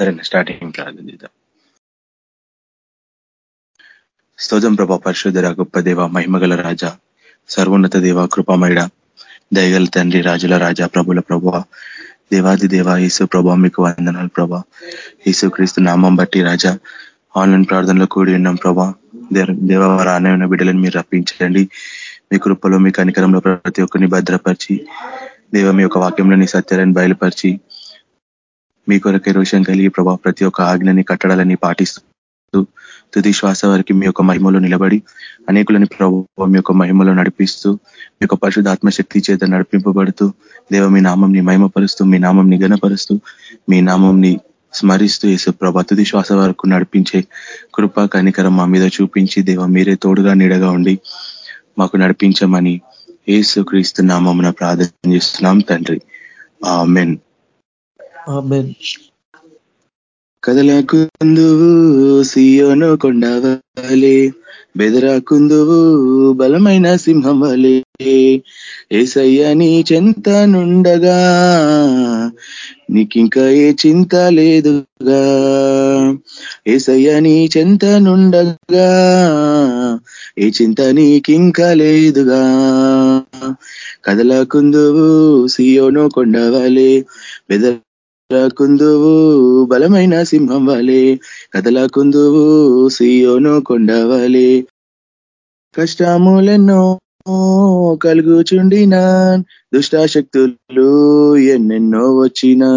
సరేనా స్టార్టింగ్ ప్రార్థన చేద్దాం స్తోజం ప్రభా పరిశుద్ధర గొప్ప దేవ మహిమగల రాజా సర్వోన్నత దేవ కృపమయడ దయగల తండ్రి రాజుల రాజా ప్రభుల ప్రభా దేవాది దేవ యేసు ప్రభా మీకు వందనాలు ప్రభా. యేసు క్రీస్తు నామం బట్టి రాజా ఆన్లైన్ ప్రార్థనలో కూడి ఉన్నాం ప్రభా. దేవ రానైన బిడ్డలను మీరు రప్పించండి. మీ కృపలో మీ కనికరంలో ప్రతి ఒక్కరిని భద్రపరిచి దేవ మీ యొక్క వాక్యంలోని సత్యాలను బయలుపరిచి మీ కొరకే రోషం కలిగి ప్రభా ప్రతి ఒక్క ఆజ్ఞని కట్టడాలని పాటిస్తూ తుది శ్వాస వారికి మీ యొక్క మహిమలో నిలబడి అనేకులని ప్రభావ మీ యొక్క మహిమలో నడిపిస్తూ మీ యొక్క పరిశుధాత్మ శక్తి చేత నడిపింపబడుతూ దేవ మీ నామంని మహిమపరుస్తూ మీ నామంని గణపరుస్తూ మీ నామంని స్మరిస్తూ యేసు ప్రభా తుది శ్వాస వరకు నడిపించే కృప కనికరం మా మీద చూపించి దేవ మీరే తోడుగా నీడగా ఉండి మాకు నడిపించమని ఏసు క్రీస్తు నామమున ప్రార్థన చేస్తున్నాం తండ్రి. ఆమెన్. కదలకుందువు సియోను కొండవలే బెదరాకుందువు బలమైన సింహం వలే ఏసయ్య నీ చెంత నుండగా నీకింకా ఏ చింత లేదుగా. ఏసయ్య నీ చెంత నుండగా ఏ చింత నీకింకా లేదుగా. కదలకుందువు సియోను కొండవలే కుందువు బలమైన సింహం వలే కదలకుందువు సియోను కొండవలే కష్టములెన్నో కలుగుచుండినా దుష్టాశక్తులు ఎన్నెన్నో వచ్చినా.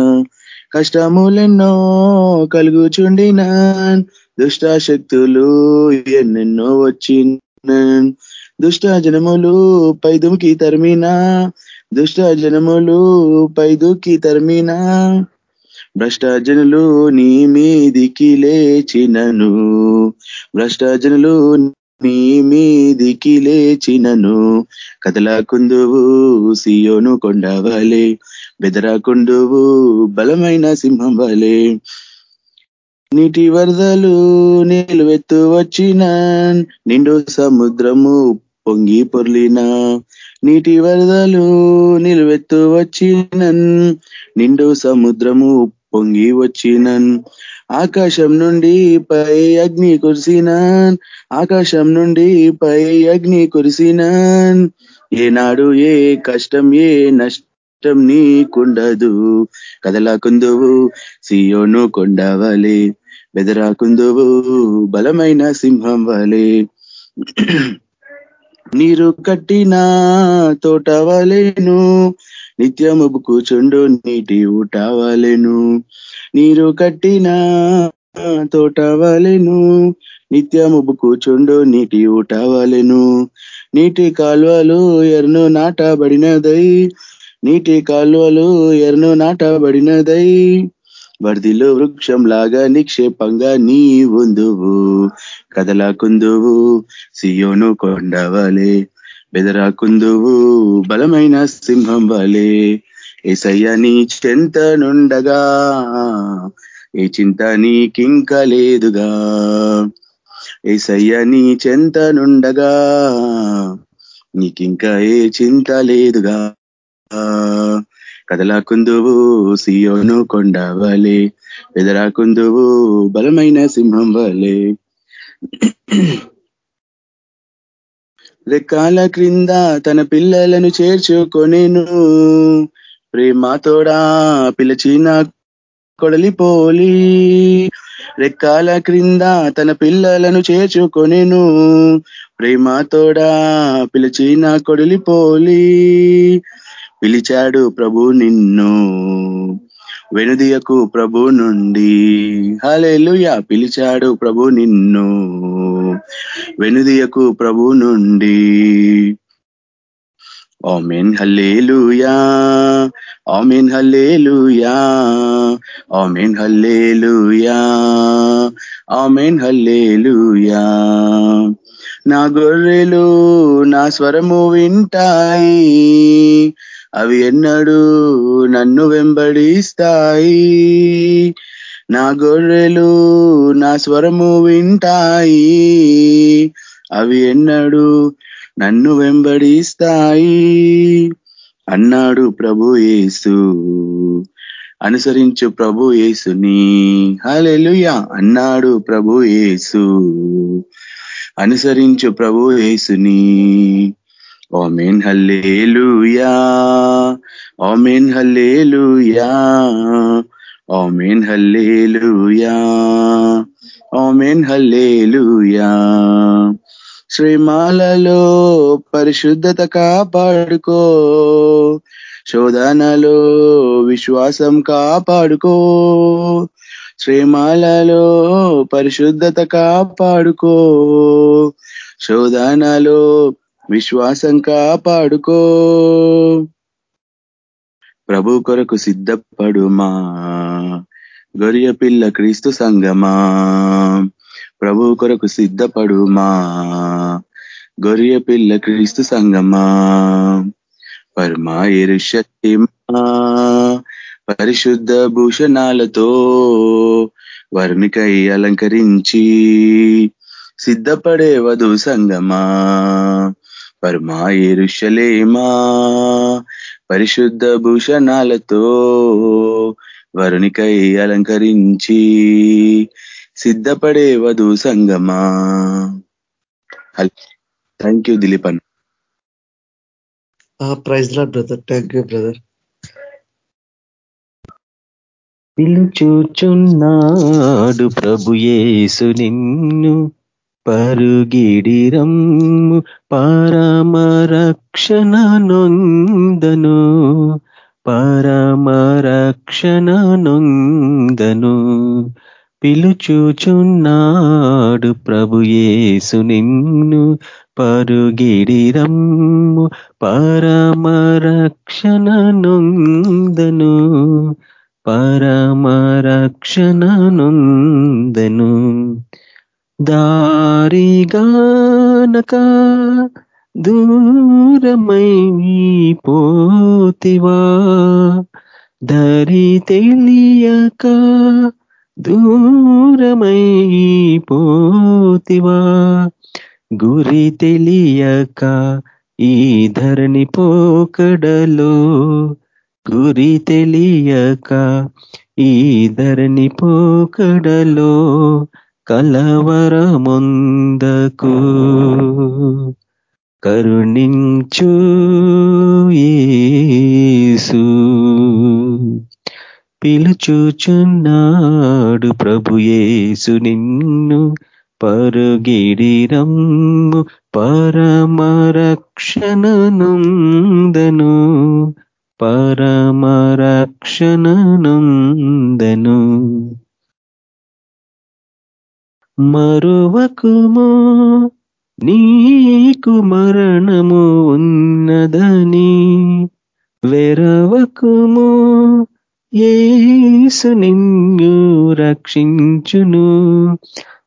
కష్టములెన్నో కలుగుచుండినా దుష్టాశక్తులు ఎన్నెన్నో వచ్చిన. దుష్ట జనములు పైదుకి తరిమినా దుష్ట జనములు పైదుకి తరిమినా. భ్రష్టజనులు నీ మీదికి లేచినను. భ్రష్టజనులు నీ మీదికి లేచినను. కదలాకుందువు సియోను కొండవలే బెదరాకుండువు బలమైన సింహం వలే. నీటి వరదలు నిలువెత్తు వచ్చిన నిండు సముద్రము పొంగి పొర్లిన. నీటి వరదలు నిలువెత్తు వచ్చిన నిండు సముద్రము పొంగి వచ్చినన్. ఆకాశం నుండి పై అగ్ని కురిసినాన్. ఆకాశం నుండి పై అగ్ని కురిసినాన్. ఏనాడు ఏ కష్టం ఏ నష్టం నీకుండదు. కదలాకుందువు సియోను కొండవలే. బెదరాకుందువు బలమైన సింహం వలే. నీరు కట్టిన తోటవలేను నిత్యము కూచుండు నీటి ఊటవలెను నీరు కట్టిన తోటవలెను నిత్యము కూచుండు నీటి ఊటవలెను నీటి కాలువలు ఎర్ను నాటబడినదై. నీటి కాలువలు ఎర్ను నాటబడినదై. వరదిలో వృక్షం లాగా నిక్షేపంగా నీ ఉందువు కదలాకుందువు సియోను కొండవలే. బెదరాకుందువు బలమైన సింహం వలే. ఏసయ్య నీ చెంత నుండగా. ఏ చింత నీకింక లేదుగా. ఏసయ్య నీ చెంత నుండగా. నీకింకా ఏ చింత లేదుగా. కదలాకుందువు సియోను కొండ వలే. ఎదరాకుందువు బలమైన సింహం వలే. రెక్కాల క్రింద తన పిల్లలను చేర్చుకొనేను. ప్రేమతోడా పిలిచిన కొడలిపోలి. రెక్కాల క్రింద తన పిల్లలను చేర్చుకొనేను. ప్రేమతోడా పిలిచిన కొడలిపోలి. పిలిచాడు ప్రభు నిన్ను. వెనుదియకు ప్రభు నుండి. హలెలుయా పిలిచాడు ప్రభు నిన్ను. వెనుదియకు ప్రభు నుండి. Amen hallelujah. Amen hallelujah. Amen hallelujah. Amen hallelujah. నా గొర్రెలు నా స్వరము వింటాయి. అవి ఎన్నడూ నన్ను వెంబడిస్తాయి. నా గొర్రెలు నా స్వరము వింటాయి. అవి ఎన్నడూ నన్ను వెంబడిస్తాయి. అన్నాడు ప్రభు యేసు. అనుసరించు ప్రభు యేసుని. హలెలుయా అన్నాడు ప్రభు యేసు. అనుసరించు ప్రభు యేసుని. Amen hallelujah. Amen hallelujah. Amen hallelujah. Amen hallelujah. శ్రీమాలలో పరిశుద్ధత కాపాడుకో. శోధనలో విశ్వాసం కాపాడుకో. శ్రీమాలలో పరిశుద్ధత కాపాడుకో. శోధనలో విశ్వాసం కాపాడుకో. ప్రభు కొరకు సిద్ధపడుమా. గొరియ పిల్ల క్రీస్తు సంగమా. ప్రభు కొరకు సిద్ధపడుమా. గొరియ పిల్ల క్రీస్తు సంగమా. పరమా ఎరుషమా పరిశుద్ధ భూషణాలతో వర్ణికై అలంకరించి సిద్ధపడే వధు సంగమా. పరమా ఎరుషలేమా? పరిశుద్ధ భూషణాలతో వరుణికై అలంకరించి సిద్ధపడే వధు సంగమా థ్యాంక్ యూ దిలీప్ అన్న. Praise Lord brother. Thank you brother. పిలుచుచున్నాడు ప్రభుయేసు నిన్ను. పరుగిడిరమ్ము పరమరక్షణ నొందను పరమరక్షణ నొందను పిలుచుచున్నాడు ప్రభుయేసు నిన్ను పరుగిడిరమ్ము పరమరక్షణ నొందను పరమరక్షణ నొందను దారిగానక దూరమై పోతివా. దరి తెలియక దూరమై పోతివా. గురి తెలియక ఈ ధరణి పోకడలో గురి తెలియక ఈ ధరణి పోకడలో కలవరముందకు కరుణించు యేసు. పిలుచుచున్నాడు ప్రభుయేసు నిన్ను పరుగిడిరమ్ము పరమరక్షణనుందను పరమరక్షణనుందను. మరువకుము నీకు మరణము ఉన్నదని వెరవకుము ఏసు నిన్ను రక్షించును.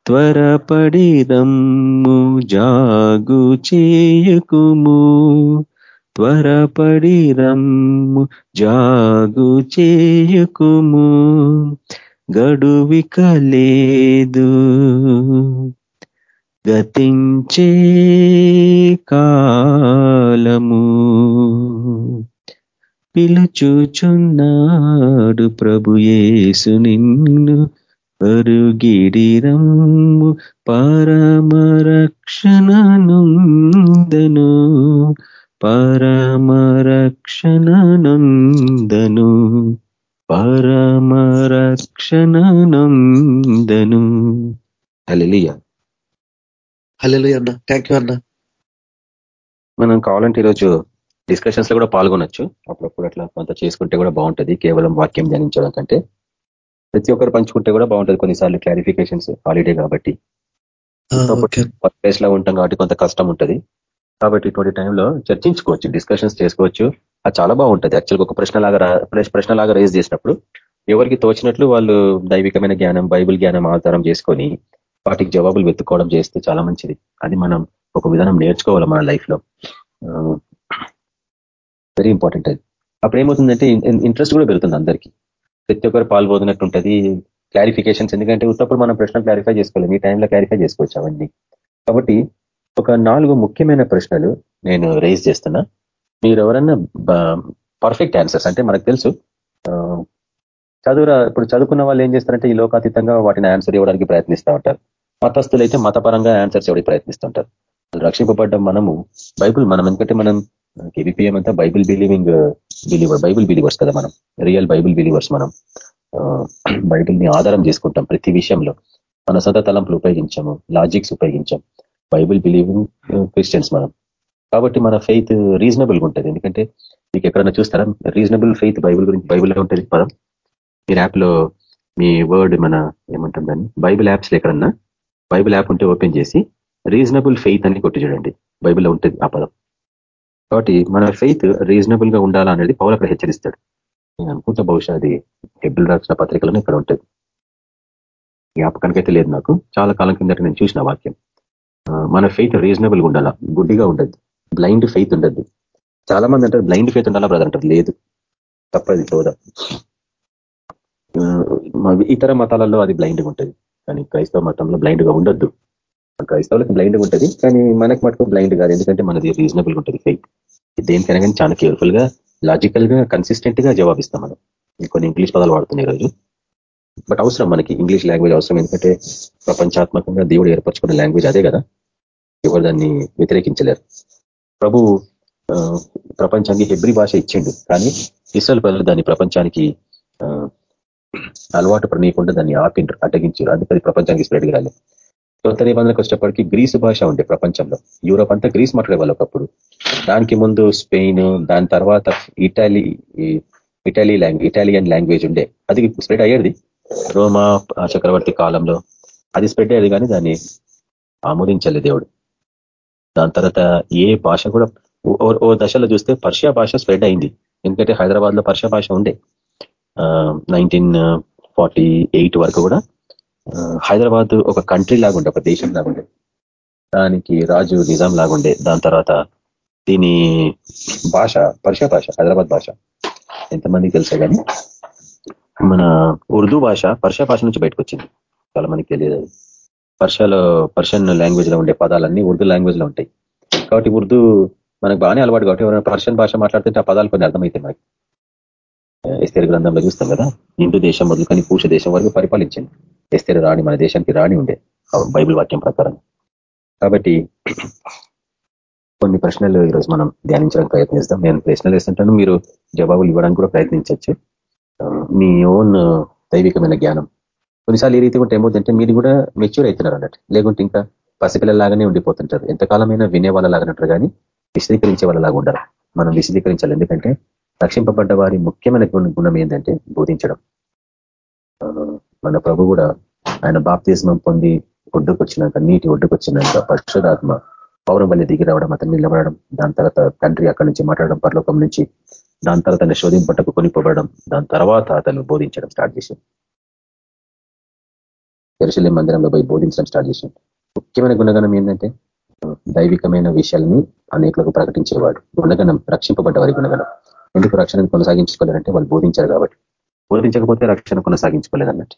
త్వరపడిదమ్ము జాగు చేయకుము. త్వరపడిరమ్ము జాగు చేయకుము. గడువిక లేదు గతించే కాలము పిలుచుచున్నాడు ప్రభుయేసు నిన్ను పరుగిడిరమ్ము పరమరక్షణనుందను పరమరక్షణనుందను. పరమరక్షణనుందను హలియ హలో అన్న. థ్యాంక్ యూ అన్న. మనం కావాలంటే ఈరోజు డిస్కషన్స్లో కూడా పాల్గొనొచ్చు. అప్పుడప్పుడు అట్లా కొంత చేసుకుంటే కూడా బాగుంటుంది. కేవలం వాక్యం ధ్యానించడం కంటే. ప్రతి ఒక్కరు పంచుకుంటే కూడా బాగుంటుంది కొన్నిసార్లు క్లారిఫికేషన్స్ హాలిడే కాబట్టి. ప్లేస్లో ఉంటాం కాబట్టి కొంత కష్టం ఉంటుంది. కాబట్టి ఇటువంటి టైంలో చర్చించుకోవచ్చు డిస్కషన్స్ చేసుకోవచ్చు. అది చాలా బాగుంటుంది. యాక్చువల్గా ఒక ప్రశ్నలాగా ప్రశ్నలాగా రేజ్ చేసినప్పుడు ఎవరికి తోచినట్లు వాళ్ళు దైవికమైన జ్ఞానం బైబిల్ జ్ఞానం ఆధారం చేసుకొని వాటికి జవాబులు వెతుక్కోవడం చేస్తే చాలా మంచిది. అది మనం ఒక విధానం నేర్చుకోవాలి మన లైఫ్లో. వెరీ ఇంపార్టెంట్ అది. అప్పుడు ఏమవుతుందంటే ఇంట్రెస్ట్ కూడా పెరుగుతుంది అందరికీ. ప్రతి ఒక్కరు పాల్పోతున్నట్టు ఉంటుంది క్లారిఫికేషన్స్ ఎందుకంటే ఉత్తప్పుడు మనం ప్రశ్న క్లారిఫై చేసుకోలేము ఈ టైంలో క్లారిఫై చేసుకోవచ్చు అవన్నీ. కాబట్టి ఒక నాలుగు ముఖ్యమైన ప్రశ్నలు నేను రేజ్ చేస్తున్నా. మీరు ఎవరన్నా పర్ఫెక్ట్ ఆన్సర్స్ అంటే మనకు తెలుసు. చదువురా ఇప్పుడు చదువుకున్న వాళ్ళు ఏం చేస్తారంటే ఈ లోకాతీతంగా వాటిని ఆన్సర్ ఇవ్వడానికి ప్రయత్నిస్తూ ఉంటారు. మతస్థులు అయితే మతపరంగా ఆన్సర్స్ ఇవ్వడానికి ప్రయత్నిస్తుంటారు రక్షింపబడ్డం మనము బైబుల్ మనం ఎందుకంటే మనం కేబిపిఎం అంతా Bible believing believer Bible believers కదా మనం. రియల్ బైబుల్ బిలీవర్స్ మనం. బైబిల్ని ఆధారం చేసుకుంటాం ప్రతి విషయంలో. మన సొంత తలంపులు ఉపయోగించాము లాజిక్స్ ఉపయోగించాం. బైబిల్ బిలీవింగ్ క్రిస్టియన్స్ మనం. కాబట్టి మన ఫెయిత్ రీజనబుల్గా ఉంటుంది. ఎందుకంటే మీకు ఎక్కడన్నా చూస్తారా? రీజనబుల్ ఫెయిత్ బైబుల్ గురించి బైబుల్లో ఉంటుంది? పదం. మీరు యాప్లో మీ వర్డ్ మన ఏమంటాం దాన్ని బైబిల్ యాప్స్ ఎక్కడన్నా? బైబిల్ యాప్ ఉంటే ఓపెన్ చేసి రీజనబుల్ ఫెయిత్ అని కొట్టి చూడండి. బైబిల్లో ఉంటుంది ఆ పదం. కాబట్టి మన ఫెయిత్ రీజనబుల్గా ఉండాలా అనేది పౌలు అక్కడ హెచ్చరిస్తాడు. నేను అనుకుంటా బహుశా అది హెబ్బిల్ రాసిన పత్రికలను ఇక్కడ ఉంటుంది. జ్ఞాపకానికైతే లేదు నాకు. చాలా కాలం కిందట నేను చూసిన వాక్యం. మన ఫెయిత్ రీజనబుల్గా ఉండాలా? గుడ్డిగా ఉండద్దు. బ్లైండ్ ఫెయిత్ ఉండద్దు. చాలా మంది అంటారు బ్లైండ్ ఫెయిత్ ఉండాలా బ్రదర్ అంటారు. లేదు. తప్పది చోద ఇతర మతాలలో అది బ్లైండ్గా ఉంటుంది. కానీ క్రైస్తవ మతంలో బ్లైండ్గా ఉండొద్దు. క్రైస్తవులకు బ్లైండ్గా ఉంటుంది కానీ మనకు మటుకు బ్లైండ్ కాదు. ఎందుకంటే మనది రీజనబుల్గా ఉంటుంది ఫెయిత్ దేనికైనా కానీ చాలా కేర్ఫుల్గా లాజికల్గా లాజికల్గా కన్సిస్టెంట్గా జవాబిస్తాం మనం. కొన్ని ఇంగ్లీష్ పదాలు వాడుతున్నాయి రోజు బట్ అవసరం మనకి. ఇంగ్లీష్ లాంగ్వేజ్ అవసరం. ఎందుకంటే ప్రపంచాత్మకంగా దేవుడు ఏర్పరచుకున్న లాంగ్వేజ్ అదే కదా. ఎవరు దాన్ని వ్యతిరేకించలేరు. ప్రభు ప్రపంచానికి హెబ్రి భాష ఇచ్చిండు. కానీ ఇస్రాయల్ ప్రజలు దాన్ని ప్రపంచానికి అలవాటు ప్రణీయకుండా దాన్ని ఆపిండ్రు అడ్డగించారు అది ప్రపంచానికి స్ప్రెడ్ కాలేదు కొత్త నిబంధనకు వచ్చేటప్పటికి గ్రీసు భాష ఉండే ప్రపంచంలో. యూరోప్ అంతా గ్రీస్ మాట్లాడే ఒకప్పుడు. దానికి ముందు స్పెయిన్ దాని తర్వాత Italy Italy language Italian language ఉండే. అది స్ప్రెడ్ అయ్యేది. రోమా చక్రవర్తి కాలంలో. అది స్ప్రెడ్ అయ్యేది కానీ దాన్ని ఆమోదించలే దేవుడు. దాని తర్వాత ఏ భాష కూడా ఓ దశలో చూస్తే పర్షియా భాష స్ప్రెడ్ అయింది. ఎందుకంటే హైదరాబాద్లో పర్షియా భాష ఉండే. నైన్టీన్ ఫార్టీ ఎయిట్ వరకు కూడా హైదరాబాద్ ఒక కంట్రీ లాగుండే ఒక దేశం లాగుండే. దానికి రాజు నిజాం లాగుండే. దాని తర్వాత దీని భాష పర్షియా భాష హైదరాబాద్ భాష. ఎంతమందికి తెలుసా కానీ మన ఉర్దూ భాష పర్షియా భాష నుంచి బయటకు వచ్చింది చాలా మందికి తెలియదు పర్షియాలో పర్షియన్ లాంగ్వేజ్లో ఉండే పదాలన్నీ ఉర్దూ లాంగ్వేజ్లో ఉంటాయి. కాబట్టి ఉర్దూ మనకు బాగానే అలవాటు కాబట్టి ఎవరైనా పర్షియన్ భాష మాట్లాడుతుంటే ఆ పదాలు కొన్ని అర్థమవుతాయి మనకి. ఎస్తేరు గ్రంథంలో చూస్తాం కదా? హిందూ దేశం మొదలుకొని పూష దేశం వరకు పరిపాలించింది. ఎస్తేరు రాణి మన దేశానికి రాణి ఉండే బైబిల్ వాక్యం ప్రకారం. కాబట్టి కొన్ని ప్రశ్నలు ఈరోజు మనం ధ్యానించడానికి ప్రయత్నిస్తాం. నేను ప్రశ్నలు వేస్తుంటాను. మీరు జవాబులు ఇవ్వడానికి కూడా ప్రయత్నించవచ్చు. మీ ఓన్ దైవికమైన జ్ఞానం. కొన్నిసార్లు ఈ రీతి ఉంటే ఏమవుతుందంటే మీరు కూడా మెచ్యూర్ అవుతున్నారు అన్నట్టు. లేకుంటే ఇంకా పసిపిల్లలాగానే ఉండిపోతుంటారు. ఎంతకాలమైనా వినే వాళ్ళలాగానట్టు కానీ విశదీకరించే వాళ్ళలాగా ఉండరు. మనం విశదీకరించాలి. ఎందుకంటే రక్షింపబడ్డ వారి ముఖ్యమైన గుణం ఏంటంటే బోధించడం. మన ప్రభు కూడా ఆయన బాప్తిజమం పొంది ఒడ్డుకొచ్చినాక నీటి ఒడ్డుకొచ్చినాక పరిశుధాత్మ పౌరం వల్ల దిగి రావడం అతను నిలబడడం దాని తర్వాత తండ్రి అక్కడి నుంచి మాట్లాడడం పరలోకం నుంచి దాని తర్వాత తన శోధింపటకు కొనిపోవడం దాని తర్వాత అతను బోధించడం స్టార్ట్ చేశాం ఎరుశల్యం మందిరంలో పోయి బోధించడం స్టార్ట్ చేశాం ముఖ్యమైన గుణగణం ఏంటంటే దైవికమైన విషయాలని అనేకులకు ప్రకటించేవాడు. గుణగణం రక్షింపబడ్డ వారి గుణగణం. ఎందుకు రక్షణ కొనసాగించుకోలేరంటే వాళ్ళు బోధించారు కాబట్టి. బోధించకపోతే రక్షణ కొనసాగించుకోలేదు అన్నట్టు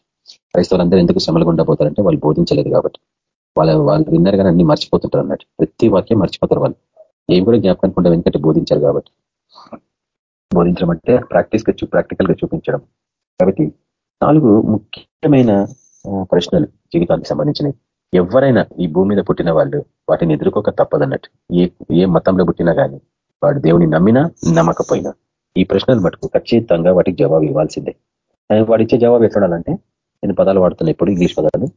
క్రైస్తవులందరూ ఎందుకు శ్రమలు గుండా పోతారంటే వాళ్ళు బోధించలేదు కాబట్టి. వాళ్ళ వాళ్ళు విన్నారు కానీ అన్ని మర్చిపోతుంటారు అన్నట్టు. ప్రతి వాక్యం మర్చిపోతారు వాళ్ళు. ఏం కూడా జ్ఞాపకం కూడా ఎందుకంటే బోధించారు కాబట్టి. బోధించడం అంటే ప్రాక్టీస్గా ప్రాక్టికల్గా చూపించడం. కాబట్టి నాలుగు ముఖ్యమైన ప్రశ్నలు జీవితానికి సంబంధించినవి. ఎవరైనా ఈ భూమి మీద పుట్టిన వాళ్ళు వాటిని ఎదుర్కోక తప్పదన్నట్టు. ఏ ఏ మతంలో పుట్టినా కానీ వాడు దేవుని నమ్మినా నమ్మకపోయినా. ఈ ప్రశ్నలు మటుకు ఖచ్చితంగా వాటికి జవాబు ఇవ్వాల్సిందే. వాడు ఇచ్చే జవాబు ఎట్లాడాలంటే నేను పదాలు వాడుతున్నా ఇప్పుడు ఇంగ్లీష్ పదాలు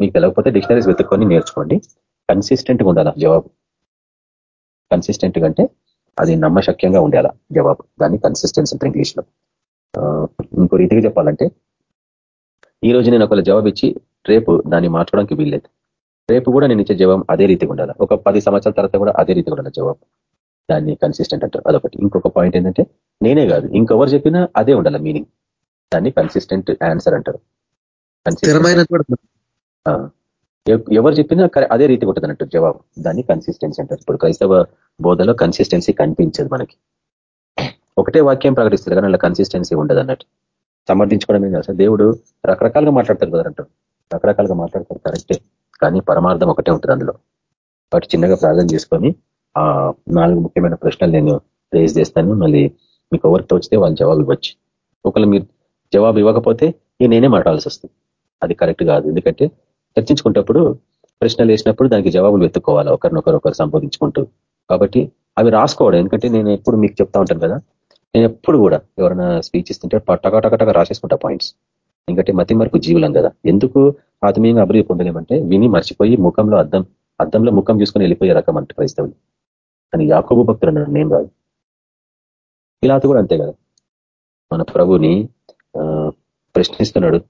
మీకు తెలియకపోతే డిక్షనరీస్ వెతుక్కొని నేర్చుకోండి. కన్సిస్టెంట్గా ఉండాలా జవాబు? కన్సిస్టెంట్ అంటే అది నమ్మశక్యంగా ఉండాలా జవాబు? దాన్ని కన్సిస్టెన్స్ అంటే ఇంగ్లీష్లో. ఇంకో రీతిగా చెప్పాలంటే ఈ రోజు నేను ఒకవేళ జవాబు ఇచ్చి రేపు దాన్ని మార్చడానికి వీల్లేదు. రేపు కూడా నేను ఇచ్చే జవాబు అదే రీతిగా ఉండాలి? ఒక పది సంవత్సరాల తర్వాత కూడా అదే రీతిగా ఉండాలి జవాబు? దాన్ని కన్సిస్టెంట్ అంటారు. అదొకటి. ఇంకొక పాయింట్ ఏంటంటే నేనే కాదు ఇంకెవరు చెప్పినా అదే ఉండాలి మీనింగ్ దాన్ని కన్సిస్టెంట్ ఆన్సర్ అంటారు. ఎవరు చెప్పినా అదే రీతి ఉంటుంది అన్నట్టు జవాబు. దాన్ని కన్సిస్టెన్సీ అంటారు. ఇప్పుడు క్రైస్తవ బోధలో కన్సిస్టెన్సీ కనిపించదు మనకి. ఒకటే వాక్యం ప్రకటిస్తారు కానీ అలా కన్సిస్టెన్సీ ఉండదు అన్నట్టు. సమర్థించుకోవడమే కాదు. దేవుడు రకరకాలుగా మాట్లాడతారు కదా అంటారు రకరకాలుగా మాట్లాడతారు కరెక్టే కానీ పరమార్థం ఒకటే ఉంటుంది అందులో. వాటి చిన్నగా ప్రార్థన చేసుకొని ఆ నాలుగు ముఖ్యమైన ప్రశ్నలు నేను రేజ్ చేస్తాను. మళ్ళీ మీకు ఎవరు తోచితే వాళ్ళు జవాబు ఇవ్వచ్చు. ఒకవేళ మీరు జవాబు ఇవ్వకపోతే ఇక నేనే మాట్లాడాల్సి వస్తుంది. అది కరెక్ట్ కాదు. ఎందుకంటే చర్చించుకుంటప్పుడు ప్రశ్నలు వేసినప్పుడు దానికి జవాబులు వెతుక్కోవాలి. ఒకరినొకరు ఒకరు సంబోధించుకుంటూ. కాబట్టి అవి రాసుకోవడం. ఎందుకంటే నేను ఎప్పుడు మీకు చెప్తా ఉంటాను కదా. నేను ఎప్పుడు కూడా ఎవరైనా స్పీచ్ ఇస్తుంటే టకాటకటగా రాసేసుకుంటా పాయింట్స్ ఎందుకంటే మతి మరకు జీవులం కదా. ఎందుకు ఆత్మీయంగా అభివృద్ధి పొందలేమంటే విని మర్చిపోయి ముఖంలో అద్దం అద్దంలో ముఖం చూసుకొని వెళ్ళిపోయే రకం అంటే క్రైస్తవులు. కానీ యాకోబు భక్తులు అన్నాడు నేను కాదు ఇలా కూడా అంతే కదా. మన ప్రభుని ప్రశ్నిస్తున్నాడు.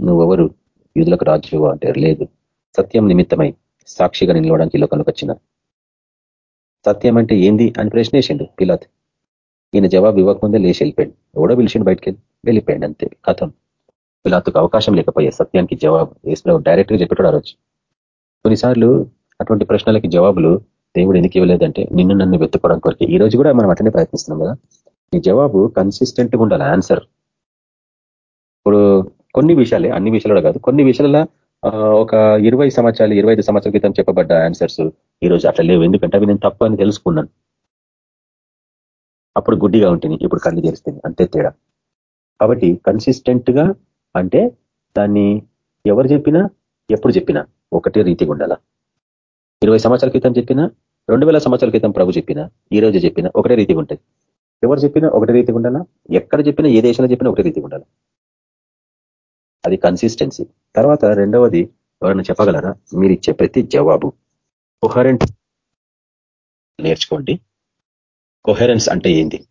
నువ్వెవరు? యూదులకు రాజు అంటే లేదు. సత్యం నిమిత్తమై సాక్షిగా నిలవడానికి లోకంలోకి వచ్చిన. సత్యం అంటే ఏంది అని ప్రశ్నేసిండు పిలాత్. ఈయన జవాబు ఇవ్వకముందే లేచి వెళ్ళిపోయాడు. ఎవడో పిలిచిండు వెళ్ళి వెళ్ళిపోయాడు అంతే కథం. పిలాత్తుకు అవకాశం లేకపోయే సత్యానికి జవాబు. వేసిన డైరెక్ట్గా చెప్పేటాడు ఆ రోజు. కొన్నిసార్లు అటువంటి ప్రశ్నలకి జవాబులు దేవుడు ఎందుకు ఇవ్వలేదంటే నిన్ను నన్ను వెతుక్కోవడం కొరకు. ఈ రోజు కూడా మనం అట్లనే ప్రయత్నిస్తున్నాం కదా. నీ జవాబు కన్సిస్టెంట్గా ఉండాలి ఆన్సర్ ఇప్పుడు కొన్ని విషయాలే అన్ని విషయాలు కాదు. కొన్ని విషయాలలో ఒక ఇరవై సంవత్సరాలు ఇరవై ఐదు సంవత్సరాల క్రితం చెప్పబడ్డ ఆన్సర్స్ ఈ రోజు అట్లా లేవు. ఎందుకంటే అవి నేను తప్పు అని తెలుసుకున్నాను. అప్పుడు గుడ్డిగా ఉంటుంది ఇప్పుడు కళ్ళు తెరుస్తుంది అంతే తేడా. కాబట్టి కన్సిస్టెంట్గా అంటే దాన్ని ఎవరు చెప్పినా ఎప్పుడు చెప్పినా ఒకటే రీతిగా ఉండాలా? ఇరవై సంవత్సరాల క్రితం చెప్పినా రెండు వేల సంవత్సరాల క్రితం ప్రభు చెప్పినా ఈ రోజు చెప్పినా ఒకటే రీతిగా ఉంటుంది. ఎవరు చెప్పినా ఒకటే రీతిగా ఉండాలా? ఎక్కడ చెప్పినా ఏ దేశంలో చెప్పినా ఒకటే రీతిగా ఉండాలి? అది కన్సిస్టెన్సీ తర్వాత రెండవది ఎవరైనా చెప్పగలరా? మీరు ఇచ్చే ప్రతి జవాబు. కొహరెంట్ నేర్చుకోండి. కొహెరెన్స్ అంటే ఏంది?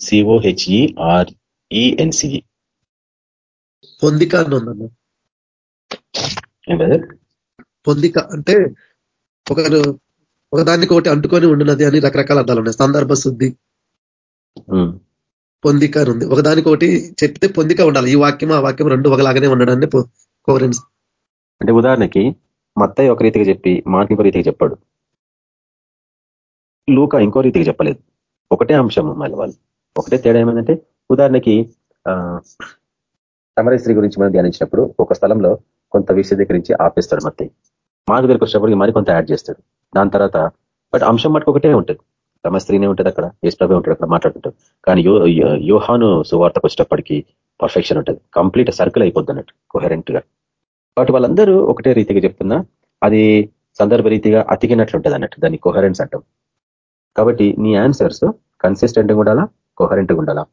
సిఓహెచ్ఈఆర్ఈఎన్సిఈ పొందిక అని ఉందన్న ఏం పొందిక అంటే ఒకరు ఒకదానికి ఒకటి అంటుకొని ఉండినది అని రకరకాల అర్థాలు ఉన్నాయి. సందర్భ శుద్ధి పొందిక ఉంది. ఒకదానికి ఒకటి చెప్తే పొందిక ఉండాలి. ఈ వాక్యం ఆ వాక్యం రెండు ఒకలాగానే ఉండడాన్ని కోరెన్స్ అంటే ఉదాహరణకి మత్తయ్య ఒక రీతిగా చెప్పి మాకి ఇంకో రీతిగా చెప్పాడు. లూక ఇంకో రీతిగా చెప్పలేదు. ఒకటే అంశం మళ్ళీ వాళ్ళు. ఒకటే తేడా ఏమైందంటే ఉదాహరణకి సమర స్త్రీ గురించి మనం ధ్యానించినప్పుడు ఒక స్థలంలో కొంత విశదీకరించి ఆపేస్తాడు మత్తయ్య మాకు దగ్గరికి వచ్చినప్పటికి మరి కొంత యాడ్ చేస్తాడు. దాని తర్వాత బట్ అంశం మటుకు ఒకటే ఉంటుంది. తమ స్త్రీనే ఉంటుంది అక్కడ ఏసుప్రభే ఉంటాడు అక్కడ మాట్లాడుతుంటాడు కానీ యోహాను సువార్తకు వచ్చేటప్పటికి పర్ఫెక్షన్ ఉంటుంది. కంప్లీట్ సర్కిల్ అయిపోద్ది అన్నట్టు కొహరెంట్గా. కాబట్టి వాళ్ళందరూ ఒకటే రీతిగా చెప్తున్నా అది సందర్భ రీతిగా అతికినట్లుంటుంది అన్నట్టు దాన్ని కొహరెన్స్ అంటాం. కాబట్టి నీ ఆన్సర్స్ కన్సిస్టెంట్గా ఉండాలా కొహరెంట్గా ఉండాలా?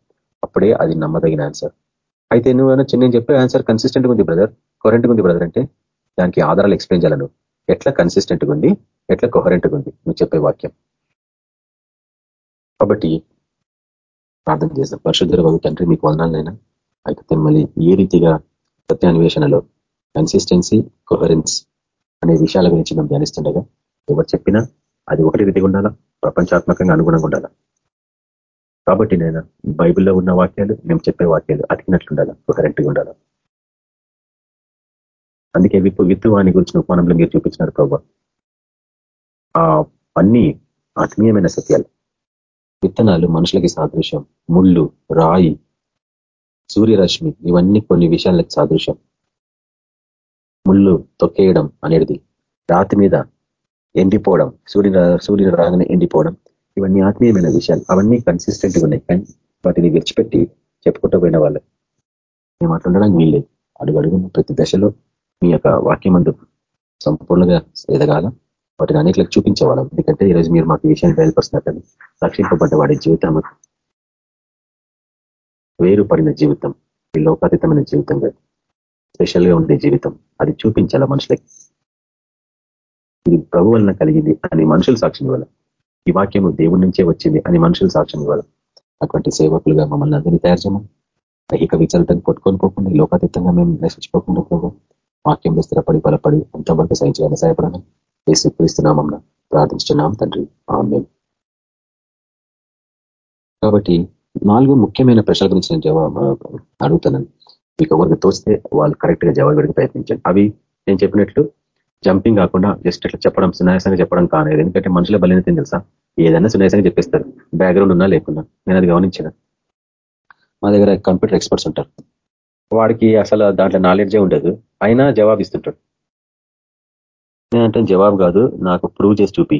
అప్పుడే అది నమ్మదగిన ఆన్సర్ అయితే నువ్వు నేను చెప్పే ఆన్సర్ కన్సిస్టెంట్గా ఉంది బ్రదర్ కొరెంట్గా ఉంది బ్రదర్ అంటే దానికి ఆధారాలు ఎక్స్ప్లెయిన్ చేయాలను ఎట్లా కన్సిస్టెంట్గా ఉంది ఎట్లా కొహరెంట్గా ఉంది నువ్వు చెప్పే వాక్యం. కాబట్టి ప్రార్థన చేస్తాం పరిశుద్ధ తండ్రి మీకు వదనాలైనా అయితే మళ్ళీ ఏ రీతిగా సత్యాన్వేషణలో కన్సిస్టెన్సీ కొహరెన్స్ అనే విషయాల గురించి మేము ధ్యానిస్తుండగా ఎవరు చెప్పినా అది ఒకటి రీతిగా ఉండాలా? ప్రపంచాత్మకంగా అనుగుణంగా ఉండాలా? కాబట్టి నేను బైబిల్లో ఉన్న వాక్యాలు మేము చెప్పే వాక్యాలు అతికినట్లుండాలా? కొహరెంట్గా ఉండాలా? అందుకే విప్పు విత్తువాని గురించిన ఉపమానంలో మీరు చూపించినారు ప్రభావ ఆ అన్ని ఆత్మీయమైన సత్యాలు. విత్తనాలు మనుషులకి సాదృశ్యం. ముళ్ళు రాయి సూర్యరశ్మి ఇవన్నీ కొన్ని విషయాలకు సాదృశ్యం. ముళ్ళు తొక్కేయడం అనేది రాతి మీద ఎండిపోవడం సూర్యుని సూర్యుని రాగానే ఎండిపోవడం ఇవన్నీ ఆత్మీయమైన విషయాలు. అవన్నీ కన్సిస్టెంట్గా ఉన్నాయి. కానీ వాటిని విడిచిపెట్టి చెప్పుకుంటూ పోయిన వాళ్ళు. మేము అట్లా ఉండడానికి వీల్లేదు. అడుగు అడుగున్న ప్రతి దశలో మీ యొక్క వాక్యమందు సంపూర్ణంగా ఎదగాల. వాటిని అన్నిట్లకు చూపించేవాళ్ళం. ఎందుకంటే ఈరోజు మీరు మాకు విషయాన్ని బయలుపరుస్తున్నట్టు రక్షింపబడ్డ వాడి జీవితం వేరు పడిన జీవితం. ఈ లోకాతీతమైన జీవితం కాదు. స్పెషల్గా ఉండే జీవితం. అది చూపించాల మనుషులకి. ఇది ప్రభు వలన కలిగింది అని మనుషులు సాక్ష్యం ఇవ్వాలి. ఈ వాక్యము దేవుడి నుంచే వచ్చింది అని మనుషులు సాక్ష్యం ఇవ్వాలి. అటువంటి సేవకులుగా మమ్మల్ని అందరినీ తయారు చేయమని దైహిక విచలతను కొట్టుకొని పోకుండా లోకాతీతంగా మేము నశించిపోకుండా ప్రభు వాక్యంలో స్థిరపడి బలపడి అంతవరకు సహించాలని సహాయపడాలని వేసి క్రీస్తున్నామం ప్రార్థించున్నాం తండ్రి. ఆమె కాబట్టి నాలుగు ముఖ్యమైన ప్రశ్నల గురించి నేను జవాబు అడుగుతున్నాను మీకు ఎవరికి తోస్తే వాళ్ళు కరెక్ట్గా జవాబు పెడికి ప్రయత్నించండి. అవి నేను చెప్పినట్లు జంపింగ్ కాకుండా జస్ట్ ఇట్లా చెప్పడం సునాయాసంగా చెప్పడం కాలేదు ఎందుకంటే మనుషుల బలైన తెలుసా? ఏదైనా సునాయాసంగా చెప్పేస్తారు. బ్యాక్గ్రౌండ్ ఉన్నా లేకున్నా. నేను అది గమనించిన. మా దగ్గర కంప్యూటర్ ఎక్స్పర్ట్స్ ఉంటారు. వాడికి అసలు దాంట్లో నాలెడ్జే ఉండదు. అయినా జవాబు ఇస్తుంటాడు నేనంటే జవాబు కాదు నాకు ప్రూవ్ చేసి చూపి.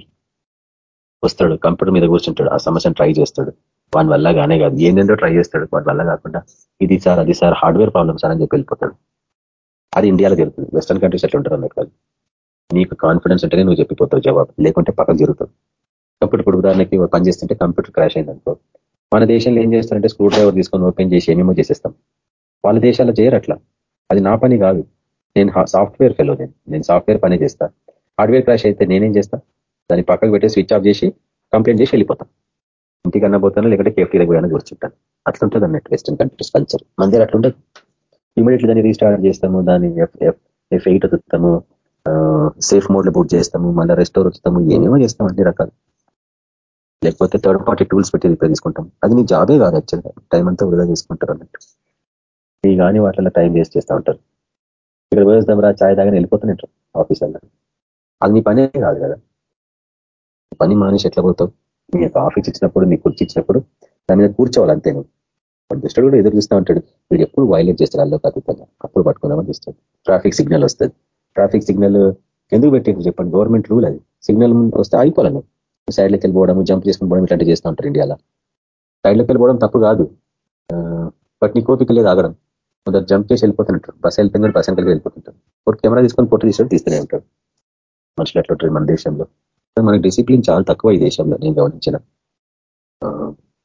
వస్తాడు కంప్యూటర్ మీద కూర్చుంటాడు ఆ సమస్యను ట్రై చేస్తాడు. వాని వల్ల కానే కాదు ఏంటంటే ట్రై చేస్తాడు వాటి వల్ల కాకుండా ఇది సార్ అది సార్ హార్డ్వేర్ ప్రాబ్లమ్ సార్ అని చెప్పి వెళ్ళిపోతాడు. అది ఇండియాలో జరుగుతుంది. వెస్టర్న్ కంట్రీస్ ఎట్లా ఉంటారు అన్నట్టు నీకు కాన్ఫిడెన్స్ ఉంటేనే నువ్వు చెప్పిపోతావు జవాబు లేకుంటే పక్కన జరుగుతుంది కంప్యూటర్ ఇప్పుడు ఉదాహరణకి పని చేస్తుంటే కంప్యూటర్ క్రాష్ అయింది అనుకో మన దేశంలో ఏం చేస్తారంటే స్క్రూ డ్రైవర్ తీసుకొని ఓపెన్ చేసి ఏమేమో చేసేస్తాం. వాళ్ళ దేశాల్లో చేయరు అట్లా అది నా పని కాదు. నేను సాఫ్ట్వేర్ ఫెలో నేను. నేను సాఫ్ట్వేర్ పని చేస్తా. హార్డ్వేర్ క్రాష్ అయితే నేనేం చేస్తా? దాన్ని పక్కకు పెట్టి స్విచ్ ఆఫ్ చేసి కంప్లైంట్ చేసి వెళ్ళిపోతాం. ఇంటికన్నా పోతాను లేకుంటే కేఫ్టీలో పోయినా కూర్చుంటాను అట్లుంటుంది అన్నట్టు వెస్టర్న్ కంట్రీస్ కల్చర్ మన దగ్గర అట్లుండదు. ఇమీడియట్లీ దాన్ని రీస్టార్ట్ చేస్తాము దాన్ని ఎఫ్ ఎయిట్ వస్తాము సేఫ్ మోడ్లో బుక్ చేస్తాము మళ్ళీ రెస్టోర్ వస్తాము ఏమేమో చేస్తాం అన్ని రకాలు. లేకపోతే థర్డ్ పార్టీ టూల్స్ పెట్టి రిపేర్ తీసుకుంటాం. అది నీ జాబే కాదు యాక్చువల్గా టైం అంతా వృధా చేసుకుంటారు అన్నట్టు. ఈ కానీ వాటిలో టైం వేస్ట్ చేస్తూ ఉంటారు. ఇక్కడ వేస్తాం రా ఛాయ్ దాకా వెళ్ళిపోతున్నట్టు ఆఫీస్ వల్ల అది నీ పనే కాదు కదా. పని మానేసి ఎట్లా పోతావు? నీ యొక్క ఆఫీస్ ఇచ్చినప్పుడు నీ కుర్చీ ఇచ్చినప్పుడు దాని మీద కూర్చోవాలి అంతే నువ్వు. వాడు దుష్టుడు కూడా ఎదురు చూస్తూ ఉంటాడు. వీడు ఎప్పుడు వైలేట్ చేస్తారు అల్లో ఖచ్చితంగా అప్పుడు పట్టుకుందామని చూస్తాడు. ట్రాఫిక్ సిగ్నల్ వస్తుంది. ట్రాఫిక్ సిగ్నల్ ఎందుకు పెట్టారు చెప్పండి? గవర్నమెంట్ రూల్ అది. సిగ్నల్ వస్తే అయిపోవాలి సైడ్లోకి వెళ్ళిపోవడం జంప్ చేసుకుని పోవడం ఇట్లాంటివి చేస్తూ ఉంటారు ఇండియాలో సైడ్లోకి వెళ్ళిపోవడం తప్పు కాదు. బట్ నీ కోపిక లేదు ఆగడం. కొందరు జంప్ చేసి వెళ్ళిపోతున్నట్టు బస్ వెళ్ళిపోయినాడు బస్ వెనకాల వెళ్ళిపోతుంటారు ఒక కెమెరా తీసుకొని ఫోటో తీసుకొని తీస్తూనే ఉంటాడు. మనుషులు ఎట్లుంటారు మన దేశంలో? మనకి డిసిప్లిన్ చాలా తక్కువ ఈ దేశంలో నేను గమనించిన.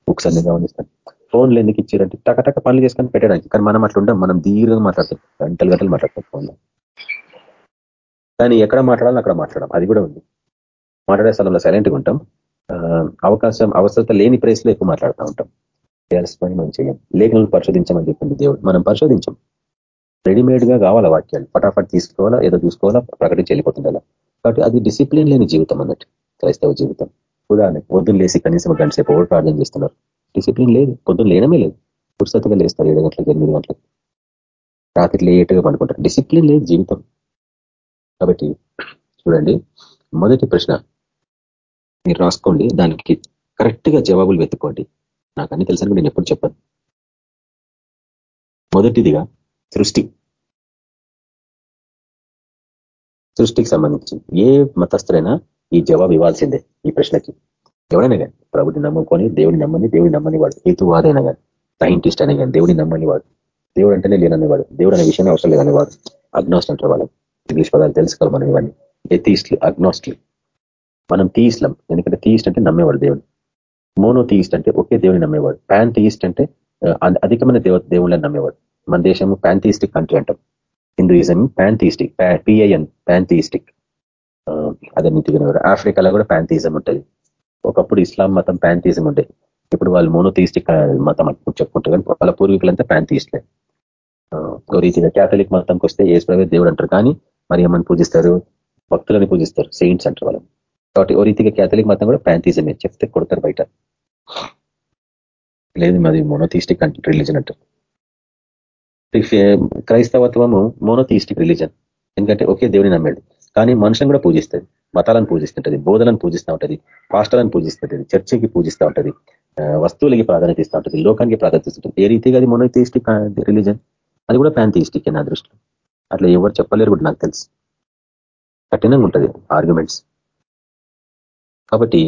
బుక్స్ అన్ని గమనిస్తాను. ఫోన్లు ఎందుకు ఇచ్చారంటే టకటక పనులు చేసుకొని పెట్టడానికి. కానీ మనం అట్లా ఉంటాం మనం దీర్ఘంగా మాట్లాడతాం. గంటలు గంటలు మాట్లాడతాం ఫోన్లో కానీ ఎక్కడ మాట్లాడాలో అక్కడ మాట్లాడడం. అది కూడా ఉంది. మాట్లాడే స్థలంలో సైలెంట్గా ఉంటాం. అవకాశం అవసరత లేని ప్రేస్లో ఎక్కువ మాట్లాడుతూ ఉంటాం. చేయాల్సిన పని మనం చేయం. లేఖలను పరిశోధించమని చెప్పింది దేవుడు. మనం పరిశోధించం. రెడీమేడ్గా కావాలా వాక్యాలు? ఫటాఫట్ తీసుకోవాలా? ఏదో చూసుకోవాలా? ప్రకటించి వెళ్ళిపోతుండాలా? కాబట్టి అది డిసిప్లిన్ లేని జీవితం అన్నట్టు. క్రైస్తవ జీవితం. ఉదాహరణ పొద్దున్న లేసి కనీసం గంట సేపు ఓడి ప్రార్థన చేస్తున్నారు. డిసిప్లిన్ లేదు. పొద్దున్న లేనమే లేదు. పురుసతిగా లేస్తారు. ఏడు గంటలకు ఎనిమిది గంటలకు. రాత్రి లేటుగా పనుకుంటారు డిసిప్లిన్ లేదు జీవితం. కాబట్టి చూడండి. మొదటి ప్రశ్న. మీరు రాసుకోండి. దానికి కరెక్ట్గా జవాబులు వెతుక్కోండి. నాకు అన్ని తెలుసని నేను ఎప్పుడు చెప్పాను. మొదటిదిగా సృష్టి. సృష్టికి సంబంధించి ఏ మతస్థులైనా ఈ జవాబు ఇవ్వాల్సిందే ఈ ప్రశ్నకి. ఎవడైనా కానీ ప్రభుని నమ్ముకొని దేవుని నమ్మని దేవుని నమ్మని వాడు. హేతువాదైనా కానీ సైంటిస్ట్ అయినా కానీ దేవుని నమ్మని వాడు. దేవుడు అంటేనే లేననేవాడు దేవుడు అనే విషయాన్ని అవసరం లేదనేవాడు అగ్నోస్ట్ అంటారు వాళ్ళు ఇంగ్లీష్ పదాలు తెలుసుకోవాలి మనం ఇవన్నీ. ఎథీస్ట్లు అగ్నోస్ట్లు. మనం తీస్లం ఎందుకంటే తీస్ట్ అంటే నమ్మేవాడు దేవుడు. మోనోథీయిస్ట్ అంటే ఒకే దేవుని నమ్మేవాడు. ప్యాన్ అంటే అధికమైన దేవ దేవుళ్ళని నమ్మేవాడు. మన దేశం ప్యాంథీస్టిక్ కంట్రీ అంటాం. హిందూయిజం ప్యాంథీస్టిక్ పిఐఎన్ ప్యాంథీస్టిక్ అదే నీతిగా ఆఫ్రికాలో కూడా ప్యాంథీజం ఉంటుంది. ఒకప్పుడు ఇస్లాం మతం ప్యాంథీజం ఉండే. ఇప్పుడు వాళ్ళు మోనోథీస్టిక్ మతం చెప్పుకుంటారు కానీ వాళ్ళ పూర్వీకులంతా ప్యాంథీస్ట్లే గౌరీతిగా క్యాథలిక్ మతంకి వస్తే ఏసుప్రవే దేవుడు అంటారు. కానీ మరి ఏమని పూజిస్తారు? భక్తులని పూజిస్తారు. సెయింట్స్ అంటారు వాళ్ళని. కాబట్టి ఓ రీతిగా క్యాథలిక్ మతం కూడా ప్యాంతిజమే చెప్తే కొడతారు బయట. లేదు మాది మోనోథీస్టిక్ రిలీజన్ అంటారు. క్రైస్తవత్వము మోనోథీస్టిక్ రిలీజన్ ఎందుకంటే ఒకే దేవుని నమ్మాడు. కానీ మనుషులను కూడా పూజిస్తుంది మతాలను పూజిస్తుంటది బోధలను పూజిస్తూ ఉంటది పాస్టర్లను పూజిస్తుంది చర్చికి పూజిస్తూ ఉంటది వస్తువులకి ప్రాధాన్యత ఇస్తూ ఉంటుంది లోకానికి ప్రాధాన్యత ఇస్తుంటుంది ఏ రీతిగా అది మోనోథీస్టిక్ రిలీజన్ అది కూడా ప్యాంథీస్టిక్ నా దృష్టిలో. అట్లా ఎవరు చెప్పలేరు కూడా నాకు తెలుసు. కఠినంగా ఉంటుంది ఆర్గ్యుమెంట్స్ కాబట్టి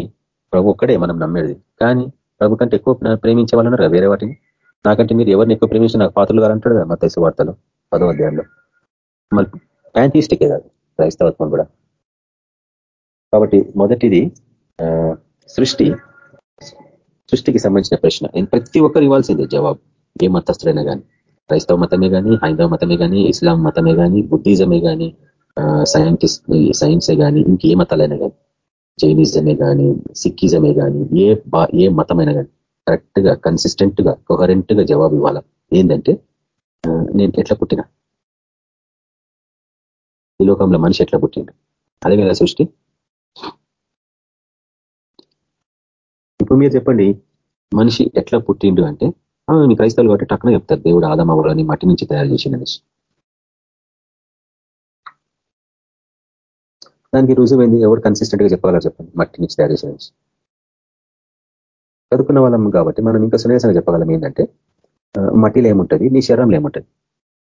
ప్రభు ఒక్కడే మనం నమ్మేది. కానీ ప్రభు కంటే ఎక్కువ ప్రేమించే వాళ్ళు వేరే వాటిని? నాకంటే మీరు ఎవరిని ఎక్కువ ప్రేమించి నాకు పాత్రలు గారు కదా మా తెలుసు వార్తలు పదో అధ్యాయంలో. మళ్ళీ ప్యాంథీస్టికే కాదు క్రైస్తవత్వం కూడా. కాబట్టి మొదటిది సృష్టి సృష్టికి సంబంధించిన ప్రశ్న. ప్రతి ఒక్కరు ఇవ్వాల్సిందే జవాబు. ఏ మతస్థుడైనా కానీ క్రైస్తవ మతమే కానీ హైందవ మతమే కానీ ఇస్లాం మతమే కానీ బుద్ధిజమే కానీ సైంటిస్ట్ సైన్సే కానీ ఇంకే మతాలైనా కానీ జైనిజమే కానీ సిక్కిజమే కానీ ఏ ఏ మతమైనా కానీ కరెక్ట్గా కన్సిస్టెంట్గా కొహరెంట్గా జవాబు ఇవ్వాలా? ఏంటంటే నేను ఎట్లా పుట్టిన? ఈ లోకంలో మనిషి ఎట్లా పుట్టిండు? అదే కదా సృష్టి? ఇప్పుడు మీరు చెప్పండి మనిషి ఎట్లా పుట్టిండు అంటే మీ క్రైస్తవులు కాబట్టి టక్కున చెప్తారు. దేవుడు ఆదమవ్వాలని మట్టి నుంచి తయారు చేసిన దానికి రుజువైంది ఎవరు కన్సిస్టెంట్గా చెప్పగలరు చెప్పండి. మట్టి నుంచి తయారు చేసిన నుంచి. చదువుకున్న వాళ్ళం కాబట్టి మనం ఇంకా సున్యాసంగా చెప్పగలం ఏంటంటే మట్టిలో ఏముంటుంది? నీ శరీరంలో ఏముంటుంది?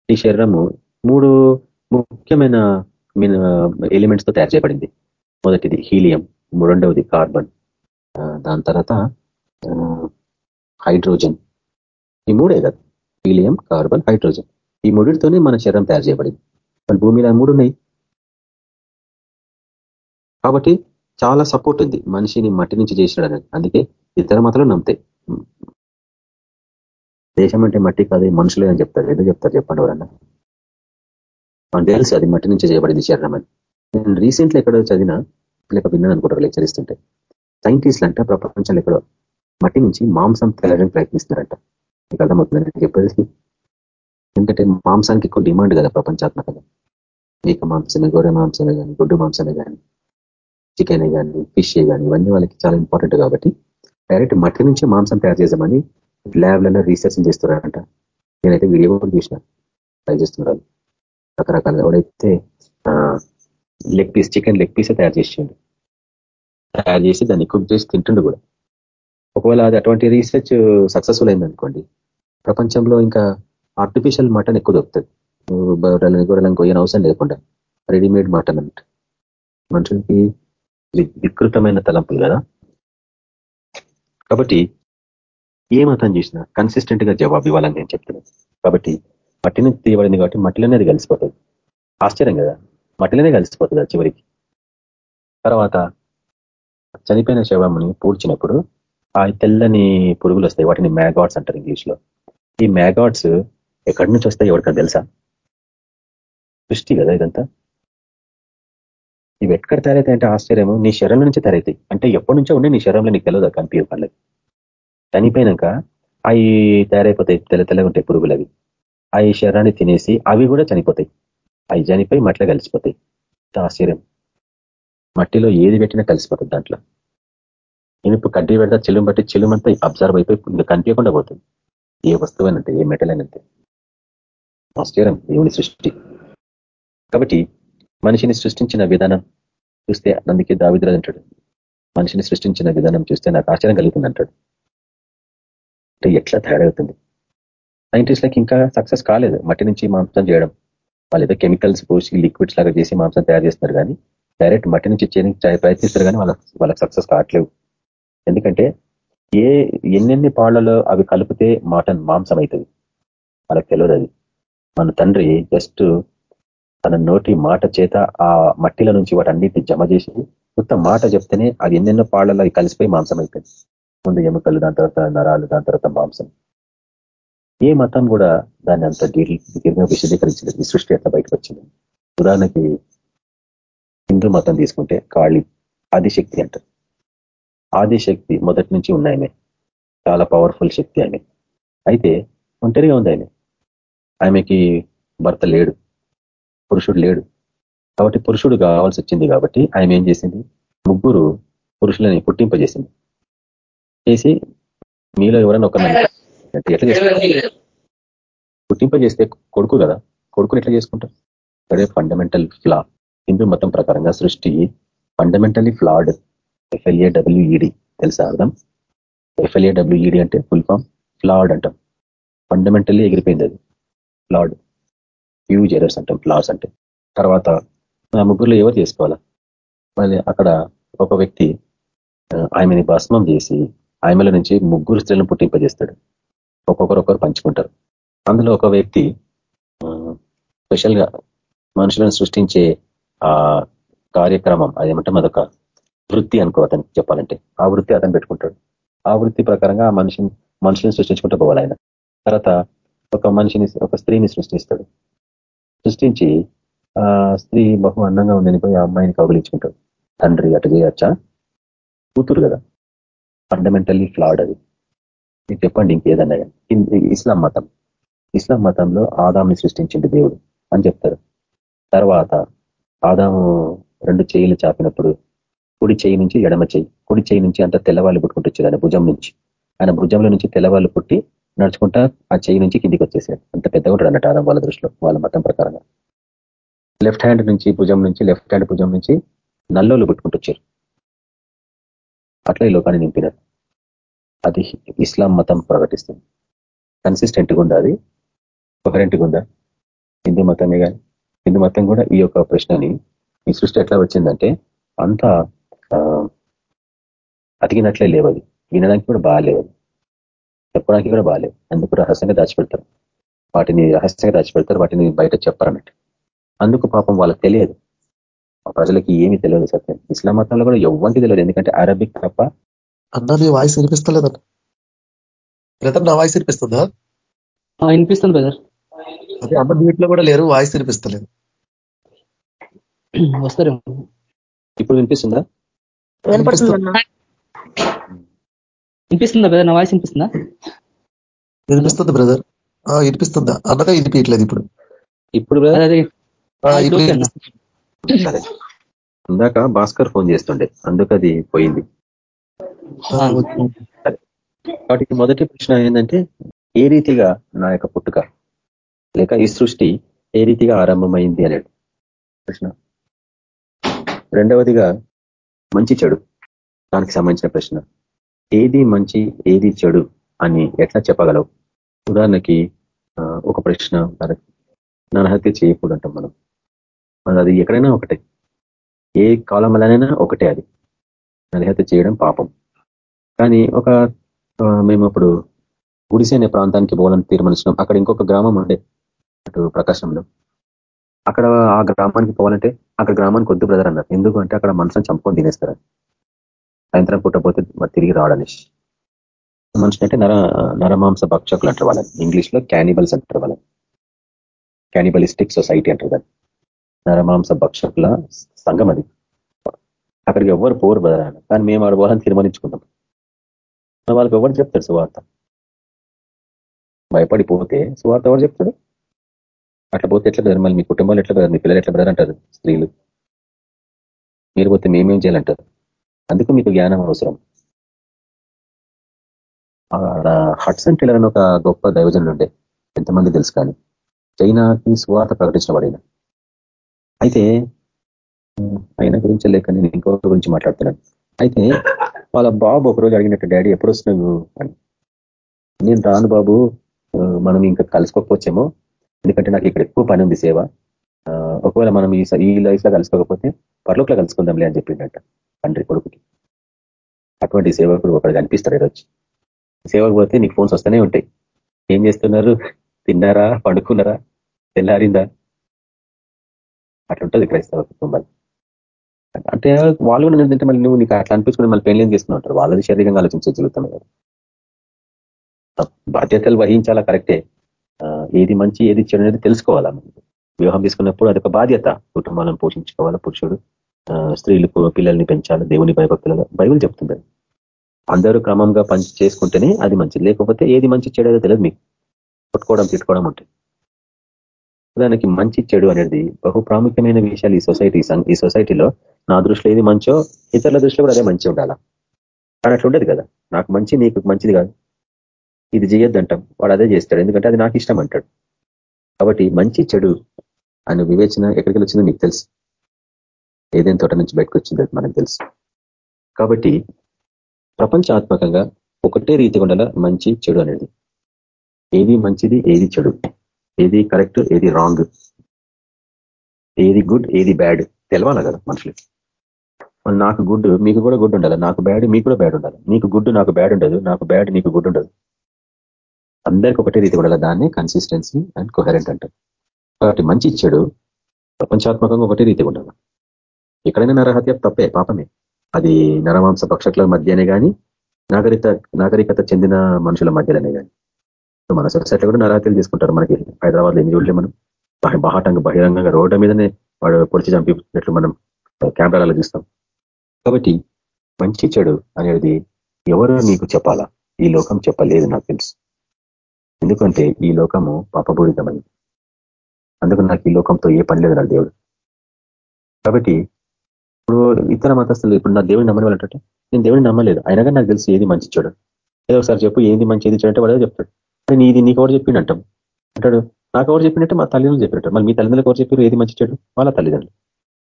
నీ శరీరము మూడు ముఖ్యమైన ఎలిమెంట్స్తో తయారు చేయబడింది. మొదటిది హీలియం రెండవది కార్బన్ దాని తర్వాత హైడ్రోజన్. ఈ మూడే కదా. Helium carbon hydrogen. ఈ మూడితోనే మన శరీరం తయారు చేయబడింది. మన భూమిలో మూడు ఉన్నాయి. కాబట్టి చాలా సపోర్ట్ ఉంది. మనిషిని మట్టి నుంచి చేసినాడు అందుకే ఇతర మాత్రం నమ్ముతాయి దేశం అంటే మట్టి కాదు మనుషులే అని చెప్తారు. ఎందుకు చెప్తారు చెప్పండి ఎవరన్నా? మనకు తెలుసు అది మట్టి నుంచి చేయబడింది శరీరం అని. నేను రీసెంట్లీ ఎక్కడో చదివినా లేక విన్నాను అనుకుంటారు లెక్చర్ ఇస్తుంటే. సైంటిస్టులు అంట ప్రపంచంలో ఎక్కడో మట్టి నుంచి మాంసం తెలడానికి ప్రయత్నిస్తున్నారంట. మీకు అర్థమవుతుందని చెప్పేసి ఎందుకంటే మాంసానికి ఎక్కువ డిమాండ్ కదా ప్రపంచాత్మకంగా. మేక మాంసమే గొర్రె మాంసమే కానీ గుడ్డు మాంసమే కానీ చికెన్ కానీ ఫిష్ కానీ ఇవన్నీ వాళ్ళకి చాలా ఇంపార్టెంట్ కాబట్టి డైరెక్ట్ మట్టి నుంచి మాంసం తయారు చేద్దామని ల్యాబ్లలో రీసెర్చ్ చేస్తున్నారంట. నేనైతే వీడియో కూడా చూసిన. ట్రై చేస్తున్నారు రకరకాలుగా ఎవడైతే లెగ్ పీస్ చికెన్ లెగ్ పీసే తయారు చేసిండు. తయారు చేసి దాన్ని కుక్ చేసి తింటుండు కూడా. ఒకవేళ అది అటువంటి రీసెర్చ్ సక్సెస్ఫుల్ అయిందనుకోండి ప్రపంచంలో ఇంకా ఆర్టిఫిషియల్ మటన్ ఎక్కువ దొరుకుతుంది. గొర్రెలను గొర్రెలను కొయ్యని అవసరం లేకుండా. రెడీమేడ్ మటన్ అంటే. మనుషులకి వికృతమైన తలంపులు కదా? కాబట్టి ఏ మతం చేసినా కన్సిస్టెంట్గా జవాబు ఇవ్వాలని నేను చెప్తున్నాను కాబట్టి మట్టిని తీయబడింది కాబట్టి మట్టిలోనే అది కలిసిపోతుంది. ఆశ్చర్యం కదా? మట్టిలోనే కలిసిపోతుంది చివరికి? తర్వాత చనిపోయిన శవముని పూడ్చినప్పుడు ఆ తెల్లని పురుగులు వస్తాయి. వాటిని మ్యాగాడ్స్ అంటారు ఇంగ్లీష్లో ఈ మ్యాగాడ్స్ ఎక్కడి నుంచి వస్తాయి ఎవరికైనా తెలుసా? సృష్టి కదా ఇదంతా? ఇవి ఎక్కడ తయారైతాయి అంటే ఆశ్చర్యము నీ శరీరం నుంచి తయారైతాయి. అంటే ఎప్పటి నుంచో ఉండే నీ శరీరంలో నీకు తెలియదు కనిపించే పనులకి చనిపోయినాక అవి తయారైపోతాయి తెల్ల తెల్లగా ఉంటాయి పురుగులు అవి అవి శరీరాన్ని తినేసి అవి కూడా చనిపోతాయి. అవి చనిపోయి మట్టిలో కలిసిపోతాయి. ఆశ్చర్యం మట్టిలో ఏది పెట్టినా కలిసిపోతుంది దాంట్లో. ఇనుపు కడ్డీ పెడతా చెలుం బట్టి చెలుమంతా అబ్జర్వ్ అయిపోయి ఇంకా కనిపించకుండా పోతుంది. ఏ వస్తువునంతే ఏ మెటల్ అయినంతే ఆశ్చర్యం దేవుని సృష్టి. కాబట్టి మనిషిని సృష్టించిన విధానం చూస్తే అందుకే దావిద్రాజు అంటాడు. మనిషిని సృష్టించిన విధానం చూస్తే నాకు ఆశ్చర్యం కలుగుతుంది అంటాడు అంటే ఎట్లా తయారవుతుంది? సైంటిస్ట్లకి ఇంకా సక్సెస్ కాలేదు. మట్టి నుంచి మాంసం చేయడం. వాళ్ళు ఏదో కెమికల్స్ పోసి లిక్విడ్స్ లాగా చేసి మాంసం తయారు చేస్తున్నారు కానీ డైరెక్ట్ మట్టి నుంచి చేయడానికి ప్రయత్నిస్తారు కానీ వాళ్ళకి వాళ్ళకి సక్సెస్ కావట్లేవు. ఎందుకంటే ఏ ఎన్నెన్ని పాళ్ళలో అవి కలిపితే మాటన్ మాంసం అవుతుంది? వాళ్ళకి తెలియదు అది. మన తండ్రి జస్ట్ తన నోటి మాట చేత ఆ మట్టిల నుంచి వాటన్నిటిని జమ చేసి కొత్త మాట చెప్తేనే అది ఎన్నెన్నో పాళ్ళలో కలిసిపోయి మాంసం అయిపోయింది. ముందు ఎముకలు దాని తర్వాత నరాలు దాని తర్వాత మాంసం. ఏ మతం కూడా దాన్ని అంత దీర్ఘంగా విశదీకరించింది ఈ సృష్టి ఎట్లా బయటకు వచ్చింది. ఉదాహరణకి హిందూ మతం తీసుకుంటే కాళి ఆదిశక్తి అంటారు. ఆదిశక్తి మొదటి నుంచి ఉన్నాయమే చాలా పవర్ఫుల్ శక్తి ఆమె అయితే ఒంటరిగా ఉంది ఆమె ఆమెకి భర్త లేడు. పురుషుడు లేడు. కాబట్టి పురుషుడు కావాల్సి వచ్చింది కాబట్టి ఆయన ఏం చేసింది? ముగ్గురు పురుషులని పుట్టింపజేసింది. చేసి మీలో ఎవరైనా ఒక ఎట్లా చేస్తారు? పుట్టింపజేస్తే కొడుకు కదా? కొడుకుని ఎట్లా చేసుకుంటారు? అదే ఫండమెంటల్ ఫ్లా హిందూ మతం ప్రకారంగా సృష్టి ఫండమెంటలీ ఫ్లాడ్ ఎఫ్ఎల్ఏడబ్ల్యూఈడి తెలుసా అర్థం? ఎఫ్ఎల్ఏడబ్ల్యూఈడి అంటే ఫుల్ ఫామ్ ఫ్లాడ్ అంటాం. ఫండమెంటల్లీ ఎగిరిపోయింది అది. ఫ్లాడ్ హ్యూజ్ ఎరర్స్ అంటాం లాస్ అంటే. తర్వాత ఆ ముగ్గురులో ఎవరు చేసుకోవాలా? మళ్ళీ అక్కడ ఒక వ్యక్తి ఆమెని భస్మం చేసి ఆమెల నుంచి ముగ్గురు స్త్రీలను పుట్టింపజేస్తాడు. ఒక్కొక్కరు పంచుకుంటారు. అందులో ఒక వ్యక్తి స్పెషల్గా మనుషులను సృష్టించే ఆ కార్యక్రమం అదేమంటే అదొక వృత్తి అనుకో అతను చెప్పాలంటే. ఆ వృత్తి అతను పెట్టుకుంటాడు. ఆ వృత్తి ప్రకారంగా ఆ మనిషిని మనుషులను సృష్టించుకుంటూ పోవాలి ఆయన. తర్వాత ఒక మనిషిని ఒక స్త్రీని సృష్టిస్తాడు. సృష్టించి ఆ స్త్రీ బహు అందంగా ఉందని పోయి ఆ అమ్మాయిని కౌగులించుకుంటాడు తండ్రి అటు చేయొచ్చా కూతురు కదా. ఫండమెంటల్లీ ఫ్లాడ్ అది. మీకు చెప్పండి ఇంకేదన్నా ఇస్లాం మతం. ఇస్లాం మతంలో ఆదాంని సృష్టించింది దేవుడు అని చెప్తారు. తర్వాత ఆదాము రెండు చేయిలు చాపినప్పుడు కుడి చేయి నుంచి ఎడమ చేయి కుడి చేయి నుంచి అంత తెల్లవాళ్ళు పుట్టుకుంటూ వచ్చారు ఆయన భుజం నుంచి. ఆయన భుజంలో నుంచి తెల్లవాళ్ళు పుట్టి నడుచుకుంటా ఆ చెయ్యి నుంచి కిందికి వచ్చేసాడు. అంత పెద్దగా ఉంటాడు అన్నట్టు వాళ్ళ దృష్టిలో వాళ్ళ మతం ప్రకారంగా. లెఫ్ట్ హ్యాండ్ నుంచి భుజం నుంచి లెఫ్ట్ హ్యాండ్ భుజం నుంచి నల్లోలు పుట్టుకుంటొచ్చారు అట్లా ఈ లోకాన్ని నింపినారు. అది ఇస్లాం మతం ప్రకటిస్తుంది. కన్సిస్టెంట్గా ఉందా అది? కొహరెంట్గా ఉందా? హిందూ మతమే కానీ? హిందూ మతం కూడా ఈ యొక్క ప్రశ్నని ఈ సృష్టి ఎట్లా వచ్చిందంటే అంత అతికినట్లే లేవది వినడానికి కూడా బాగాలేవు చెప్పడానికి కూడా బాగాలేదు అందుకు రహస్యంగా దాచిపెడతారు? వాటిని రహస్యంగా దాచిపెడతారు వాటిని బయట చెప్పారన్నట్టు. అందుకు పాపం వాళ్ళకి తెలియదు. ఆ ప్రజలకి ఏమీ తెలియదు సత్యం. ఇస్లాం మతంలో కూడా ఎవ్వంటి తెలియదు. ఎందుకంటే అరబిక్ తప్ప అన్న నీ వాయిస్ వినిపిస్తలేదన్న. బ్రదర్ నా వాయిస్ వినిపిస్తుందా? వినిపిస్తుంది బ్రదర్. అదే అమ్మ నీటిలో కూడా లేరు వాయిస్ వినిపిస్తలేదు. వస్తారు ఇప్పుడు వినిపిస్తుందా? వినిపిస్తుందా బ్రదర్ నా వాయిస్ వినిపిస్తుందా? వినిపిస్తుంది బ్రదర్ వినిపిస్తుందా. అన్నగా వినిపించట్లేదు ఇప్పుడు. ఇప్పుడు ఇందాక భాస్కర్ ఫోన్ చేస్తుండే. అందుకు అది పోయింది. కాబట్టి మొదటి ప్రశ్న ఏంటంటే ఏ రీతిగా నా యొక్క పుట్టుక? లేక ఈ సృష్టి ఏ రీతిగా ఆరంభమైంది అనేది? ప్రశ్న. రెండవదిగా మంచి చెడు. దానికి సంబంధించిన ప్రశ్న. ఏది మంచి ఏది చెడు అని ఎట్లా చెప్పగలవు? ఉదాహరణకి ఒక ప్రశ్న నరహత్య చేయకూడంటాం మనం. అది ఎక్కడైనా ఒకటే. ఏ కాలంలోనైనా ఒకటే అది. నరహత్య చేయడం పాపం. కానీ ఒక మేము అప్పుడు గుడిసె అనే ప్రాంతానికి పోవాలని తీర్మానించినాం. అక్కడ ఇంకొక గ్రామం ఉండే అటు ప్రకాశంలో. అక్కడ ఆ గ్రామానికి పోవాలంటే అక్కడ గ్రామానికి వద్దు బ్రదర్ అన్నారు. ఎందుకు అంటే అక్కడ మనుషులను చంపుకొని తినేస్తారు. సాయంత్రం పుట్టపోతే మరి తిరిగి రావడనేసి మనుషులు అంటే నర నరమాంస భక్షకులు అంటారు వాళ్ళని. ఇంగ్లీష్లో క్యానిబల్స్ అంటారు వాళ్ళని. క్యానిబలిస్టిక్ సొసైటీ అంటారు దాన్ని. నరమాంస భక్షకుల సంఘం అది. అక్కడికి ఎవ్వరు పోరు బ్రదర్ కానీ మేము ఆడ పోవాలని తీర్మానించుకున్నాం. వాళ్ళకి ఎవరు చెప్తారు సువార్త? భయపడిపోతే సువార్త ఎవరు చెప్తాడు? అట్లా పోతే ఎట్లా బ్రదర్ మళ్ళీ మీ కుటుంబాలు ఎట్లా బ్రదర్ మీ పిల్లలు ఎట్లా బ్రదర్ అంటారు స్త్రీలు. మీరు పోతే మేమేం చేయాలంటారు? అందుకు మీకు జ్ఞానం అవసరం. హట్సన్ టెలర్ అని ఒక గొప్ప దైవజనుడు ఉండే. ఎంతమంది తెలుసు కానీ. చైనాకి స్వార్థ ప్రకటించబడిన. అయితే ఆయన గురించి లేక నేను ఇంకో గురించి మాట్లాడుతున్నాను. అయితే వాళ్ళ బాబు ఒకరోజు అడిగినట్టు డాడీ ఎప్పుడు వస్తున్నావు అని. నేను రాను బాబు. మనం ఇంకా కలుసుకోకపోవచ్చేమో. ఎందుకంటే నాకు ఇక్కడ ఎక్కువ పని ఉంది సేవ. ఒకవేళ మనం ఈ ఈ లైఫ్లో కలుసుకోకపోతే పర్లోక్లో కలుసుకుందాంలే అని చెప్పిండట. తండ్రి కొడుకుకి. అటువంటి సేవకుడు ఒకటి కనిపిస్తాడు ఈరోజు. సేవకు పోతే నీకు ఫోన్స్ వస్తూనే ఉంటాయి. ఏం చేస్తున్నారు? తిన్నారా? పండుకున్నారా? తెల్లారిందా? అట్లుంటుంది క్రైస్తవ కుటుంబాలు అంటే వాళ్ళు కూడా ఏంటంటే మళ్ళీ నువ్వు నీకు అట్లా అనిపించుకుని మళ్ళీ పెళ్ళి చేసుకుని ఉంటారు. వాళ్ళది శరీరంగా ఆలోచించే జీవితం బాధ్యతలు వహించాలా? కరెక్టే. ఏది మంచి ఏది చెడు అనేది తెలుసుకోవాలా? వివాహం తీసుకున్నప్పుడు అదొక బాధ్యత. కుటుంబాలను పోషించుకోవాలా? పురుషుడు స్త్రీలు పిల్లల్ని పెంచాలి దేవుని భయభక్తులుగా. బైబుల్ చెప్తుంది అందరూ క్రమంగా పని చేసుకుంటేనే అది మంచిది. లేకపోతే ఏది మంచి చెడు తెలియదు మీకు. కొట్టుకోవడం తిట్టుకోవడం ఉంటుంది. దానికి మంచి చెడు అనేది బహు ప్రాముఖ్యమైన విషయాలు ఈ సొసైటీ ఈ సొసైటీలో నా దృష్టిలో ఏది మంచో ఇతరుల దృష్టిలో కూడా అదే మంచి ఉండాలా. కానీ అట్లా ఉండదు కదా. నాకు మంచి నీకు మంచిది కాదు. ఇది చేయొద్దంటాం. వాడు అదే చేస్తాడు. ఎందుకంటే అది నాకు ఇష్టం అంటాడు. కాబట్టి మంచి చెడు అనే వివేచన ఎక్కడికి వచ్చిందో మీకు తెలుసు. ఏదైనా తోట నుంచి బయటకు వచ్చిందో మనకు తెలుసు. కాబట్టి ప్రపంచాత్మకంగా ఒకటే రీతి ఉండాల మంచి చెడు అనేది. ఏది మంచిది ఏది చెడు. ఏది కరెక్ట్ ఏది రాంగ్. ఏది గుడ్ ఏది బ్యాడ్. తెలవాల కదా మనుషులకి నాకు గుడ్ మీకు కూడా గుడ్ ఉండాలి? నాకు బ్యాడ్ మీకు కూడా బ్యాడ్ ఉండాలి? నీకు గుడ్ నాకు బ్యాడ్ ఉండదు. నాకు బ్యాడ్ నీకు గుడ్ ఉండదు. అందరికి ఒకటే రీతి ఉండాలి దాన్ని కన్సిస్టెన్సీ అండ్ కొహరెంట్ అంటారు. కాబట్టి మంచి చెడు ప్రపంచాత్మకంగా ఒకటే రీతి ఉండాలి. ఎక్కడైనా నరహత్య తప్పే పాపమే. అది నరమాంస పక్షకుల మధ్యనే కానీ నాగరికత నాగరికత చెందిన మనుషుల మధ్యలోనే కానీ మన సొసైటీలో కూడా నరహత్యలు తీసుకుంటారు మనకి. హైదరాబాద్లో ఎన్ని చూడలే మనం. బహాటంగా బహిరంగంగా రోడ్డు మీదనే వాడు పొడిచి చంపినట్లు మనం కెమెరాలలో చూస్తాం. కాబట్టి మంచి చెడు అనేది ఎవరు నీకు చెప్పాలా? ఈ లోకం చెప్పలేదు నాకు తెలుసు. ఎందుకంటే ఈ లోకము పాపపూరితమైంది. అందుకు నాకు ఈ లోకంతో ఏ పని లేదు నాకు దేవుడు. కాబట్టి ఇప్పుడు ఇతర మతస్థులు ఇప్పుడు నా దేవుడిని నమ్మని వాళ్ళంటే నేను దేవుడిని నమ్మలేదు. అయినా నాకు తెలుసు ఏది మంచి చెడు ఏదో ఒకసారి చెప్పు ఏది మంచి ఏది చెడు అంటే చెప్తాడు. అంటే నీది నీకు ఎవరు చెప్పిండు? అంటాడు నాకు ఎవరు చెప్పినట్టే మా తల్లిదండ్రులు చెప్పినట్టు. మళ్ళీ మీ తల్లిదండ్రులకు ఎవరు చెప్పారు ఏది మంచి చెడు వాళ్ళ తల్లిదండ్రులు.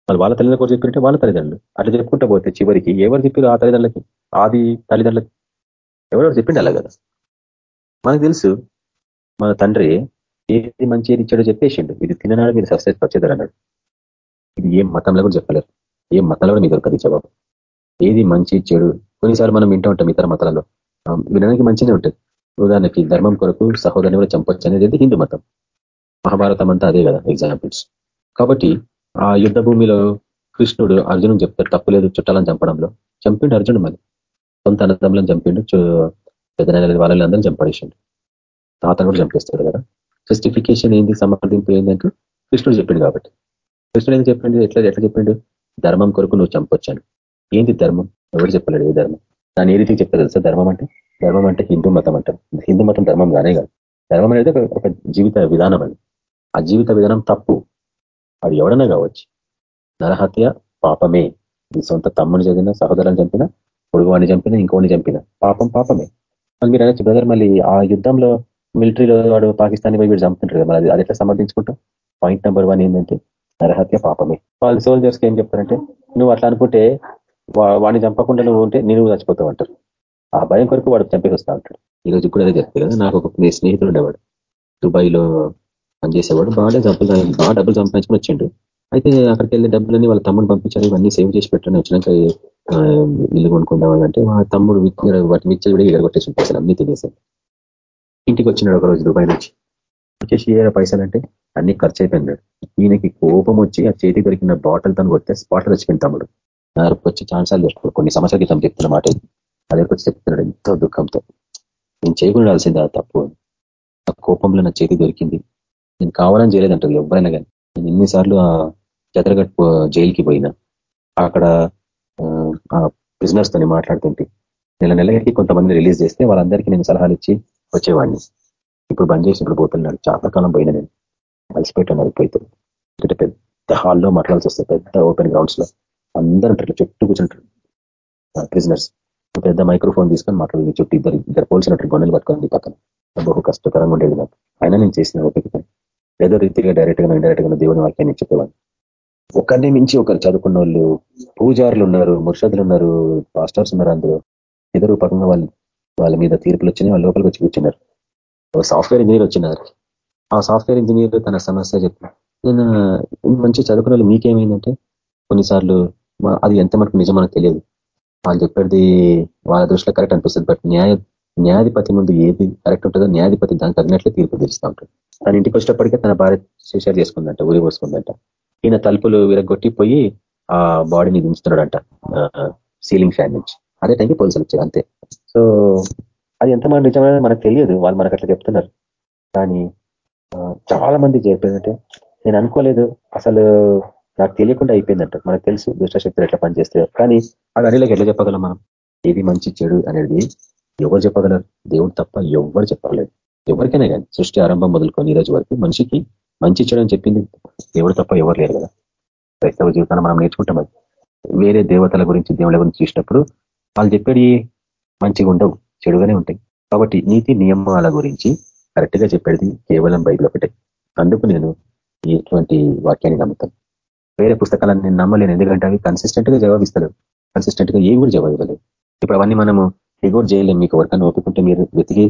మళ్ళీ వాళ్ళ తల్లిదండ్రులకు ఎవరు చెప్పినట్టే వాళ్ళ తల్లిదండ్రులు. అట్లా చెప్పుకుంటా పోతే చివరికి ఎవరు చెప్పారు ఆ తల్లిదండ్రులకి? ఆది తల్లిదండ్రులకి? ఎవరెవరు చెప్పిండి అలా కదా? మనకు తెలుసు మన తండ్రి ఏది మంచి ఏది ఇచ్చాడో చెప్పేసిండు. ఇది తిననాడు మీరు సబ్సైజ్ వచ్చేదారు అన్నాడు ఇది ఏం మతంలో కూడా చెప్పలేరు. ఏ మతంలో కూడా మీ దొరకదు జవాబు? ఏది మంచి చెడు? కొన్నిసార్లు మనం వింటూ ఉంటాం ఇతర మతాలలో. వినడానికి మంచినే ఉంటుంది. ఉదాహరణకి ధర్మం కొరకు సహోదరుని కూడా చంపొచ్చు అనేది హిందూ మతం. మహాభారతం అంతా అదే కదా ఎగ్జాంపుల్స్ కాబట్టి ఆ యుద్ధ భూమిలో కృష్ణుడు అర్జును చెప్తాడు తప్పులేదు చుట్టాలను చంపడంలో. చంపిండు అర్జునుడు మరి సొంత అన్నదమ్ములను చంపిండు పెద్ద వాళ్ళందరూ చంపడేసిండు తాతను కూడా చంపేస్తాడు కదా. జస్టిఫికేషన్ ఏంది సమర్థింపు ఏంటంటే కృష్ణుడు చెప్పిండు కాబట్టి. కృష్ణుడు ఏం చెప్పిండు? ఎట్లా ఎట్లా చెప్పిండు? ధర్మం కొరకు నువ్వు చంపొచ్చాను. ఏంది ధర్మం? ఎవరు చెప్పలేడు ఏ ధర్మం? దాన్ని ఏ రీతికి చెప్తారు తెలుసా? ధర్మం అంటే? ధర్మం అంటే హిందూ మతం అంటారు హిందూ మతం ధర్మం కానే కాదు. ధర్మం అనేది ఒక జీవిత విధానం అది. ఆ జీవిత విధానం తప్పు. అది ఎవడన్నా కావచ్చు. నరహత్య పాపమే. నీ సొంత తమ్ముని చదివిన సహోదరుని చంపిన పొడుగువాడిని చంపిన ఇంకోని చంపిన పాపం పాపమే. మళ్ళీ మీరు అనొచ్చు బ్రదర్ మళ్ళీ ఆ యుద్ధంలో మిలిటరీలో వాడు పాకిస్తాన్ పోయి వీడు చంపుతుంటారు కదా అది ఎట్లా సమర్థించుకుంటాం పాయింట్ నెంబర్ వన్ ఏంటంటే నరహత్య పాపమే. వాళ్ళు సోల్జర్స్కి ఏం చెప్తారంటే నువ్వు అట్లా అనుకుంటే వాడిని చంపకుండా నువ్వు ఉంటే నేను చచ్చిపోతావు అంటారు. ఆ భయం కొరకు వాడు చంపేసి వస్తా ఉంటాడు. ఈ రోజు కూడా అదే చెప్తారు కదా నాకు ఒక స్నేహితుడు ఉండేవాడు. దుబాయ్లో పనిచేసేవాడు బాగా డబ్బులు బాగా డబ్బులు సంపాదించుకుని వచ్చిండు. అయితే అక్కడికి వెళ్ళే డబ్బులన్నీ వాళ్ళ తమ్ముడు పంపించారు ఇవన్నీ సేవ్ చేసి పెట్టాను. వచ్చినాక ఇల్లు కొనుక్కుందామంటే మా తమ్ముడు వాటి విచ్చలు కూడా ఎగరగొట్టేసి పైసలు అన్ని తినేసాను ఇంటికి వచ్చినాడు ఒకరోజు దుబాయ్ నుంచి. వచ్చేసి ఏ పైసలు అంటే అన్ని ఖర్చు అయిపోయినాడు ఈయనకి కోపం వచ్చి ఆ చేతి దొరికిన బాటిల్ తను కొడితే స్పాట్లు వచ్చిపోయింది తమ్ముడు. నా వచ్చి ఛాన్సాలు చేసుకోడు కొన్ని సంవత్సరాల క్రితం చెప్తున్న మాట అదే వచ్చి చెప్తున్నాడు ఎంతో దుఃఖంతో. నేను చేయకుండా ఆ తప్పు ఆ కోపంలో నా చేతి దొరికింది. నేను కావాలని చేయలేదంటారు ఎవరైనా కానీ. నేను ఎన్నిసార్లు ఆ చెదరగట్ జైలుకి పోయినా. అక్కడ ఆ బిజినెస్ తోని మాట్లాడుతుంటే నెల నెలకి కొంతమందిని రిలీజ్ చేస్తే వాళ్ళందరికీ నేను సలహాలు ఇచ్చి వచ్చేవాడిని. ఇప్పుడు బంద్ చేసి ఇప్పుడు పోతున్నాడు చాలా కాలం పోయిన నేను. అలసిపెట్టాను పోతుంది పెద్ద హాల్లో మాట్లాడాల్సి వస్తుంది. పెద్ద ఓపెన్ గ్రౌండ్స్లో అందరూ ఉంటారు. చుట్టూ కూర్చుంటారు. ప్రిజనర్స్ పెద్ద మైక్రోఫోన్ తీసుకొని మాట్లాడింది చుట్టూ ఇద్దరు ఇద్దరు పోల్చినట్టు గొన్నెలు పట్టుకొని పక్కన. బహు కష్టకరంగా ఉండేది నాకు. అయినా నేను చేసిన ఓపిక ఏదో రీతిగా డైరెక్ట్గా ఇండైరెక్ట్గా దేవుని వాక్యాన్ని చెప్పేవాడిని. ఒకరిని మించి ఒకరు చదువుకున్న వాళ్ళు పూజారులు ఉన్నారు ముర్షదులు ఉన్నారు పాస్టర్స్ ఉన్నారు అందరూ. ఏదో రూపకంగా వాళ్ళు వాళ్ళ మీద తీర్పులు వచ్చినాయి. వాళ్ళ లోపలికి వచ్చి కూర్చున్నారు. సాఫ్ట్వేర్ ఇంజనీర్ వచ్చినారు. ఆ సాఫ్ట్వేర్ ఇంజనీర్ తన సమస్య చెప్పిన. నేను మంచి చదువుకున్న వాళ్ళు మీకేమైందంటే కొన్నిసార్లు అది ఎంత మటుకు నిజం మనకు తెలియదు. వాళ్ళు చెప్పేది వాళ్ళ దృష్టిలో కరెక్ట్ అనిపిస్తుంది బట్ న్యాయ న్యాయాధిపతి ముందు ఏది కరెక్ట్ ఉంటుందో న్యాయాధిపతి దానికి తగినట్లే తీర్పు తీరుస్తూ ఉంటాడు. తన ఇంటికి వచ్చేటప్పటికే తన భార్య శేషాలు చేసుకుందంట ఊరి పోసుకుందంట. ఈయన తలుపులు విరగొట్టిపోయి ఆ బాడీని దించుతున్నాడంట సీలింగ్ ఫ్యాన్ నుంచి. అదే టైంకి పోలీసులు వచ్చారు అంతే. సో అది ఎంత మన నిజమైన మనకు తెలియదు వాళ్ళు మనకు అట్లా చెప్తున్నారు. కానీ చాలా మంది చెప్పిందంటే నేను అనుకోలేదు అసలు నాకు తెలియకుండా అయిపోయిందంట. మనకు తెలుసు దుష్టశక్తులు ఎట్లా పనిచేస్తాయో. కానీ అది అనిలోకి ఎట్లా చెప్పగలం మనం? ఏది మంచి చెడు అనేది ఎవరు చెప్పగలరు? దేవుడు తప్ప ఎవరు చెప్పలేదు ఎవరికైనా కానీ సృష్టి ఆరంభం మొదలుకొని ఈ రోజు వరకు మనిషికి మంచి చెడు అని చెప్పింది దేవుడు తప్ప ఎవరు లేరు కదా? క్రైస్తవ జీవితాన్ని మనం నేర్చుకుంటాం అది. వేరే దేవతల గురించి దేవుళ్ళ గురించి చూసినప్పుడు వాళ్ళు చెప్పేది మంచిగా ఉండవు చెడుగానే ఉంటాయి. కాబట్టి నీతి నియమాల గురించి కరెక్ట్గా చెప్పేది కేవలం బైబిల్ ఒకటే. అందుకు నేను ఇటువంటి వాక్యాన్ని నమ్ముతాను. వేరే పుస్తకాలను నేను నమ్మలేను. ఎందుకంటే అవి కన్సిస్టెంట్గా జవాబిస్తలేవు. కన్సిస్టెంట్గా ఏం కూడా జవాబు ఇవ్వలేవు. ఇప్పుడు అవన్నీ మనము ఎగోర్ చేయలేము మీకు ఎవరికైనా ఒప్పుకుంటే మీరు వెతికి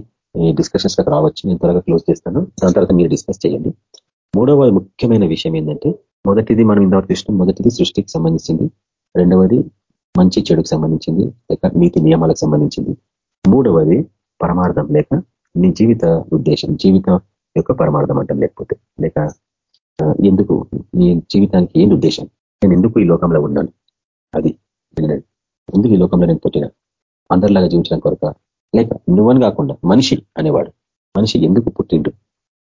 డిస్కషన్స్లోకి రావచ్చు. నేను త్వరగా క్లోజ్ చేస్తాను. దాని తర్వాత మీరు డిస్కస్ చేయండి. మూడవ ముఖ్యమైన విషయం ఏంటంటే మొదటిది మనం ఇంతవరకు చూసిన. మొదటిది సృష్టికి సంబంధించింది. రెండవది మంచి చెడుకు సంబంధించింది. లేక నీతి నియమాలకు సంబంధించింది. మూడవది పరమార్థం. లేక నీ జీవిత ఉద్దేశం జీవితం యొక్క పరమార్థం అంటాం లేకపోతే. లేక ఎందుకు? నీ జీవితానికి ఏంటి ఉద్దేశం? నేను ఎందుకు ఈ లోకంలో ఉన్నాను? అది ఎందుకు ఈ లోకంలో నేను పుట్టిన? అందరిలాగా జీవించడం కొరక? లేక నువ్వని కాకుండా మనిషి అనేవాడు. మనిషి ఎందుకు పుట్టిండు?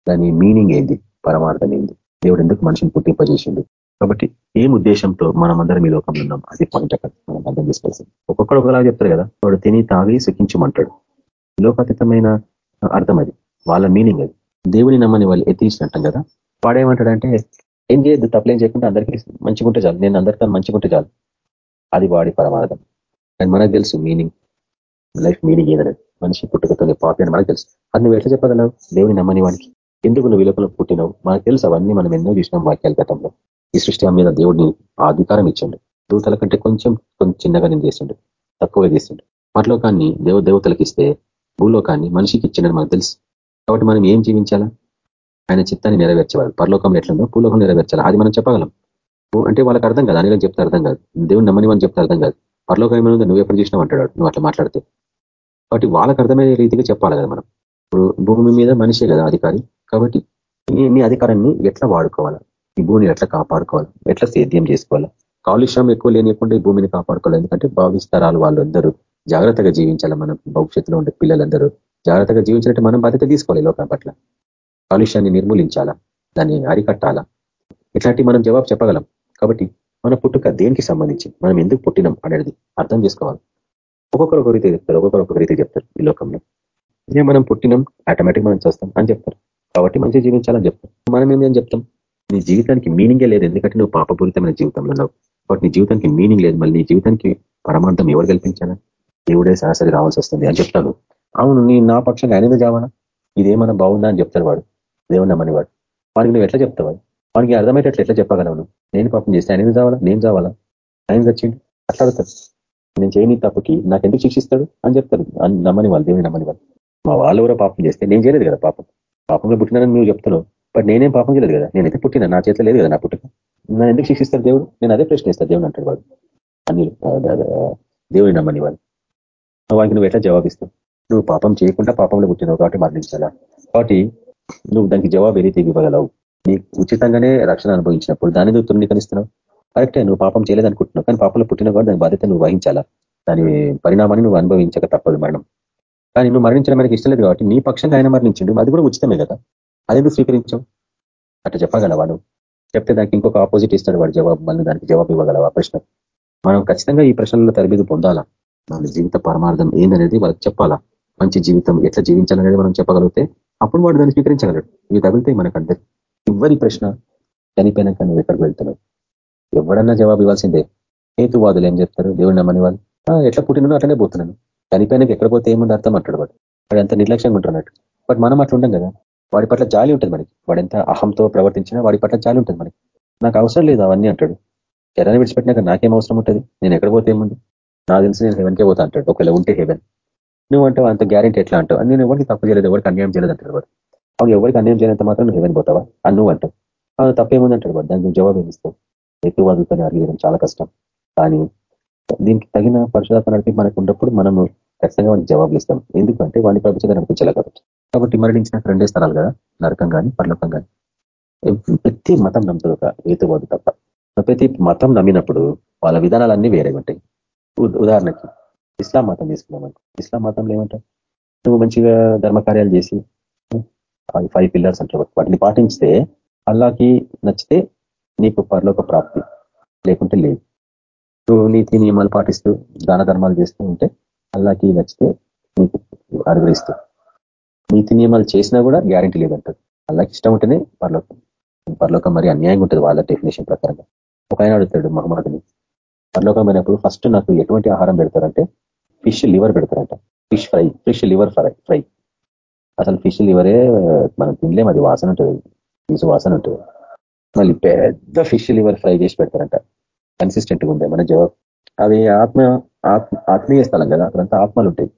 దాని మీనింగ్ ఏంది? పరమార్థం ఏంది? దేవుడు ఎందుకు మనిషిని పుట్టింపజేసిండు? కాబట్టి ఏం ఉద్దేశంతో మనం అందరం ఈ లోకంలో ఉన్నాం? అది పాయింట్ అక్కడ మనం అర్థం చేసుకోవాల్సింది. ఒక్కొక్కడు ఒకలా చెప్తారు కదా వాడు తిని తాగి సుఖించమంటాడు. లోకాతీతమైన అర్థం అది వాళ్ళ మీనింగ్ అది. దేవుని నమ్మని వాళ్ళు ఎత్తించినట్టం కదా. వాడేమంటాడంటే ఏం చేయద్దు తప్పులేం చేయకుండా అందరికీ మంచిగుంటే చాలు. నేను అందరికీ మంచిగుంటే చాలు. అది వాడి పరమార్థం. కానీ మనకు తెలుసు మీనింగ్ లైఫ్ మీనింగ్ ఏదనేది మనిషి పుట్టుకతోనే పాపి అని మనకు తెలుసు. అది నువ్వు ఎట్లా చెప్పగలవు? దేవుని నమ్మని వాడికి. ఎందుకు నువ్వు విలుపల పుట్టినావు? మనకు తెలుసు అవన్నీ మనం ఎన్నో చూసినాం వాక్యాల గతంలో ఈ సృష్టి మీద దేవుడిని అధికారం ఇచ్చిండు. దూతల కంటే కొంచెం కొంచెం చిన్నగా నేను చేసిండు. తక్కువ చేసిండు. పరలోకాన్ని దేవ దేవతలకు ఇస్తే భూలోకాన్ని మనిషికి ఇచ్చిండని మనకు తెలుసు. కాబట్టి మనం ఏం జీవించాలా? ఆయన చిత్తాన్ని నెరవేర్చేవాళ్ళు పరలోకంలో ఎట్లుందో భూలోకం నెరవేర్చాలి? అది మనం చెప్పగలం. అంటే వాళ్ళకి అర్థం కాదు. అని చెప్తే అర్థం కాదు. దేవుని నమ్మని మనం చెప్తే అర్థం కాదు. పరలోకం ఏమైనా నువ్వు ఎప్పుడు చూసినావు అంటాడు. నువ్వు అట్లా మాట్లాడితే. కాబట్టి వాళ్ళకి అర్థమయ్యే రీతిగా చెప్పాలి కదా మనం. ఇప్పుడు భూమి మీద మనిషే కదా అధికారి. కాబట్టి నీ అధికారాన్ని ఎట్లా వాడుకోవాలా? ఈ భూమిని ఎట్లా కాపాడుకోవాలి? ఎట్లా సేద్యం చేసుకోవాలా? కాలుష్యం ఎక్కువ లేనియకుండా ఈ భూమిని కాపాడుకోవాలి? ఎందుకంటే భావిస్తరాలు వాళ్ళందరూ జాగ్రత్తగా జీవించాలి మనం భవిష్యత్తులో ఉండే పిల్లలందరూ. జాగ్రత్తగా జీవించినట్టు మనం బాధ్యత తీసుకోవాలి లోకం పట్ల. కాలుష్యాన్ని నిర్మూలించాలా? దాన్ని అరికట్టాలా? ఇట్లాంటి మనం జవాబు చెప్పగలం? కాబట్టి మన పుట్టుక దేనికి సంబంధించి? మనం ఎందుకు పుట్టినాం అనేది అర్థం చేసుకోవాలి. ఒక్కొక్కరు ఒక రీతి చెప్తారు ఒక్కొక్కరు ఒక రీతి చెప్తారు ఈ లోకంలో. ఇదే మనం పుట్టినాం ఆటోమేటిక్ మనం చేస్తాం అని చెప్తారు. కాబట్టి మంచిగా జీవించాలని చెప్తాం మనం ఏమేం చెప్తాం? నీ జీవితానికి మీనింగే లేదు. ఎందుకంటే నువ్వు పాపపూరితమైన జీవితంలో ఉన్నావు. కాబట్టి నీ జీవితానికి మీనింగ్ లేదు. మళ్ళీ నీ జీవితానికి పరమార్థం ఎవరు కల్పించాలా? దేవుడే సరాసరి రావాల్సి వస్తుంది అని చెప్తాడు. అవును నీ నా పక్షంగా ఆయన కావాలా? ఇదేమన్నా బాగుందా అని చెప్తాడు వాడు. దేవుడు వాడు వాడికి నువ్వు ఎట్లా చెప్తావు వానికి అర్థమయ్యేటట్లు ఎట్లా చెప్పగలవు నేను పాపం చేస్తే ఆయన చావాలా నేను చావాలా ఆయన చచ్చిండు అట్లా అడుగుతాడు. నేను చేయని తప్పుకి నాకు ఎందుకు శిక్షిస్తాడు అని చెప్తారు నమ్మని వాళ్ళు దేవుని నమ్మని వాళ్ళు మా వాళ్ళు ఎవరో పాపం చేస్తే నేను చేయలేదు కదా పాపం. పాపంలో పుట్టినానని నువ్వు చెప్తున్నావు బట్ నేనేం పాపం చేయలేదు కదా. నేను అయితే పుట్టినా నా చేతిలో లేదు కదా నా పుట్టుక. నన్ను ఎందుకు శిక్షిస్తారు దేవుడు? నేను అదే ప్రశ్నిస్తాను దేవుని దేవుడు అంటాడు వాడు. అన్ని దేవుని నమ్మని వాళ్ళు వానికి నువ్వు ఎట్లా జవాబిస్తావు? నువ్వు పాపం చేయకుండా పాపంలో పుట్టినావు కాబట్టి మరణించాలా? కాబట్టి నువ్వు దానికి జవాబు ఏ ఇవ్వగలవు నీకు ఉచితంగానే రక్షణ అనుభవించినప్పుడు దాన్ని నువ్వు తృణీకరిస్తున్నావు. కరెక్టే నువ్వు పాపం చేయలేదనుకుంటున్నావు కానీ పాపంలో పుట్టిన కూడా దాని బాధ్యత నువ్వు వహించాలా? దాని పరిణామాన్ని నువ్వు అనుభవించక తప్పదు మరణం. కానీ నువ్వు మరణించడం మనకి ఇష్టం లేదు కాబట్టి నీ పక్షంగా ఆయన మరణించిండు అది కూడా ఉచితమే కదా? అదెందుకు స్వీకరించావు? అట్లా చెప్పగలవా నువ్వు? చెప్తే దానికి ఇంకొక ఆపోజిట్ ఇస్తాడు వాడు జవాబు మళ్ళీ దానికి జవాబు ఇవ్వగలవా? ప్రశ్న. మనం ఖచ్చితంగా ఈ ప్రశ్నల్లో తరబిది పొందాలా? మన జీవిత పరమార్థం ఏందనేది వాళ్ళకి చెప్పాలా? మంచి జీవితం ఎట్లా జీవించాలనేది మనం చెప్పగలిగితే అప్పుడు వాడు దాన్ని స్వీకరించగలడు. ఇవి తగిలితే మనకందరు ఇవ్వని ప్రశ్న చనిపోయినాక నువ్వు ఎక్కడికి వెళ్తున్నావు? ఎవడన్నా జవాబు ఇవ్వాల్సిందే. హేతువాదులు ఏం చెప్తారు? దేవుడు నమ్మని వాళ్ళు ఎట్లా పుట్టినో అట్లనే పోతున్నాను చనిపోయినాక ఎక్కడ పోతే ఏముంది అర్థం అంటాడు వాడు. వాడు ఎంత నిర్లక్ష్యంగా ఉంటున్నట్టు బట్ మనం అట్లా ఉండం కదా. వాడి పట్ల జాలి ఉంటుంది మనకి. వాడెంత అహంతో ప్రవర్తించినా వాడి పట్ల జాలి ఉంటుంది మనకి. నాకు అవసరం లేదు అవన్నీ అంటాడు. శరీరాన్ని విడిచిపెట్టినాక నాకేం అవసరం ఉంటుంది? నేను ఎక్కడ పోతే ఏముంది? నాకు తెలిసి నేను హెవెన్కే పోతా అంటాడు. ఒకవేళ ఉంటే హెవెన్ నువ్వు అంటావు అంత గ్యారెంటీ ఎట్లా అంటావు? నేను ఎవరికి తప్పు చేయలేదు ఎవరికి అన్యాయం చేయలేదు అంటాడు వాడు. అవి ఎవరికి అన్యాయం చేయనంత మాత్రం నువ్వు హెవెన్ పోతావా? అని నువ్వు అంటావు. తప్పేముంది అంటాడు వాడు. దానికి జవాబు ఏమిస్తావు ఎక్కువ వాదుకొని అడిగడం చాలా కష్టం. కానీ దీనికి తగిన పరిశుధాత్మ నడిపి మనకు ఉన్నప్పుడు మనం ఖచ్చితంగా వాడికి జవాబులు ఇస్తాం. ఎందుకంటే వాడిని ప్రపంచంగా నడిపించాలి కాబట్టి. కాబట్టి మరణించిన రెండే స్థలాలు కదా? నరకం కానీ పర్లోకం కానీ ప్రతి మతం నమ్ముతుంది ఒక హేతువాదు తప్ప. ప్రతి మతం నమ్మినప్పుడు వాళ్ళ విధానాలన్నీ వేరే ఉంటాయి. ఉదాహరణకి ఇస్లాం మతం తీసుకున్నాం ఇస్లాం మతంలో ఏమంటారు? నువ్వు మంచిగా ధర్మకార్యాలు చేసి ఫైవ్ పిల్లర్స్ అంటారు వాటిని పాటించితే అల్లాకి నచ్చితే నీకు పరలోక ప్రాప్తి లేకుంటే లేదు. నువ్వు నీతి నియమాలు పాటిస్తూ దాన ధర్మాలు చేస్తూ ఉంటే అల్లాకి నచ్చితే నీకు అనుగ్రహిస్తూ. నీతి నియమాలు చేసినా కూడా గ్యారంటీ లేదంటారు. అల్లాకి ఇష్టం ఉంటేనే పరలోకం పరలోకం మరి అన్యాయంగా ఉంటుంది వాళ్ళ డెఫినేషన్ ప్రకారంగా. ఒక ఆయన అడుగుతాడు మహమ్మద్ని పరలోకం ఫస్ట్ నాకు ఎటువంటి ఆహారం పెడతారంటే ఫిష్ లివర్ పెడతారంట. Fish fry fish liver fry fry అసలు ఫిష్ లివరే మనం తినలేం అది వాసన ఉంటుంది. ఫిష్ వాసన ఉంటుంది. మళ్ళీ పెద్ద ఫిష్ లివర్ ఫ్రై చేసి పెడతారంట. కన్సిస్టెంట్గా ఉంది మన జవాబు అవి ఆత్మ ఆత్మీయ స్థలం కదా అక్కడంతా ఆత్మలు ఉంటాయి.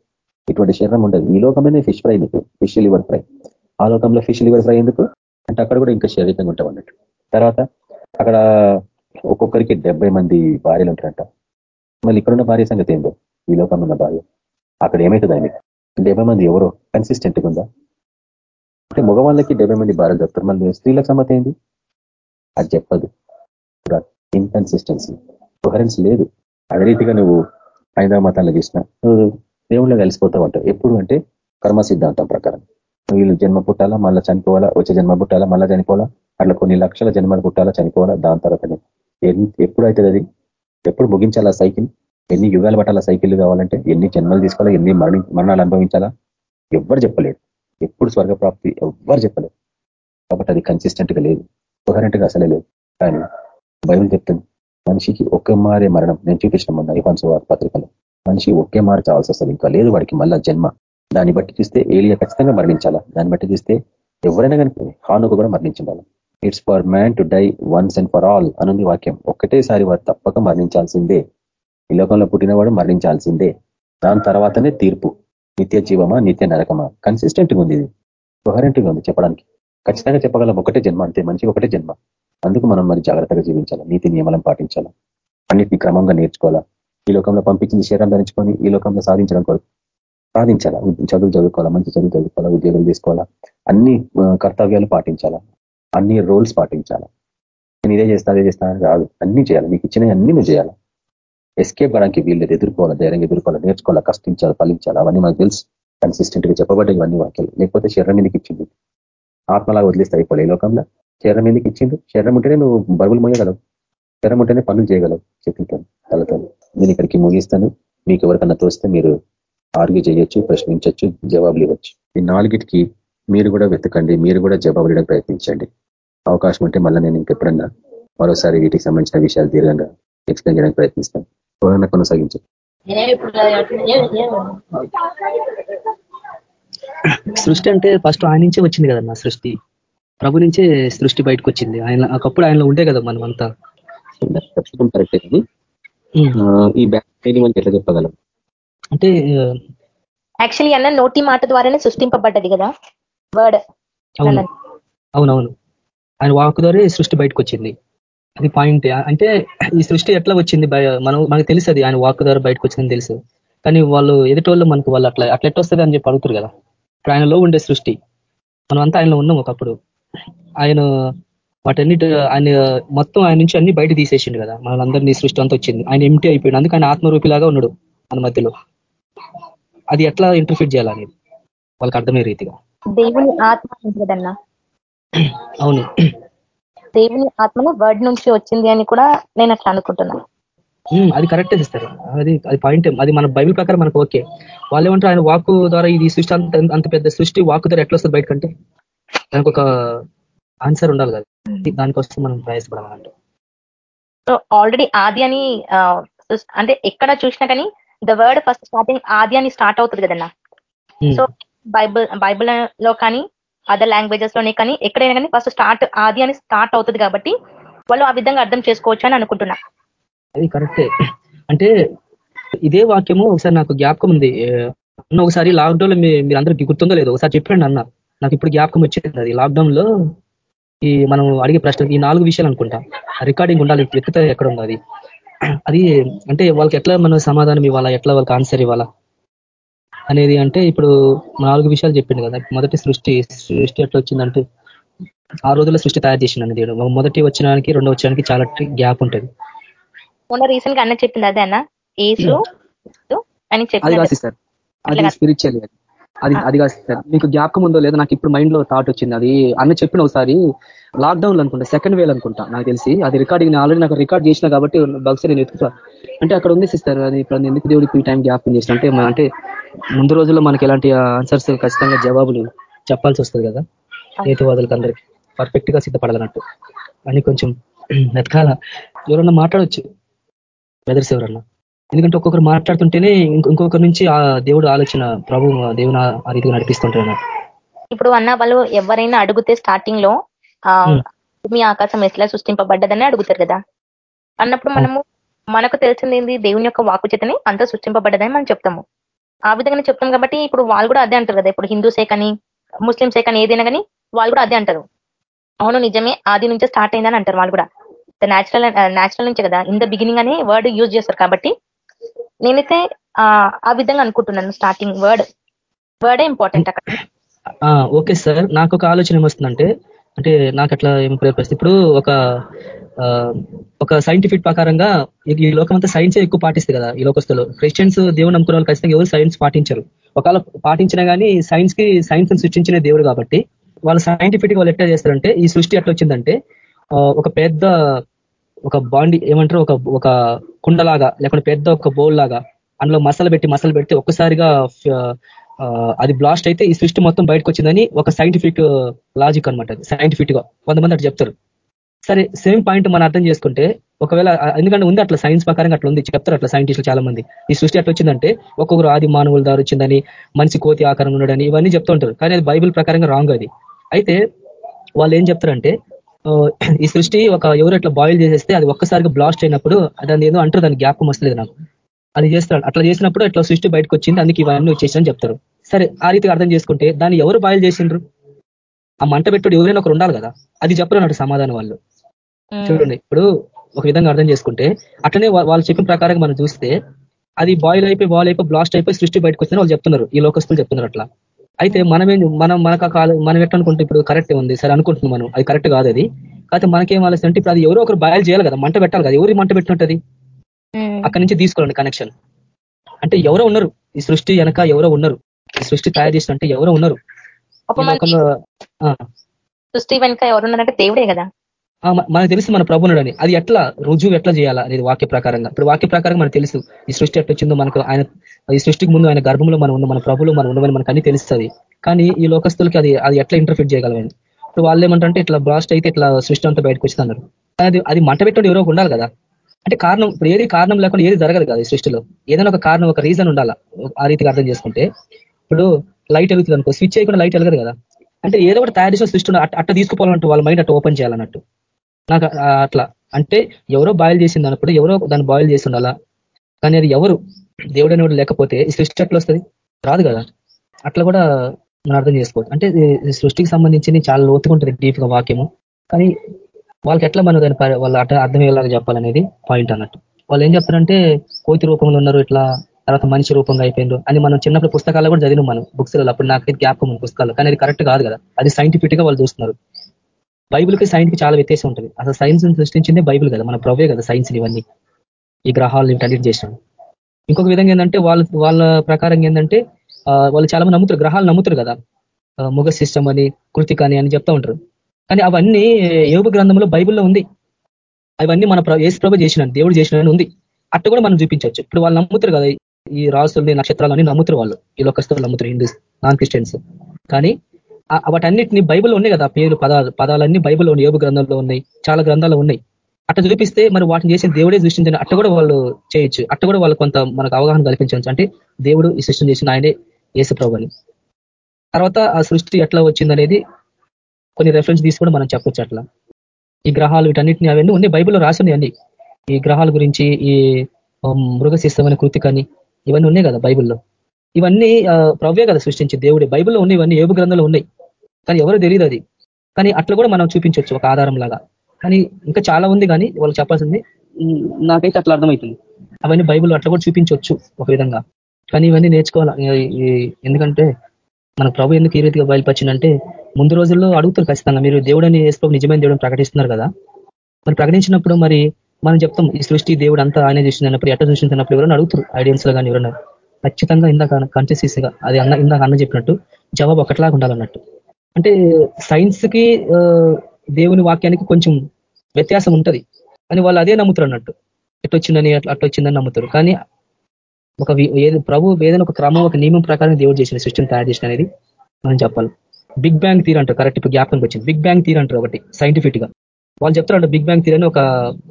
ఇటువంటి శరీరం ఉండదు. ఈ లోకమైన ఫిష్ ఫ్రై నీకు ఫిష్ లివర్ ఫ్రై ఆ లోకంలో ఫిష్ లివర్ ఫ్రై ఎందుకు? అంటే అక్కడ కూడా ఇంకా శరీరంగా ఉంటాం అన్నట్టు. తర్వాత అక్కడ ఒక్కొక్కరికి డెబ్బై మంది భార్యలు ఉంటారంట. మళ్ళీ ఇక్కడున్న భార్య సంగతి ఏందో? ఈ లోకంలో ఉన్న భార్య. అక్కడ ఏమవుతుంది ఆయనకి? డెబ్బై మంది ఎవరో? కన్సిస్టెంట్గా ఉందా? అంటే మగవాళ్ళకి డెబ్బై మంది భార్యలు చెప్తారు మళ్ళీ స్త్రీలకు సమ్మతి ఏంది? అది చెప్పదు. ఇన్కన్సిస్టెన్సీ కొహరెన్స్ లేదు. అదే రీతిగా నువ్వు ఐదవ మతాల్లో చూసిన నువ్వు దేవుళ్ళు కలిసిపోతావు అంటావు. ఎప్పుడు అంటే కర్మ సిద్ధాంతం ప్రకారం. వీళ్ళు జన్మ పుట్టాలా మళ్ళీ చనిపోవాలా వచ్చే జన్మ పుట్టాలా మళ్ళీ చనిపోవాలా? అట్లా కొన్ని లక్షల జన్మలు పుట్టాలా చనిపోవాలా? దాని తర్వాత ఎప్పుడు అవుతుంది అది? ఎప్పుడు ముగించాలా సైకిల్? ఎన్ని యుగాలు పట్టాలా సైకిల్ కావాలంటే? ఎన్ని జన్మలు తీసుకోవాలా? ఎన్ని మరణి మరణాలు అనుభవించాలా? ఎవ్వరు చెప్పలేడు ఎప్పుడు స్వర్గప్రాప్తి ఎవ్వరు చెప్పలేదు కాబట్టి అది కన్సిస్టెంట్గా లేదు. కొహరెంట్గా అసలే లేదు. కానీ బైబిల్ చెప్తుంది మనిషికి ఒకే మారే మరణం. నేను చూపించిన మొన్న ఇహాన్స్ పత్రికలో. మనిషి ఒకే మారి చావాల్సి వస్తుంది. ఇంకా లేదు వాడికి మళ్ళా జన్మ. దాన్ని బట్టి చూస్తే ఏలియా ఖచ్చితంగా మరణించాలా? దాన్ని బట్టి చూస్తే ఎవరైనా కానీ హానుకు కూడా మరణించాలి it's for man to die once and for all అనుంది వాక్యం. ఒక్కటేసారి వారు తప్పక మరణించాల్సిందే. ఈ లోకంలో పుట్టినవాడు మరణించాల్సిందే. దాని తర్వాతనే తీర్పు. నిత్య జీవమా నిత్య నరకమా? కన్సిస్టెంట్గా ఉంది ఇది. కొహరెంట్గా ఉంది చెప్పడానికి. ఖచ్చితంగా చెప్పగలం ఒకటే జన్మ అంతే. మంచి ఒకటే జన్మ. అందుకు మనం మరి జాగ్రత్తగా జీవించాలి. నీతి నియమాలను పాటించాలా. అన్నిటిని క్రమంగా నేర్చుకోవాలా? ఈ లోకంలో పంపించింది శరీరం ధరించుకొని ఈ లోకంలో సాధించడం కొరకు. సాధించాలా? చదువు చదువుకోవాలా? మంచి చదువు చదువుకోవాలా? ఉద్యోగం తీసుకోవాలా? అన్ని కర్తవ్యాలు పాటించాలా? అన్ని రోల్స్ పాటించాలా. నేను ఇదే చేస్తా అదే చేస్తానని కాదు. అన్ని చేయాలి. మీకు ఇచ్చిన అన్ని నువ్వు చేయాలి. ఎస్కేప్ అవడానికి వీళ్ళు ఎదుర్కోవాలా ధైర్యంగా ఎదుర్కోవాలి నేర్చుకోవాలి కష్టించాలి ఫలించాలి. అవన్నీ మనకు తెలుసు. కన్సిస్టెంట్గా చెప్పబడ్డాయి. ఇవన్నీ వాక్యాలు. లేకపోతే శరీరం మీదకి ఇచ్చింది ఆత్మలా వదిలేస్తే అయిపోలే లోకంలో. శరీరం మీదకి ఇచ్చిండు. శరీరం ఉంటేనే నువ్వు బరువులు మోయగలవు. శరీరం ఉంటేనే పనులు చేయగలవు. చేతులతో కలతో నేను ఇక్కడికి ముగిస్తాను. మీకు ఎవరికన్నా తోస్తే మీరు ఆర్గ్యూ చేయొచ్చు ప్రశ్నించవచ్చు జవాబులు ఇవ్వచ్చు. ఈ నాలుగిటికి మీరు కూడా వెతకండి మీరు కూడా జవాబు ఇవ్వడానికి ప్రయత్నించండి. అవకాశం ఉంటే మళ్ళీ నేను ఇంకెప్పుడన్నా మరోసారి వీటికి సంబంధించిన విషయాలు దీర్ఘంగా ఎక్స్ప్లెయిన్ చేయడానికి ప్రయత్నిస్తాను. ఎవరన్నా కొనసాగించు. సృష్టి అంటే ఫస్ట్ ఆయన నుంచే వచ్చింది కదన్నా సృష్టి. ప్రభు నుంచే సృష్టి బయటకు వచ్చింది. ఆయన ఒకప్పుడు ఆయనలో ఉండే కదా మనం అంతా. కరెక్టే కానీ ఈ ఎట్లా చెప్పగలం? అంటే యాక్చువల్లీ అన్న నోటి మాట ద్వారానే సృష్టింపబడ్డది కదా. వర్డ్ అవును. అవునవును. ఆయన వాక్ ద్వారా సృష్టి బయటకు వచ్చింది. అది పాయింట్ అంటే ఈ సృష్టి ఎట్లా వచ్చింది మనం మనకు తెలుసు అది ఆయన వాక్ ద్వారా బయటకు వచ్చిందని తెలుసు. కానీ వాళ్ళు ఎదుటోళ్ళు మనకు వాళ్ళు అట్లా అట్లా ఎట్లా వస్తుంది అని చెప్పి అడుగుతారు కదా. ఇప్పుడు ఆయనలో ఉండే సృష్టి. మనం అంతా ఆయనలో ఉన్నాం ఒకప్పుడు. ఆయన వాటన్నిటి ఆయన మొత్తం ఆయన నుంచి అన్ని బయట తీసేసిండు కదా. మనందరినీ సృష్టి అంతా వచ్చింది. ఆయన ఎంటీ అయిపోయింది అందుకే ఆయన ఆత్మరూపిలాగా ఉన్నాడు మన మధ్యలో. అది ఎట్లా ఇంటర్ఫీట్ చేయాలనేది? వాళ్ళకి అర్థమయ్యే రీతిగా. దేవుని ఆత్మ కదన్నా? అవును. దేవుని ఆత్మను వర్డ్ నుంచి వచ్చింది అని కూడా నేను అట్లా అనుకుంటున్నాను అది కరెక్టే ఇస్తారు అది అది పాయింట్ అది మన బైబిల్ ప్రకారం మనకు ఓకే. వాళ్ళు ఏమంటారు ఆయన వాకు ద్వారా ఇది సృష్టి అంత అంత పెద్ద సృష్టి వాకు ద్వారా ఎట్లా వస్తుంది బయటకంటే? దానికి ఒక ఆన్సర్ ఉండాలి కదా. దానికోసం మనం ప్రయాసపడాలంటే సో ఆల్రెడీ ఆది అని అంటే ఎక్కడ చూసినా కానీ ద వర్డ్ ఫస్ట్ స్టార్టింగ్ ఆది అని స్టార్ట్ అవుతుంది కదన్నా? సో బైబుల్ బైబుల్లో కానీ అదర్ లాంగ్వేజెస్లోనే కానీ ఎక్కడైనా కానీ ఫస్ట్ స్టార్ట్ ఆది అని స్టార్ట్ అవుతుంది కాబట్టి వాళ్ళు ఆ విధంగా అర్థం చేసుకోవచ్చు అని అనుకుంటున్నా. అది కరెక్టే. అంటే ఇదే వాక్యము ఒకసారి నాకు జ్ఞాపకం ఉంది. ఒకసారి లాక్డౌన్లో మీరు అందరికి గుర్తుందో లేదు ఒకసారి చెప్పండి అన్న. నాకు ఇప్పుడు జ్ఞాపకం వచ్చింది అది. లాక్డౌన్లో ఈ మనం అడిగే ప్రశ్న ఈ నాలుగు విషయాలు అనుకుంటా. రికార్డింగ్ ఉండాలి ఎత్తుతే ఎక్కడ ఉంది అది. అది అంటే వాళ్ళకి ఎట్లా మనం సమాధానం ఇవ్వాలా ఎట్లా వాళ్ళకి ఆన్సర్ ఇవ్వాలా? అనేది అంటే ఇప్పుడు నాలుగు విషయాలు చెప్పింది కదా. మొదటి సృష్టి సృష్టి ఎట్లా వచ్చిందంటే ఆ రోజుల్లో సృష్టి తయారు చేసింది దేవుడు. మొదటి వచ్చినానికి రెండో వచ్చడానికి చాలా గ్యాప్ ఉంటుంది. మొన్న రీసెంట్గా అన్న చెప్పింది అదే అన్న. ఏసు అని చెప్పి సార్ అది. స్పిరిచువల్ అది అది. కాదు సార్ మీకు జ్ఞాపకం ఉందో లేదో నాకు ఇప్పుడు మైండ్లో థాట్ వచ్చింది. అది అన్న చెప్పిన ఒకసారి లాక్డౌన్ అనుకుంటా సెకండ్ వేల్ అనుకుంటా నాకు తెలిసి. అది రికార్డింగ్ ఆల్రెడీ నాకు రికార్డ్ చేసిన కాబట్టి బహుశా నేను ఎత్తుకుతా అంటే అక్కడ ఉంది సిస్టర్ అది ఇప్పుడు ఎందుకు దేవుడికి ఈ టైం జ్ఞాపకం చేసిన అంటే అంటే ముందు రోజుల్లో మనకి ఎలాంటి ఆన్సర్స్ ఖచ్చితంగా జవాబులు చెప్పాల్సి వస్తుంది కదా. హేతువాదులకు అందరికి. పర్ఫెక్ట్గా సిద్ధపడాలన్నట్టు. అని కొంచెం వెతకాల. ఎవరన్నా మాట్లాడవచ్చు బ్రదర్స్ ఎవరన్నా. ఎందుకంటే ఒక్కొక్కరు మాట్లాడుతుంటేనే ఇంకొకరి నుంచి ఆ దేవుడు ఆలోచన ప్రభు దేవుని ఆ రీతిగా నడిపిస్తుంటారు ఇప్పుడు అన్న వాళ్ళు ఎవరైనా అడిగితే స్టార్టింగ్లో భూమి ఆకాశం ఎట్లా సృష్టింపబడ్డదని అడుగుతారు కదా. అన్నప్పుడు మనము మనకు తెలిసింది ఏంది దేవుని యొక్క వాకు చేతని అంతా సృష్టింపబడ్డదని మనం చెప్తాము. ఆ విధంగానే చెప్తాం కాబట్టి ఇప్పుడు వాళ్ళు కూడా అదే అంటారు కదా. ఇప్పుడు హిందూసే కానీ ముస్లింసే కానీ ఏదైనా కానీ వాళ్ళు కూడా అదే అంటారు. అవును నిజమే. ఆది నుంచే స్టార్ట్ అయిందని అంటారు వాళ్ళు కూడా. న్యాచురల్ న్యాచురల్ నుంచే కదా. ఇన్ ద బిగినింగ్ అని వర్డ్ యూజ్ చేస్తారు కాబట్టి. నేనైతే ఆ విధంగా అనుకుంటున్నాను స్టార్టింగ్ వర్డ్ వర్డే ఇంపార్టెంట్ అక్కడ. Okay sir. నాకు ఒక ఆలోచన ఏమొస్తుందంటే అంటే నాకు అట్లా ఏం పరిస్థితి. ఇప్పుడు ఒక ఒక సైంటిఫిక్ ప్రకారంగా ఈ లోకం అంతా సైన్సే ఎక్కువ పాటిస్తుంది కదా ఈ లోకస్తులు. క్రిస్టియన్స్ దేవుడు నమ్ముకున్న వాళ్ళు ఖచ్చితంగా ఎవరు సైన్స్ పాటించరు. ఒకవేళ పాటించినా కానీ సైన్స్కి సైన్స్ సృష్టించిన దేవుడు కాబట్టి వాళ్ళు సైంటిఫిక్ వాళ్ళు ఎట్లా చేస్తారంటే ఈ సృష్టి ఎట్లా వచ్చిందంటే ఒక పెద్ద ఒక బాండి ఏమంటారు ఒక ఒక కుండలాగా లేకుంటే పెద్ద ఒక బౌల్ లాగా అందులో మసలు పెట్టి మసలు పెట్టి ఒక్కసారిగా అది బ్లాస్ట్ అయితే ఈ సృష్టి మొత్తం బయటకు వచ్చిందని ఒక సైంటిఫిక్ లాజిక్ అనమాట సైంటిఫిక్గా కొంతమంది అట్లా చెప్తారు. సరే సేమ్ పాయింట్ మనం అర్థం చేసుకుంటే ఒకవేళ ఎందుకంటే ఉంది అట్లా సైన్స్ ప్రకారంగా అట్లా ఉంది చెప్తారు అట్లా సైంటిస్టులు చాలా మంది ఈ సృష్టి అట్లా వచ్చిందంటే ఒక్కొక్కరు ఆది మానవుల దారి వచ్చిందని మనిషి కోతి ఆకారం ఉండడని ఇవన్నీ చెప్తుంటారు కానీ అది బైబిల్ ప్రకారంగా రాంగ్ అది. అయితే వాళ్ళు ఏం చెప్తారంటే ఈ సృష్టి ఒక ఎవరు అట్లా బాయిల్ చేసేస్తే అది ఒక్కసారిగా బ్లాస్ట్ అయినప్పుడు దాన్ని ఏదో అంటారు దాని జ్ఞాపకం వస్తలేదు నాకు. అది చేస్తాడు. అట్లా చేసినప్పుడు అట్లా సృష్టి బయటకు వచ్చింది. అందుకు ఇవన్నీ వచ్చేసి చెప్తారు. సరే ఆ రీతిగా అర్థం చేసుకుంటే దాన్ని ఎవరు బాయిల్ చేసిండ్రు? ఆ మంట పెట్టుడు ఎవరైనా ఒకరు ఉండాలి కదా? అది చెప్పరు సమాధానం వాళ్ళు. చూడండి ఇప్పుడు ఒక విధంగా అర్థం చేసుకుంటే అట్లనే వాళ్ళు చెప్పిన ప్రకారం మనం చూస్తే అది బాయిల్ అయిపోయి బాయిల్ అయిపోయి బ్లాస్ట్ అయిపోయి సృష్టి బయటకు వచ్చిందని వాళ్ళు చెప్తున్నారు. ఈ లోకస్తులు చెప్తున్నారు అట్లా. అయితే మనమే మనం మనకు మనం ఎట్లా అనుకుంటే ఇప్పుడు కరెక్ట్ ఉంది. సరే అనుకుంటున్నాం మనం. అది కరెక్ట్ కాదు అది. కాకపోతే మనకేం ఆలోచన అంటే ఇప్పుడు అది ఎవరో ఒకరు బాయిల్ చేయాలి కదా? మంట పెట్టాలి కదా? ఎవరి మంట పెట్టినట్టు అక్కడి నుంచి తీసుకోవాలండి కనెక్షన్ అంటే ఎవరో ఉన్నారు. ఈ సృష్టి వెనక ఎవరో ఉన్నారు. ఈ సృష్టి తయారు చేసినట్టే ఎవరో ఉన్నారు. సృష్టి వెనక ఎవరున్నారంటే దేవుడే కదా. మనకు తెలుసు మన ప్రభునుడని అది ఎట్లా? రుజువు ఎట్లా చేయాలా అనేది వాక్య ప్రకారంగా. ఇప్పుడు వాక్య ప్రకారం మనకు తెలుసు. ఈ సృష్టి ఎట్లా వచ్చిందో మనకు ఆయన ఈ సృష్టికి ముందు ఆయన గర్భంలో మనం ఉన్న మన ప్రభులు మనం ఉండమని మనకు అన్ని తెలుస్తుంది. కానీ ఈ లోకస్తులకి అది అది ఎట్లా ఇంటర్ఫిట్ చేయగలమని ఇప్పుడు వాళ్ళు ఏమంటే ఇట్లా బ్లాస్ట్ అయితే ఇట్లా సృష్టి అంతా బయటకు వచ్చిందన్నారు అది అది మంట పెట్టడం ఎవరో ఉండాలి కదా. అంటే కారణం ఇప్పుడు ఏది కారణం లేకుండా ఏది జరగదు కదా ఈ సృష్టిలో. ఏదైనా ఒక కారణం ఒక రీజన్ ఉండాలా? ఆ రీతిగా అర్థం చేసుకుంటే. ఇప్పుడు లైట్ వెలుగుతుంది అనుకో స్విచ్ చేయకుండా లైట్ వెలగదు కదా. అంటే ఏదో ఒకటి తయారు చేసిన సృష్టి అట్ట తీసుకోవాలంటూ వాళ్ళ మైండ్ అట్ట ఓపెన్ చేయాలన్నట్టు. నాకు అట్లా. అంటే ఎవరో బాయిల్ చేసింది అన్నప్పుడు ఎవరో దాన్ని బాయిల్ చేసి ఉండాలా? కానీ అది ఎవరు? దేవుడు అనేవాడు లేకపోతే ఈ సృష్టి ఎట్లా వస్తుంది? రాదు కదా. అట్లా కూడా మనం అర్థం చేసుకోవచ్చు. అంటే సృష్టికి సంబంధించి చాలా లోతుకుంటుంది డీప్గా వాక్యము. కానీ వాళ్ళకి ఎట్లా మనం దాని వాళ్ళ అర్థం అర్థమయ్యేలాగా చెప్పాలనేది పాయింట్ అన్నట్టు. వాళ్ళు ఏం చెప్తారంటే కోతి రూపంలో ఉన్నారు ఇట్లా తర్వాత మనిషి రూపంగా అయిపోయిండ్రు అని మనం చిన్నప్పుడు పుస్తకాలు కూడా చదివినాం మనం బుక్స్లలో అప్పుడు నాకైతే జ్ఞాపకం ఉంది పుస్తకాలు కానీ అది కరెక్ట్ కాదు కదా. అది సైంటిఫిక్గా వాళ్ళు చూస్తున్నారు. బైబిల్కి సైన్స్కి చాలా వ్యత్యాసం ఉంటుంది. అసలు సైన్స్ సృష్టించిందే బైబిల్ కదా. మన ప్రవే కదా సైన్స్ ఇవన్నీ. ఈ గ్రహాలు వీటన్నిటి చేసినాడు ఇంకొక విధంగా ఏంటంటే వాళ్ళ వాళ్ళ ప్రకారం ఏంటంటే వాళ్ళు చాలా మంది నమ్ముతారు. గ్రహాలు నమ్ముతారు కదా. ముగ సిస్టమ్ అని కృతిక అని అని చెప్తా ఉంటారు. కానీ అవన్నీ యోగ గ్రంథంలో బైబిల్లో ఉంది. అవన్నీ మన ఏసు ప్రభ చేసిన దేవుడు చేసిన ఉంది. అట్ట కూడా మనం చూపించవచ్చు. ఇప్పుడు వాళ్ళు నమ్ముతారు కదా ఈ రాసుల్ని నక్షత్రాలు అన్ని నమ్ముతారు వాళ్ళు. ఈ లోకస్తులు నమ్ముతారు హిందూస్ నాన్ క్రిస్టియన్స్ కానీ వాటన్నిటిని బైబిల్లో ఉన్నాయి కదా పేరు పదాలు పదాలన్నీ బైబిల్లో ఉన్నాయి యోగ గ్రంథంలో ఉన్నాయి చాలా గ్రంథాలు ఉన్నాయి. అట్ట చూపిస్తే మరి వాటిని చేసిన దేవుడే సృష్టించిన అట్ట కూడా వాళ్ళు చేయొచ్చు. అట్ట కూడా వాళ్ళు కొంత మనకు అవగాహన కల్పించవచ్చు. అంటే దేవుడు ఈ సృష్టిని చేసిన ఆయనే యేసు అని. తర్వాత ఆ సృష్టి ఎట్లా వచ్చిందనేది కొన్ని రెఫరెన్స్ తీసి కూడా మనం చెప్పొచ్చు అట్లా. ఈ గ్రహాలు వీటన్నిటిని అవన్నీ ఉన్నాయి బైబిల్లో రాసున్నాయి అన్ని. ఈ గ్రహాల గురించి ఈ మృగశిస్తమైన కృతికని ఇవన్నీ ఉన్నాయి కదా బైబిల్లో. ఇవన్నీ ప్రవ్యే కదా సృష్టించి దేవుడే. బైబిల్లో ఉన్నాయి ఇవన్నీ ఏబు గ్రంథంలో ఉన్నాయి. కానీ ఎవరు తెలియదు అది. కానీ అట్లా కూడా మనం చూపించవచ్చు ఒక ఆధారం లాగా. కానీ ఇంకా చాలా ఉంది కానీ వాళ్ళు చెప్పాల్సింది నాకైతే అట్లా అర్థమవుతుంది అవన్నీ బైబుల్ అట్లా కూడా చూపించవచ్చు ఒక విధంగా. కానీ ఇవన్నీ నేర్చుకోవాలి? ఎందుకంటే మన ప్రభు ఎందుకు ఈ రీతిగా బయలుపరిచిందంటే ముందు రోజుల్లో అడుగుతారు ఖచ్చితంగా. మీరు దేవుడని వేసుకో నిజమైన దేవుడు ప్రకటిస్తున్నారు కదా. మరి ప్రకటించినప్పుడు మరి మనం చెప్తాం ఈ సృష్టి దేవుడు అంతా ఆయన చూసినప్పుడు ఎట్లా చూసినప్పుడు ఎవరైనా అడుగుతారు ఐడియన్స్లో కానీ ఎవరైనా. ఖచ్చితంగా ఇందాక కన్సిస్టెన్సీగా అది అన్న ఇందాక అన్న చెప్పినట్టు జవాబు ఒకట్లాగా ఉండాలన్నట్టు. అంటే సైన్స్కి దేవుని వాక్యానికి కొంచెం వ్యత్యాసం ఉంటది. కానీ వాళ్ళు అదే నమ్ముతారు అన్నట్టు. ఎట్టొచ్చిందని అట్లా అట్టొచ్చిందని నమ్ముతారు. కానీ ఒక ఏది ప్రభు ఏదైనా ఒక క్రమం ఒక నియమం ప్రకారం దేవుడు చేసిన సృష్టిని తయారు చేసిన అనేది మనం చెప్పాలి. బిగ్ బ్యాంగ్ థీర్ అంటారు. కరెక్ట్ ఇప్పుడు జ్ఞాపకంకి వచ్చింది. బిగ్ బ్యాంగ్ థీర్ అంటారు ఒకటి సైంటిఫిక్గా. వాళ్ళు చెప్తారంట బిగ్ బ్యాంగ్ థీర్ అని ఒక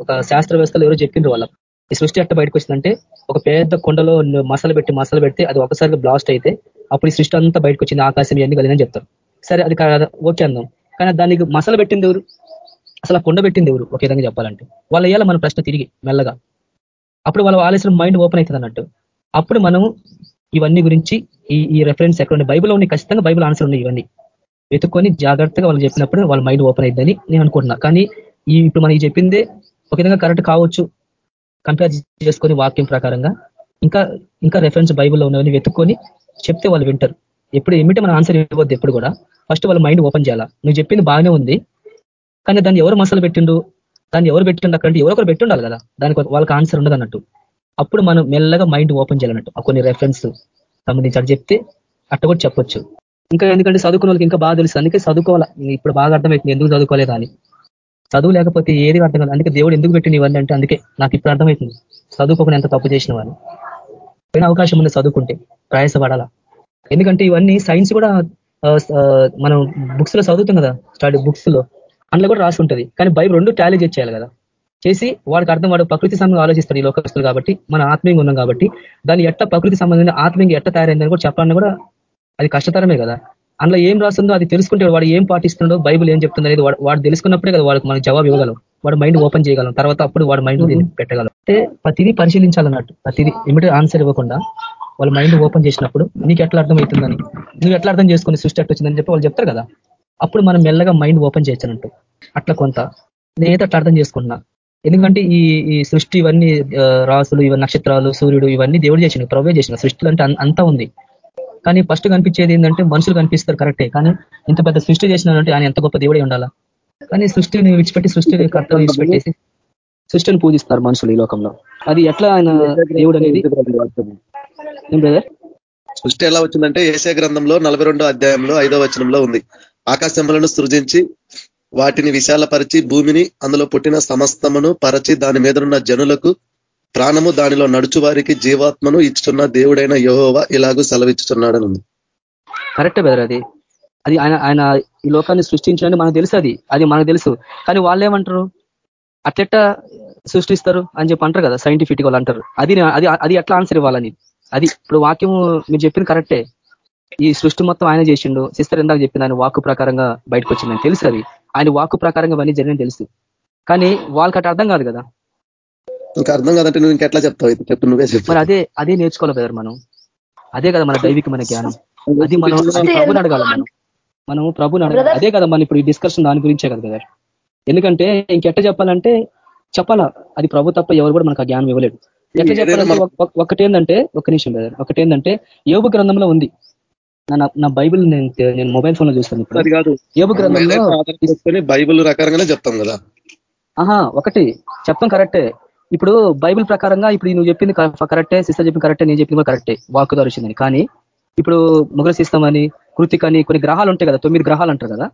ఒక శాస్త్రవేత్తలు ఎవరో చెప్పిండ్రు వాళ్ళ. ఈ సృష్టి ఎట్ట బయటకు వచ్చిందంటే ఒక పెద్ద కొండలో మసలు పెట్టి మసలు పెడితే అది ఒకసారిగా బ్లాస్ట్ అయితే అప్పుడు ఈ సృష్టి అంతా బయటకు వచ్చింది. ఆకాశం ఇవన్నీ కలిగిందని చెప్తారు. సరే అది ఓకే అందాం. కానీ దానికి మసలు పెట్టింది ఎవరు? అసలు కొండ పెట్టింది ఎవరు? ఒక విధంగా చెప్పాలంటే. వాళ్ళు వేయాలి మన ప్రశ్న తిరిగి మెల్లగా. అప్పుడు వాళ్ళ ఆలోచన మైండ్ ఓపెన్ అవుతుంది అన్నట్టు. అప్పుడు మనం ఇవన్నీ గురించి ఈ ఈ రెఫరెన్స్ ఎక్కడ బైబిల్ ఉన్నాయి. ఖచ్చితంగా బైబిల్ ఆన్సర్ ఉన్నాయి ఇవన్నీ. వెతుక్కొని జాగ్రత్తగా వాళ్ళు చెప్పినప్పుడు వాళ్ళ మైండ్ ఓపెన్ అయిద్దని నేను అనుకుంటున్నా. కానీ ఈ ఇప్పుడు మనం చెప్పిందే ఒక విధంగా కరెక్ట్ కావచ్చు కంపేర్ చేసుకొని వాక్యం ప్రకారంగా. ఇంకా ఇంకా రెఫరెన్స్ బైబుల్లో ఉన్నవన్నీ వెతుక్కొని చెప్తే వాళ్ళు వింటారు. ఎప్పుడు ఏమిటి మన ఆన్సర్ ఇవ్వద్దు ఎప్పుడు కూడా. ఫస్ట్ వాళ్ళ మైండ్ ఓపెన్ చేయాలా? నువ్వు చెప్పింది బాగానే ఉంది. కానీ దాన్ని ఎవరు మసలు పెట్టిండు దాన్ని ఎవరు పెట్టిండు అక్కడ ఎవరొకరు పెట్టుండాలి కదా. దానికి వాళ్ళకి ఆన్సర్ ఉండదు అన్నట్టు. అప్పుడు మనం మెల్లగా మైండ్ ఓపెన్ చేయాలన్నట్టు. కొన్ని రెఫరెన్స్ సంబంధించి అటు చెప్తే అట్ట కూడా చెప్పొచ్చు. ఇంకా ఎందుకంటే చదువుకున్న వాళ్ళకి ఇంకా బాగా తెలుస్తుంది అందుకే చదువుకోవాలి. ఇప్పుడు బాగా అర్థమవుతుంది ఎందుకు చదువుకోలేదు అని చదువు లేకపోతే ఏది అర్థం కాదు. అందుకే దేవుడు ఎందుకు పెట్టిన ఇవన్నీ అంటే అందుకే నాకు ఇప్పుడు అర్థమవుతుంది చదువుకోకుండా ఎంత తప్పు చేసిన వాళ్ళు పోయిన అవకాశం ఉంది చదువుకుంటే ప్రయాసపడాలా. ఎందుకంటే ఇవన్నీ సైన్స్ కూడా మనం బుక్స్లో చదువుతాం కదా. స్టడీ బుక్స్లో. అందులో కూడా రాసి ఉంటుంది. కానీ బైబిల్ రెండు టాలీ చేయాలి కదా. చేసి వాడికి అర్థం వాడు ప్రకృతి సంబంధం ఆలోచిస్తాడు ఈ లోకస్తులు కాబట్టి. మన ఆత్మీయంగా ఉన్నాం కాబట్టి. దాన్ని ఎట్ట ప్రకృతి సంబంధమైన ఆత్మీయంగా ఎట్ట తయారైందని కూడా చెప్పాలని కూడా అది కష్టతరమే కదా. అందులో ఏం రాస్తుందో అది తెలుసుకుంటే వాడు ఏం పాటిస్తుండో బైబుల్ ఏం చెప్తుంది అనేది వాడు తెలుసుకున్నప్పుడే కదా వాడికి మనకి జవాబు ఇవ్వగలం. వాడు మైండ్ ఓపెన్ చేయగలం. తర్వాత అప్పుడు వాడు మైండ్ పెట్టగలం. అంటే ప్రతిదీ పరిశీలించాలన్నట్టు. ప్రతిదీ ఇమీడియట్ ఆన్సర్ ఇవ్వకుండా వాళ్ళ మైండ్ ఓపెన్ చేసినప్పుడు నీకు ఎట్లా అర్థమవుతుందని నువ్వు ఎట్లా అర్థం చేసుకుని సృష్టి ఎట్లా వచ్చిందని చెప్పి వాళ్ళు చెప్తారు కదా. అప్పుడు మనం మెల్లగా మైండ్ ఓపెన్ చేయొచ్చనంటూ అట్లా కొంత. నేనైతే అట్లా అర్థం చేసుకుంటున్నా ఎందుకంటే ఈ ఈ సృష్టి ఇవన్నీ రాసులు ఇవన్నీ నక్షత్రాలు సూర్యుడు ఇవన్నీ దేవుడు చేసిన ప్రవే చేసిన సృష్టిలో అంటే అంతా ఉంది. కానీ ఫస్ట్ కనిపించేది ఏంటంటే మనుషులు కనిపిస్తారు కరెక్టే కానీ ఇంత పెద్ద సృష్టి చేసినానంటే ఆయన ఎంత గొప్ప దేవుడే ఉండాలా? కానీ సృష్టిని విడిచిపెట్టి సృష్టి కర్త విడిచిపెట్టేసి సృష్టిని పూజిస్తారు మనుషులు ఈ లోకంలో. అది ఎట్లా ఆయన దేవుడు అనేది? బ్రదర్ సృష్టి ఎలా వచ్చిందంటే ఏసే గ్రంథంలో నలభై అధ్యాయంలో ఐదో వచనంలో ఉంది. ఆకాశములను సృజించి వాటిని విశాలపరిచి భూమిని అందులో పుట్టిన సమస్తమును పరచి దాని మీద ఉన్న జనులకు ప్రాణము దానిలో నడుచు వారికి జీవాత్మను ఇచ్చుతున్న దేవుడైన యహోవ ఇలాగూ సెలవిచ్చుతున్నాడని ఉంది కరెక్ట్ బెదర్ అది. అది ఆయన ఆయన ఈ లోకాన్ని సృష్టించాలని మనకు తెలుసు అది. అది మనకు తెలుసు. కానీ వాళ్ళు ఏమంటారు? అట్లెట్ట సృష్టిస్తారు అని చెప్పి అంటారు కదా సైంటిఫిక్ వాళ్ళు అంటారు. అది అది అది ఎట్లా ఆన్సర్ ఇవ్వాలని? అది ఇప్పుడు వాక్యం మీరు చెప్పింది కరెక్టే. ఈ సృష్టి మొత్తం ఆయన చేసిండు సిస్టర్ ఇందాక చెప్పింది ఆయన వాక్కు ప్రకారంగా బయటకు వచ్చిందని తెలుసు అది. ఆయన వాక్కు ప్రకారంగా ఇవన్నీ జరిగిన తెలుసు. కానీ వాళ్ళకి అట్లా అర్థం కాదు కదా. ఇంకా అర్థం కాదంటే నువ్వు ఇంకెట్లా చెప్తావు? చెప్పు నువ్వే చెప్పు. మరి అదే అదే నేర్చుకోవాలి బ్రదర్ మనం? అదే కదా మన దైవిక మన జ్ఞానం. అది మనం ప్రభుని అడగాలి మనం. మనం ప్రభుని అడగాలి. అదే కదా మన ఇప్పుడు ఈ డిస్కషన్ దాని గురించే కదా బ్రదర్ ఎందుకంటే ఇంకెట్ట చెప్పాలంటే చెప్పాలా? అది ప్రభు తప్ప ఎవరు కూడా మనకు ఆ జ్ఞానం ఇవ్వలేదు. ఎట్లా చెప్పాలంటే ఒకటేందంటే ఒక నిమిషం బ్రదర్ ఒకటేందంటే యోగ గ్రంథంలో ఉంది. నా బైబిల్ నేను నేను మొబైల్ ఫోన్లో చూస్తాను ఇప్పుడు. కాదు. యోగ గ్రంథంలో బైబిల్ ప్రకారంగానే చెప్తాం కదా. ఆహా ఒకటి. చెప్తాం కరెక్టే. ఇప్పుడు బైబిల్ ప్రకారంగా ఇప్పుడు నువ్వు చెప్పింది కరెక్టే సిస్టర్ చెప్పింది కరెక్టే నేను చెప్పింది కరెక్టే వాక్ ద్వారా వచ్చిందని. కానీ ఇప్పుడు ముగ్గురు సిస్టమ్ అని కృతికని కొన్ని గ్రహాలు ఉంటాయి కదా తొమ్మిది గ్రహాలు అంటారు కదా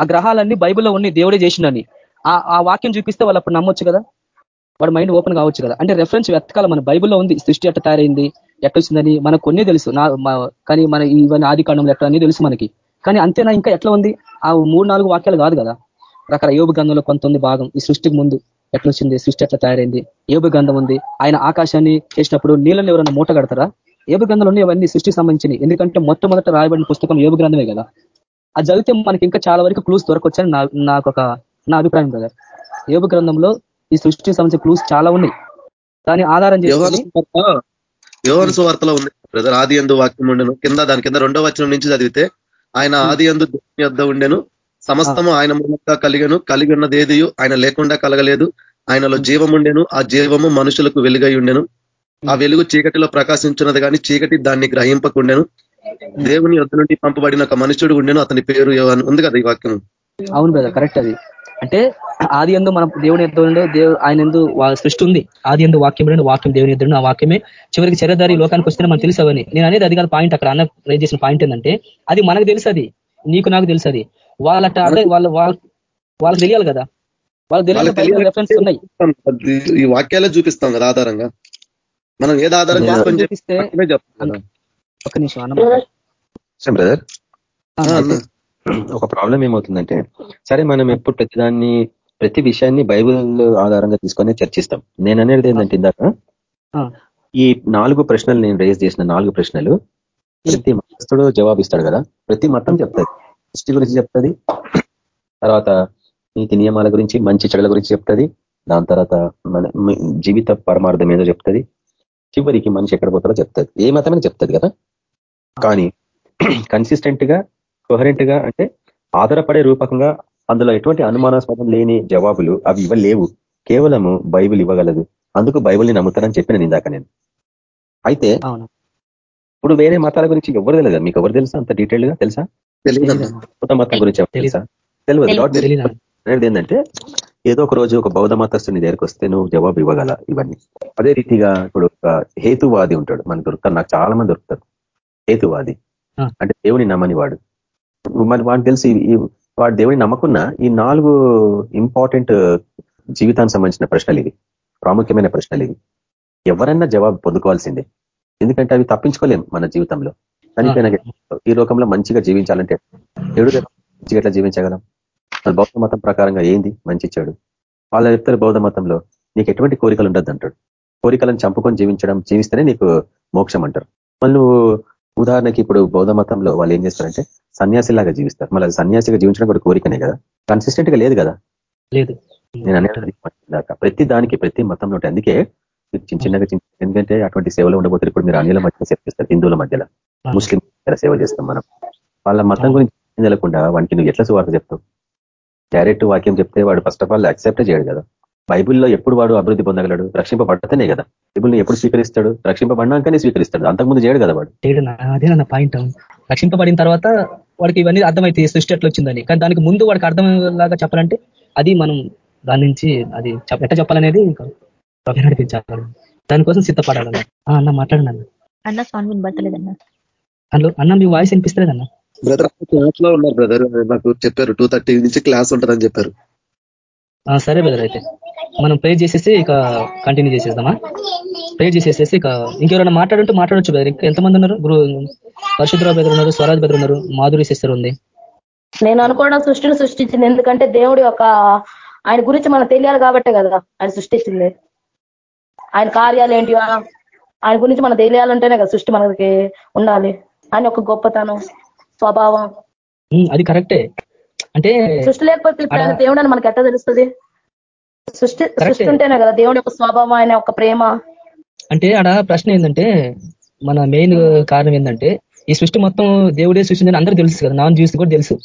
ఆ గ్రహాలన్నీ బైబిల్లో ఉన్నాయి దేవుడే చేసిండని. ఆ వాక్యం చూపిస్తే వాళ్ళు అప్పుడు నమ్మొచ్చు కదా? వాడు మైండ్ ఓపెన్ కావచ్చు కదా? అంటే రెఫరెన్స్ వెతకాల మన బైబిల్లో ఉంది సృష్టి ఎట్ట తయారైంది ఎట్లొచ్చిందని మనకు కొన్ని తెలుసు. నా కానీ మన ఇవన్నీ ఆది కాండంలో ఎట్లా అనేది తెలుసు మనకి. కానీ అంతేనా? ఇంకా ఎట్లా ఉంది? ఆ మూడు నాలుగు వాక్యాలు కాదు కదా? రకర యోగ గంధంలో కొంత ఉంది భాగం ఈ సృష్టికి ముందు. ఎట్లొచ్చింది? సృష్టి ఎట్లా తయారైంది? ఏబు గంధం ఉంది. ఆయన ఆకాశాన్ని చేసినప్పుడు నీళ్ళని ఎవరైనా మూట కడతారా? ఏబు గ్రంథంలో ఉన్నాయి అవన్నీ సృష్టికి సంబంధించినవి. ఎందుకంటే మొట్టమొదట రాయబడిన పుస్తకం ఏబు గ్రంథమే కదా. అది చదివితే మనకి ఇంకా చాలా వరకు క్లూస్ దొరకొచ్చని నాకు ఒక నా అభిప్రాయం కదా ఏబు గ్రంథంలో ఈ సృష్టికి సంబంధించిన క్లూస్ చాలా ఉన్నాయి. దాని ఆధారం చేసుకొని సువార్తలో ఉంది బ్రదర్ ఆది ఎందు వాక్యం ఉండను. కింద దాని కింద రెండో వచనం నుంచి చదివితే ఆయన ఆది ఎందు ఉండెను. సమస్తము ఆయన మూలంగా కలిగను కలిగి ఉన్నది ఏది ఆయన లేకుండా కలగలేదు. ఆయనలో జీవం ఉండెను ఆ జీవము మనుషులకు వెలుగై ఉండెను ఆ వెలుగు చీకటిలో ప్రకాశించున్నది కానీ చీకటి దాన్ని గ్రహింపకుండెను. దేవుని యొద్ నుండి పంపబడిన ఒక మనుషుడు ఉండెను అతని పేరు ఉంది కదా ఈ వాక్యం అవును బ్రదర్ కరెక్ట్ అది. అంటే ఆది ఎందు మనం దేవుని ఎద్దు దేవు ఆయన ఎందు సృష్టి ఉంది. ఆది ఎందు వాక్యం వాక్యం దేవుని ఎద్దు ఆ వాక్యమే. చివరికి చరదారి లోకానికి వస్తే మనకు తెలుసు అవని నేను అనేది అది కాదు పాయింట్ అక్కడ అన్న రైజ్ చేసిన పాయింట్ ఏంటంటే అది మనకు తెలుసు అది. నీకు నాకు తెలుసు అది. వాళ్ళట అంటే వాళ్ళు వాళ్ళకి తెలియాలి కదా. వాళ్ళకి తెలియాలి రెఫరెన్స్ ఉన్నాయి. ఈ వాక్యాలే చూపిస్తాం కదా ఆధారంగా. మనం ఏది ఆధారం చూపిస్తే ఒక నిమిషం బ్రదర్. ఒక ప్రాబ్లం ఏమవుతుందంటే సరే మనం ఎప్పుడు ప్రతిదాన్ని ప్రతి విషయాన్ని బైబుల్ ఆధారంగా తీసుకొని చర్చిస్తాం. నేను అనేది ఏంటంటే ఇందాక ఈ నాలుగు ప్రశ్నలు నేను రేజ్ చేసిన నాలుగు ప్రశ్నలు ప్రతి మతస్థుడు జవాబిస్తాడు కదా. ప్రతి మతం చెప్తుంది సృష్టి గురించి చెప్తుంది. తర్వాత నీతి నియమాల గురించి మంచి చెడుల గురించి చెప్తుంది. దాని తర్వాత మన జీవిత పరమార్థం ఏదో చెప్తుంది. చివరికి మనిషి ఎక్కడ పోతారో చెప్తుంది. ఏ మతమైనా చెప్తుంది కదా. కానీ కన్సిస్టెంట్గా కొహరెంట్గా అంటే ఆధారపడే రూపకంగా అందులో ఎటువంటి అనుమానాస్పదం లేని జవాబులు అవి ఇవ్వలేవు. కేవలము బైబిల్ ఇవ్వగలదు. అందుకు బైబిల్ని నమ్ముతానని చెప్పిన ఇందాక నేను. అయితే ఇప్పుడు వేరే మతాల గురించి ఎవరు తెలియదు? మీకు ఎవరు తెలుసా? అంత డీటెయిల్గా తెలుసా? మతం గురించి తెలియదు అనేది ఏంటంటే ఏదో ఒక రోజు ఒక బౌద్ధ మతస్థుని దగ్గరికి వస్తే నువ్వు జవాబు ఇవ్వగల ఇవన్నీ. అదే రీతిగా ఇప్పుడు ఒక హేతువాది ఉంటాడు. మనకు దొరుకుతారు. నాకు చాలా మంది దొరుకుతారు. హేతువాది. అంటే దేవుని నమ్మని వాడు. మరి వాడికి తెలిసి వాడు దేవుని నమ్మకున్న ఈ నాలుగు ఇంపార్టెంట్ జీవితానికి సంబంధించిన ప్రశ్నలు ఇవి. ప్రాముఖ్యమైన ప్రశ్నలు ఇవి. ఎవరన్నా జవాబు పొందుకోవాల్సిందే. ఎందుకంటే అవి తప్పించుకోలేం మన జీవితంలో. చనిపోయిన ఈ లోకంలో మంచిగా జీవించాలంటే ఏడు మంచిగా ఎట్లా జీవించగలం? బౌద్ధ మతం ప్రకారంగా ఏంది? మంచి చెడు. వాళ్ళ చెప్తారు బౌద్ధ మతంలో నీకు ఎటువంటి కోరికలు ఉండద్దు అంటాడు. కోరికలను చంపుకొని జీవించడం జీవిస్తేనే నీకు మోక్షం అంటారు. మళ్ళీ నువ్వు ఉదాహరణకి ఇప్పుడు బౌద్ధ మతంలో వాళ్ళు ఏం చేస్తారంటే సన్యాసిలాగా జీవిస్తారు. మళ్ళీ సన్యాసిగా జీవించడం కూడా కోరికనే కదా? కన్సిస్టెంట్గా లేదు కదా? లేదు. నేను అనేది ప్రతి దానికి ప్రతి మతంలో అందుకే చిన్న చిన్నగా ఎందుకంటే అటువంటి సేవలు ఉండబోతారు ఇప్పుడు మీరు అన్నిల మధ్య సేవిస్తారు హిందువుల మధ్యలో. ముస్లిం సేవ చేస్తాం మనం. వాళ్ళ మతం గురించి తెలకుండా వానికి నువ్వు ఎట్లా సువార్త చెప్తావు? డైరెక్ట్ వాక్యం చెప్తే వాడు ఫస్ట్ ఆఫ్ ఆల్ అక్సెప్ట్ చేయడు కదా. బైబిల్లో ఎప్పుడు వాడు అభివృద్ధి పొందగలడు? రక్షింపబడితేనే కదా. బైబుల్ని ఎప్పుడు స్వీకరిస్తాడు? రక్షింపబడినాకనే స్వీకరిస్తాడు. అంతకుముందు చేయడు కదా వాడు. చేయడు నా- అదే నా పాయింట్ రక్షింపబడిన తర్వాత వాడికి ఇవన్నీ అర్థమైతే సృష్టి ఎట్లా వచ్చిందని. కానీ దానికి ముందు వాడికి అర్థమయ్యేలాగా చెప్పాలంటే అది మనం దాని నుంచి అది చెప్ప- ఎట్లా చెప్పాలనేది ఇంకా ప్రభు నడిపించాలి. దానికోసం సిద్ధపడాలన్న ఆ, అన్న మాట్లాడండి అన్న సౌండ్ వినబడతలేదన్న. హలో అన్న మీ వాయిస్ వినిపిస్తలేదు అన్న బ్రదర్ క్లాస్లో ఉన్నారు బ్రదర్. నాకు చెప్పారు టూ థర్టీ నుంచి క్లాస్ ఉంటుందని చెప్పారు. ఆ, సరే బ్రదర్ అయితే. మనం ప్రే చేసేసి ఇక కంటిన్యూ చేసేద్దామా? ప్రే చేసేసేసి ఇక ఇంకెవరైనా మాట్లాడుంటే మాట్లాడొచ్చు బ్రదర్. ఇంకా ఎంతమంది ఉన్నారు? గురు పరిశుద్ధరావు బ్రదర్ ఉన్నారు స్వరాజ్ బ్రదర్ ఉన్నారు మాధురి సిస్టర్ ఉంది. నేను అనుకోవడం సృష్టిని సృష్టించింది. ఎందుకంటే దేవుడి యొక్క ఆయన గురించి మనకు తెలియాలి కాబట్టే కదా ఆయన సృష్టించింది. ఆయన కార్యాలు ఏంటి ఆయన గురించి మనకు తెలియాలంటేనే కదా సృష్టి మనకి ఉండాలి. ఆయన యొక్క గొప్పతనం స్వభావం. అది కరెక్టే. అంటే సృష్టి లేకపోతే దేవుడు అని మనకి ఎట్లా తెలుస్తుంది? సృష్టి. సృష్టి ఉంటేనే కదా దేవుడి యొక్క స్వభావం ఆయన యొక్క ప్రేమ. అంటే ఆడ ప్రశ్న ఏంటంటే మన మెయిన్ కారణం ఏంటంటే ఈ సృష్టి మొత్తం దేవుడే సృష్టించని అందరూ తెలుసు కదా నాన్ జీవిస్ కూడా తెలుసు.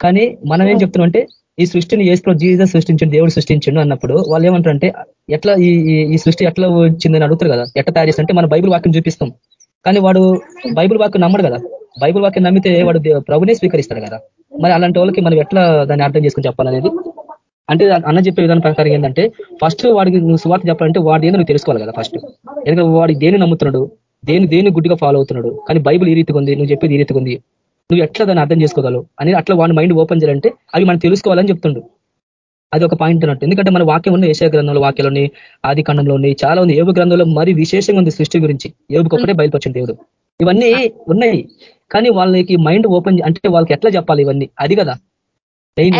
కానీ మనం ఏం చెప్తున్నాం అంటే ఈ సృష్టిని ఏసులో జీవితం సృష్టించండి దేవుడు సృష్టించండు అన్నప్పుడు వాళ్ళు ఏమంటారంటే ఎట్లా ఈ ఈ- సృష్టి ఎట్లా వచ్చిందని అడుగుతారు కదా ఎట్లా తయారు చేస్తే మన బైబిల్ వాక్యం చూపిస్తాం. కానీ వాడు బైబిల్ వాక్యం నమ్మడు కదా. బైబిల్ వాక్యం నమ్మితే వాడు ప్రభునే స్వీకరిస్తాడు కదా. మరి అలాంటి వాళ్ళకి మనం ఎట్లా దాన్ని అర్థం చేసుకుని చెప్పాలనేది? అంటే అన్న చెప్పే విధానం ప్రకారం ఏంటంటే ఫస్ట్ వాడికి నువ్వు సువార్త చెప్పాలంటే వాడి ఏందో నువ్వు తెలుసుకోవాలి కదా ఫస్ట్. ఎందుకంటే వాడికి దేని నమ్ముతున్నాడు? దేని దేని గుడ్డిగా ఫాలో అవుతున్నాడు? కానీ బైబిల్ ఈ రీతిగా ఉంది నువ్వు చెప్పేది ఈ రీతిగా ఉంది. నువ్వు ఎట్లా దాన్ని అర్థం చేసుకోగలవు? అనేది అట్లా వాడి మైండ్ ఓపెన్ చేయాలంటే అవి మనం తెలుసుకోవాలని చెప్తుండు. అది ఒక పాయింట్ అన్నట్టు. ఎందుకంటే మన వాక్యం ఉన్న ఏషియా గ్రంథంలో వాక్యాలు ఉన్నాయి ఆది ఖండంలో ఉన్నాయి చాలా ఉంది. ఏబు గ్రంథంలో మరి విశేషంగా ఉంది సృష్టి గురించి. ఏబుకి ఒకటే బయలుపరిచిన దేవుడు. ఇవన్నీ ఉన్నాయి. కానీ వాళ్ళకి మైండ్ ఓపెన్ అంటే వాళ్ళకి ఎట్లా చెప్పాలి ఇవన్నీ? అది కదా. మెయిన్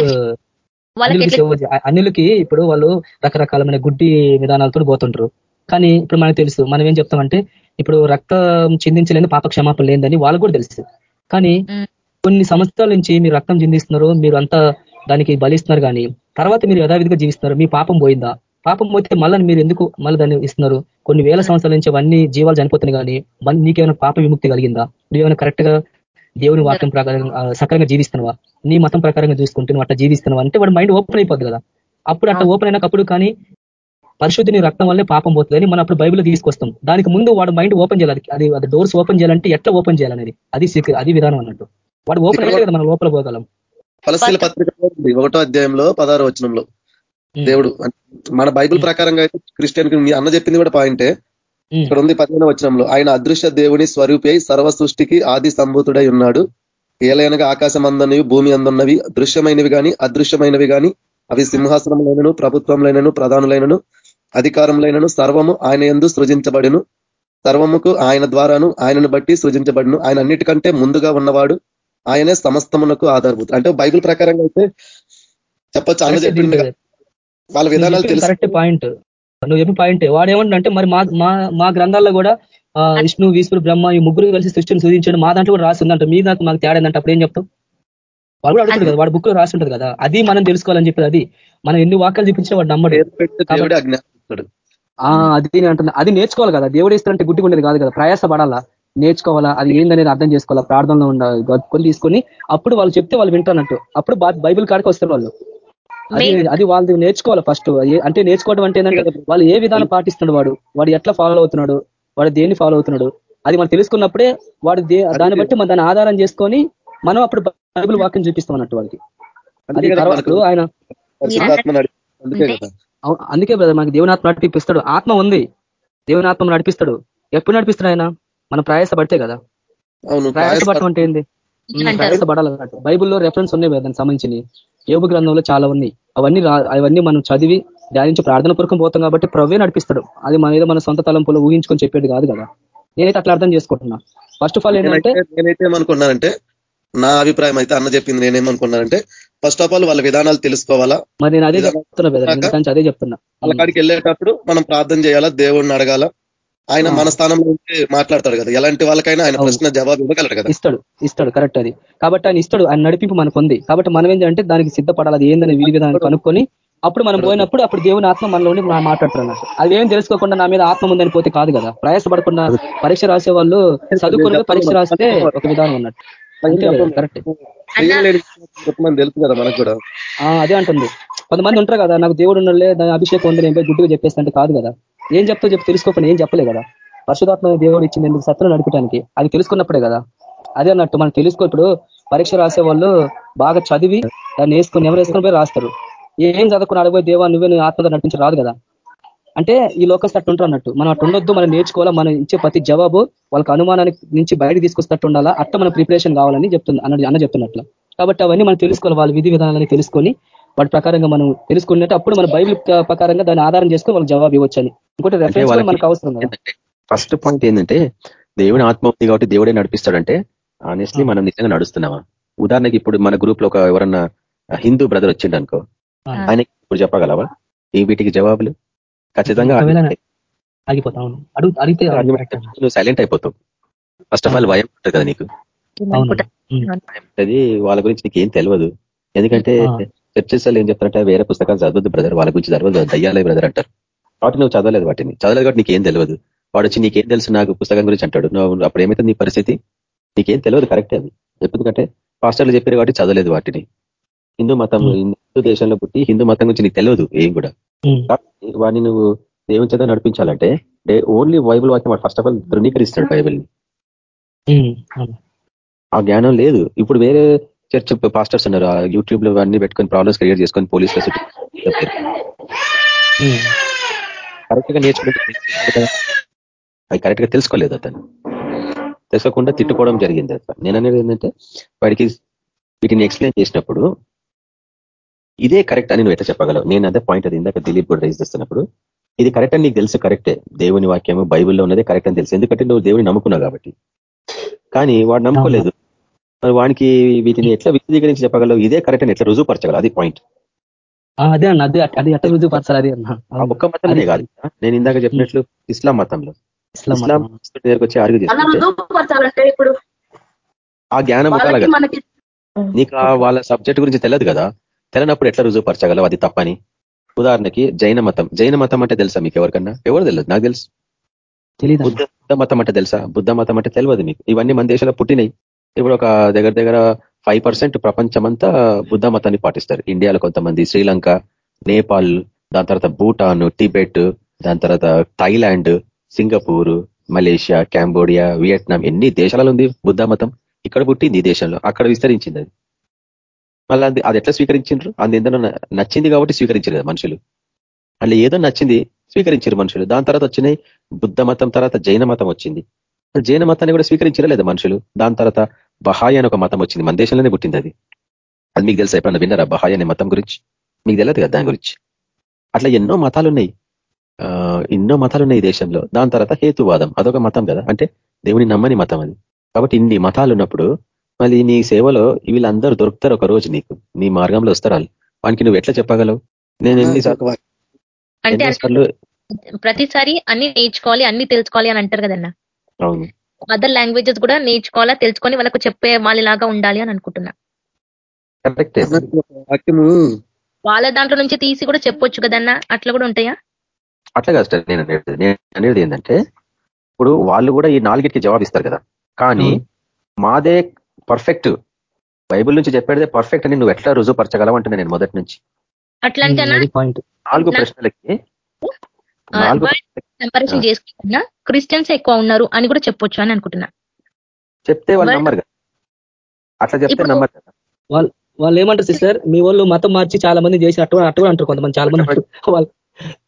అన్యులకి ఇప్పుడు వాళ్ళు రకరకాలమైన గుడ్డి విధానాలతో పోతుంటారు కానీ ఇప్పుడు మనకు తెలుసు. మనం ఏం చెప్తామంటే ఇప్పుడు రక్తం చిందించలేని పాప క్షమాపణ లేదని వాళ్ళకు కూడా తెలుసు. కానీ. కొన్ని సంవత్సరాల నుంచి మీరు రక్తం చిందిస్తున్నారు మీరు అంతా దానికి బలిస్తున్నారు కానీ తర్వాత మీరు యథావిధిగా జీవిస్తున్నారు. మీ పాపం పోయిందా? పాపం పోతే మళ్ళీ మీరు ఎందుకు మళ్ళీ దాన్ని ఇస్తున్నారు? కొన్ని వేల సంవత్సరాల నుంచి అవన్నీ జీవాలు చనిపోతున్నాయి కానీ మళ్ళీ నీకేమైనా పాప విముక్తి కలిగిందా? నువ్వేమైనా కరెక్ట్గా దేవుని వాక్యం ప్రకారం సక్రంగా జీవిస్తున్నావా? నీ మతం ప్రకారంగా చూసుకుంటే నువ్వు అట్లా జీవిస్తున్నావా? అంటే వాడు మైండ్ ఓపెన్ అయిపోద్ది కదా. అప్పుడు అట్లా ఓపెన్ అయినప్పుడు కానీ పరిశుద్ధిని రక్తం వల్లే పాపం పోతుందని మనం అప్పుడు బైబిల్ తీసుకొస్తాం. దానికి ముందు వాడు మైండ్ ఓపెన్ చేయాలి. అది- అది డోర్స్ ఓపెన్ చేయాలంటే ఎట్లా ఓపెన్ చేయాలనేది? అది అది విధానం అన్నట్టు. వాడు ఓపెన్ అయితే కదా మనం లోపల పోగలం. ఫలస్తీల పత్రికలో ఉంది ఒకటో అధ్యాయంలో పదహారు వచనంలో. దేవుడు మన బైబిల్ ప్రకారంగా అయితే క్రిస్టియన్ అన్న చెప్పింది కూడా పాయింటే. ఇక్కడ ఉంది పదిహేను వచనంలో ఆయన అదృశ్య దేవుని స్వరూపి అయి సర్వ సృష్టికి ఆది సంభూతుడై ఉన్నాడు. ఏలైనగా ఆకాశం అందనివి భూమి అందున్నవి దృశ్యమైనవి గాని అదృశ్యమైనవి గాని అవి సింహాసనములైనను ప్రభుత్వంలైనను ప్రధానులైనను అధికారంలైనను సర్వము ఆయన ఎందు సృజించబడిను. సర్వముకు ఆయన ద్వారాను ఆయనను బట్టి సృజించబడును. ఆయన అన్నిటికంటే ముందుగా ఉన్నవాడు. ఆయనే సమస్తమునకు ఆధారభూత అంటే బైబిల్ ప్రకారంగా అయితే చెప్పొచ్చు ఆయన. వాళ్ళ విధానాలు తెలుసు. కరెక్ట్ పాయింట్ నువ్వు చెప్పిన పాయింట్ వాడు ఏమంటే మరి మా మా గ్రంథాల్లో కూడా విష్ణు ఈశ్వరు బ్రహ్మ ఈ ముగ్గురు కలిసి సృష్టిని సూచించండి. మా దాంట్లో కూడా రాసి ఉందంట. మీ దాంట్లో మాకు తేడా ఏంటంటే అప్పుడు ఏం చెప్తాం? వాడు కూడా అడుగుతాడు కదా వాడు బుక్లో రాసి ఉంటుంది కదా. అది మనం తెలుసుకోవాలని చెప్పేది అది. మనం ఎన్ని వాక్యాలు చూపించినా వాడు నమ్మడు. అది నేను అంటున్నా. అది నేర్చుకోవాలి కదా. దేవుడు ఇస్తారంటే గుడ్డి ఉండేది కాదు కదా. ప్రయాస పడాలా నేర్చుకోవాలా? అది ఏందనేది అర్థం చేసుకోవాలా? ప్రార్థనలో ఉండాలి కొని తీసుకొని అప్పుడు వాళ్ళు చెప్తే వాళ్ళు వింటానట్టు అప్పుడు బైబిల్ కాడికి వస్తారు వాళ్ళు. అది అది వాళ్ళు నేర్చుకోవాలి ఫస్ట్. అంటే నేర్చుకోవడం అంటే ఏంటంటే వాళ్ళు ఏ విధానం పాటిస్తున్నాడు వాడు? వాడు ఎట్లా ఫాలో అవుతున్నాడు? వాడు దేన్ని ఫాలో అవుతున్నాడు? అది మనం తెలుసుకున్నప్పుడే వాడు దే- దాన్ని బట్టి మనం దాన్ని ఆధారం చేసుకొని మనం అప్పుడు బైబిల్ వాక్యం చూపిస్తాం అన్నట్టు అది తర్వాత మనకు ఆయన అందుకే బ్రదర్ మనకి దేవుని ఆత్మ నడిపిస్తాడు. ఆత్మ ఉంది. దేవుని ఆత్మ నడిపిస్తాడు. ఎప్పుడు నడిపిస్తాడు ఆయన? మనం ప్రయాసపడితే కదా. అవును ప్రయాసపడటం అంటే ఏంది. ప్రయాసపడాలన్నట్టు బైబిల్లో రెఫరెన్స్ ఉన్నాయి కదా దానికి సంబంధించి యోగు గ్రంథంలో చాలా ఉన్నాయి. అవన్నీ అవన్నీ మనం చదివి ధ్యానించి ప్రార్థన పూర్వకం పోతాం కాబట్టి ప్రవే నడిపిస్తాడు. అది మన ఏదో మన సొంత తలంపులో ఊహించుకొని చెప్పేది కాదు కదా. నేనైతే అట్లా అర్థం చేసుకుంటున్నా. ఫస్ట్ ఆఫ్ ఆల్ ఏంటంటే నేనైతే ఏమనుకున్నానంటే నా అభిప్రాయం అయితే అన్న చెప్పింది నేనేమనుకున్నానంటే ఫస్ట్ ఆఫ్ ఆల్ వాళ్ళ విధానాలు తెలుసుకోవాలా? మరి నేను అదే చెప్తున్నా అదే చెప్తున్నా. వాళ్ళ కాడికి వెళ్ళేటప్పుడు మనం ప్రార్థన చేయాలా? దేవుడిని అడగాల? ఆయన మన స్థానంలో ఉంచి మాట్లాడతాడు కదా. ఎలాంటి వాళ్ళకైనా ఆయన. ప్రశ్న జవాబు ఇవ్వగలడు కదా. ఇస్తాడు ఇస్తాడు కరెక్ట్ అది. కాబట్టి ఆయన ఇస్తాడు ఆయన నడిపింపు మనకు ఉంది. కాబట్టి మనం ఏంటంటే దానికి సిద్ధపడాలి అది ఏందని విధి విధానం కనుక్కొని అప్పుడు మనం పోయినప్పుడు అప్పుడు దేవుని ఆత్మ మనలో ఉండి మనం అది ఏం తెలుసుకోకుండా నా మీద ఆత్మ ఉందని పోతే కాదు కదా. ప్రయాసపడకుండా పరీక్ష రాసే వాళ్ళు చదువుకుని పరీక్ష రాస్తే ఒక విధానం ఉన్నట్టు. కరెక్ట్. తెలుసు కదా మనకు కూడా. అదే అంటుంది. కొంతమంది ఉంటారు కదా నాకు దేవుడు ఉన్నలే దాని అభిషేకం ఉంది నేను గుడ్డుగా చెప్పేస్తుంటే కాదు కదా. ఏం చెప్తా చెప్పి తెలుసుకోకుండా ఏం చెప్పలే కదా? పరిశుధాత్మ దేవుడు ఇచ్చింది ఎందుకు? సత్యం నడిపడానికి అది తెలుసుకున్నప్పుడే కదా. అదే అన్నట్టు మనం తెలుసుకో ఇప్పుడు పరీక్ష రాసే వాళ్ళు బాగా చదివి దాన్ని వేసుకొని ఎవరు వేసుకొని పోయి రాస్తారు. ఏం చదువుకుని అడిగిపోయి దేవా నువ్వే నువ్వు ఆత్మగా నడిపించి రాదు కదా? అంటే ఈ లోకస్ అట్టు ఉంటారు అన్నట్టు. మనం అట్టు ఉండొద్దు మనం నేర్చుకోవాలా మనం ఇచ్చే ప్రతి జవాబు వాళ్ళకి అనుమానానికి నుంచి బయటకు తీసుకొస్తట్టు ఉండాలా అట్ట మన ప్రిపరేషన్ కావాలని చెప్తుంది అన్న అన్న చెప్తున్నట్లు కాబట్టి అవన్నీ మనం తెలుసుకోవాలి వాళ్ళ విధి విధానాలని తెలుసుకొని వాటి ప్రకారంగా మనం తెలుసుకున్నట్టు అప్పుడు మన బైబిల్ ప్రకారంగా దాన్ని ఆధారం చేసుకొని వాళ్ళకి జవాబు ఇవ్వచ్చు అని ఇంకోటి రెఫరెన్స్ మనకు అవసరం ఫస్ట్ పాయింట్ ఏంటంటే దేవుని ఆత్మ ఉంది కాబట్టి దేవుడే నడిపిస్తాడంటే ఆనెస్ట్లీ మనం నిజంగా నడుస్తున్నామా? ఉదాహరణకి ఇప్పుడు మన గ్రూప్లో ఒక ఎవరన్నా హిందూ బ్రదర్ వచ్చిండు అనుకో ఆయనకి ఇప్పుడు చెప్పగలవా? ఈ వీటికి జవాబులు? ఖచ్చితంగా నువ్వు సైలెంట్ అయిపోతావు. ఫస్ట్ ఆఫ్ ఆల్ భయం ఉంటుంది కదా నీకు? అది వాళ్ళ గురించి నీకు ఏం తెలియదు ఎందుకంటే చర్చెస్ ఏం చెప్తారంటే వేరే పుస్తకాలు చదవద్దు బ్రదర్ వాళ్ళ గురించి చదవద్దు దయ్యాలే బ్రదర్ అంటారు. కాబట్టి నువ్వు చదవలేదు వాటిని. చదవలేదు కాబట్టి నీకేం తెలియదు వాడు వచ్చి నీకేం తెలుసు నాకు పుస్తకం గురించి అంటాడు. నువ్వు అప్పుడు ఏమైతే నీ పరిస్థితి? నీకేం తెలియదు కరెక్టే అది. ఎందుకంటే పాస్టర్లు చెప్పారు కాబట్టి చదవలేదు వాటిని. హిందూ మతం హిందూ దేశంలో పుట్టి హిందూ మతం గురించి నీకు తెలియదు ఏం కూడా. వాడిని నువ్వు దేవుని చేత నడిపించాలంటే ఓన్లీ బైబుల్ వాక్యం ఫస్ట్ ఆఫ్ ఆల్ ధృవీకరిస్తాడు బైబిల్ని. ఆ జ్ఞానం లేదు. ఇప్పుడు వేరే చర్చ్ పాస్టర్స్ ఉన్నారు. ఆ యూట్యూబ్లో అన్ని పెట్టుకొని ప్రాబ్లమ్స్ క్రియేట్ చేసుకొని పోలీసులు కరెక్ట్గా నేర్చుకుంటే అది కరెక్ట్గా తెలుసుకోలేదు అతను. తెలుసుకోకుండా తిట్టుకోవడం జరిగింది అతను. నేను అనేది ఏంటంటే వాడికి వీటిని ఎక్స్ప్లెయిన్ చేసినప్పుడు ఇదే కరెక్ట్ అని నువ్వు ఎట్లా చెప్పగలవు? నేను అదే పాయింట్ అది ఇందాక దిలీప్ కూడా రైజ్ చేస్తున్నప్పుడు ఇది కరెక్ట్ అని నీకు తెలుసు కరెక్టే దేవుని వాక్యము బైబిల్లో ఉన్నదే కరెక్ట్ అని తెలుసు. ఎందుకంటే నువ్వు దేవుని నమ్ముకున్నావు కాబట్టి. కానీ వాడు నమ్ముకోలేదు. వానికి వీటిని ఎట్లా విశదీకరించి చెప్పగలవు? ఇదే కరెక్ట్ అని ఎట్లా రుజువుపరచగలవు? అది పాయింట్ అదే అన్న అదే అది ఎట్లా రుజువుపరచాలి? అది అన్న. ఒక్క మతమే కాదు. నేను ఇందాక చెప్పినట్లు ఇస్లాం మతంలో. ఇస్లాం దగ్గరకు వచ్చి అరుగు ఇప్పుడు ఆ జ్ఞానం కదా. నీకు వాళ్ళ సబ్జెక్ట్ గురించి తెలియదు కదా. తెలియనప్పుడు ఎట్లా రుజువుపరచగలవు? అది తప్పని. ఉదాహరణకి జైన మతం. జైన మతం అంటే తెలుసా మీకు ఎవరికన్నా? ఎవరు తెలియదు నాకు తెలుసు. బుద్ధ మతం అంటే తెలుసా? బుద్ధ మతం అంటే తెలియదు మీకు. ఇవన్నీ మన దేశంలో పుట్టినాయి. ఇప్పుడు ఒక దగ్గర దగ్గర ఫైవ్ పర్సెంట్ ప్రపంచమంతా బుద్ధ మతాన్ని పాటిస్తారు. ఇండియాలో కొంతమంది శ్రీలంక నేపాల్ దాని తర్వాత భూటాన్ టిబెట్ దాని తర్వాత Thailand Singapore Malaysia Cambodia Vietnam ఎన్ని దేశాలలో ఉంది బుద్ధ మతం? ఇక్కడ పుట్టింది ఈ దేశంలో. అక్కడ విస్తరించింది అది. మళ్ళీ అది ఎట్లా స్వీకరించారు అది ఏదైనా నచ్చింది కాబట్టి స్వీకరించారు కదా మనుషులు. అట్లా ఏదో నచ్చింది స్వీకరించారు మనుషులు. దాని తర్వాత వచ్చినాయి బుద్ధ మతం తర్వాత జైన మతం వచ్చింది. జైన మతాన్ని కూడా స్వీకరించరా లేదా మనుషులు? దాని తర్వాత బహాయి అని ఒక మతం వచ్చింది. మన దేశంలోనే పుట్టింది అది. అది మీకు తెలుసా? ఎప్పుడన్నా విన్నారా బహాయి అనే మతం గురించి? మీకు తెలియదు కదా దాని గురించి? అట్లా ఎన్నో మతాలు ఉన్నాయి ఎన్నో మతాలు ఉన్నాయి ఈ దేశంలో. దాని తర్వాత హేతువాదం. అదొక మతం కదా? అంటే దేవుని నమ్మని మతం అది. కాబట్టి ఇన్ని మతాలు ఉన్నప్పుడు మళ్ళీ నీ సేవలో వీళ్ళందరూ దొరుకుతారు ఒక రోజు నీకు. నీ మార్గంలో వస్తారు వానికి నువ్వు ఎట్లా చెప్పగలవు? నేను ఎన్నిసార్లు ప్రతిసారి అన్ని నేర్చుకోవాలి అన్ని తెలుసుకోవాలి అని అంటారు కదన్నా? అవును. అదర్ లాంగ్వేజెస్ కూడా నేర్చుకోవాలా తెలుసుకొని వాళ్ళకు చెప్పే వాళ్ళలాగా ఉండాలి అని అనుకుంటున్నా. వాక్యము. వాళ్ళ దాంట్లో నుంచి తీసి కూడా చెప్పొచ్చు కదన్నా అట్లా కూడా ఉంటాయా? అట్లా కాదు నేను అనేది నేను అనేది ఏంటంటే ఇప్పుడు వాళ్ళు కూడా ఈ నాలుగిటికి జవాబిస్తారు కదా. కానీ మాదే పర్ఫెక్ట్ బైబుల్ నుంచి చెప్పేదే పర్ఫెక్ట్ అని నువ్వు ఎట్లా రుజువుపరచగలవు అంటున్నా నేను మొదటి నుంచి. అట్లంటే నాలుగు ప్రశ్నలకి కంపారిజన్ చేసుకుంటున్నా. క్రిస్టియన్స్ ఎక్కువ ఉన్నారు అని కూడా చెప్పొచ్చు అని అనుకుంటున్నా. చెప్తే వాళ్ళు నమ్మరు కదా. అట్లా చెప్తే నమ్మరు కదా. వాళ్ళు ఏమంటారు సిస్టర్? మీ వాళ్ళు మతం మార్చి చాలా మంది చేసి అట్టు అట్టు అంటారు కొంతమంది చాలా మంది వాళ్ళు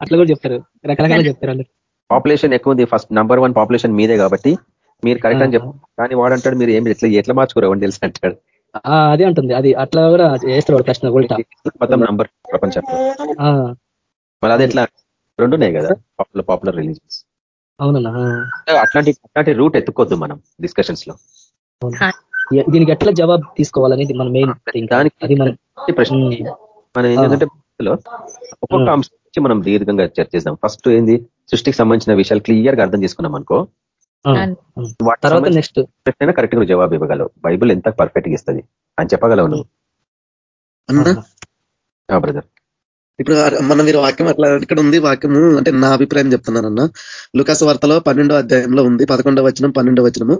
అట్లా కూడా చెప్తారు. రకరకాల చెప్తారు పాపులేషన్ ఎక్కువ ఉంది. ఫస్ట్ నంబర్ వన్ పాపులేషన్ మీదే కాబట్టి మీరు కరెక్ట్ అని చెప్పారు కానీ వాడు అంటాడు మీరు ఏమి ఎట్లా ఎట్లా మార్చుకోరు తెలిసి అంటాడు. అదే ఉంటుంది అది అట్లా కూడా చేస్తాడు ప్రశ్న ఉల్టా. మతం నంబర్ ప్రపంచంలో. మరి అది ఎట్లా? రెండు ఉన్నాయి కదా పాపులర్ పాపులర్ రిలీజియన్స్ అవునన్నా అట్లాంటి అట్లాంటి రూట్ ఎత్తుకోవద్దు మనం డిస్కషన్స్లో. దీనికి ఎట్లా జవాబు తీసుకోవాలనేది మన మెయిన్ దానికి అది మనం ప్రశ్న. మనం ఏంటంటే ఒక్కొక్క అంశం నుంచి మనం దీర్ఘంగా చర్చిస్తాం ఫస్ట్ ఏంది? సృష్టికి సంబంధించిన విషయాలు క్లియర్గా అర్థం చేసుకున్నాం అనుకో. తర్వాత నెక్స్ట్ ప్రశ్న కరెక్ట్గా జవాబు ఇవ్వగలవు. బైబుల్ ఎంత పర్ఫెక్ట్గా ఇస్తుంది? అని చెప్పగలవు నువ్వు. బ్రదర్ ఇప్పుడు మన మీరు వాక్యం అట్లా ఇక్కడ ఉంది వాక్యము అంటే నా అభిప్రాయం చెప్తున్నానన్న. లుకాస వార్తలో పన్నెండో అధ్యాయంలో ఉంది పదకొండో వచనం పన్నెండో వచనము.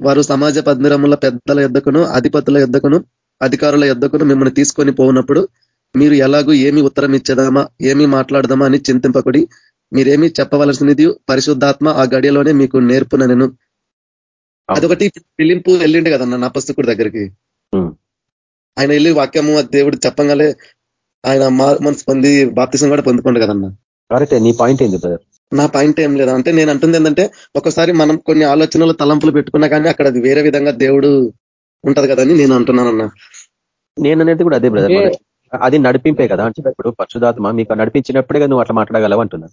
వారు సమాజ పద్మిరముల పెద్దల ఎద్దకును అధిపతుల ఎద్దకును అధికారుల ఎద్దకును మిమ్మల్ని తీసుకొని పోనప్పుడు మీరు ఎలాగూ ఏమి ఉత్తరం ఇచ్చేదామా ఏమి మాట్లాడదామా అని చింతింపకుడి. మీరేమి చెప్పవలసినది పరిశుద్ధాత్మ ఆ గడియలోనే మీకు నేర్పున నేను అదొకటి పిలింపు వెళ్ళిండే కదన్న నా పుస్తకుడి దగ్గరికి. ఆయన వెళ్ళి వాక్యము దేవుడు చెప్పగానే ఆయన మనసు పొంది బాప్తిసం కూడా పొందుకోండి కదన్నా. కరెక్టే నీ పాయింట్ ఏంది బ్రదర్ నా పాయింట్ ఏం లేదా. అంటే నేను అంటుంది ఏంటంటే ఒకసారి మనం కొన్ని ఆలోచనలు తలంపులు పెట్టుకున్నా కానీ అక్కడ అది వేరే విధంగా దేవుడు ఉంటది కదని నేను అంటున్నానన్నా. నేను అనేది కూడా అదే బ్రదర్ అది నడిపింపే కదా. అంటే ఇప్పుడు పరిశుధాత్మ మీకు నడిపించినప్పుడే నువ్వు అట్లా మాట్లాడగలవు అంటున్నా.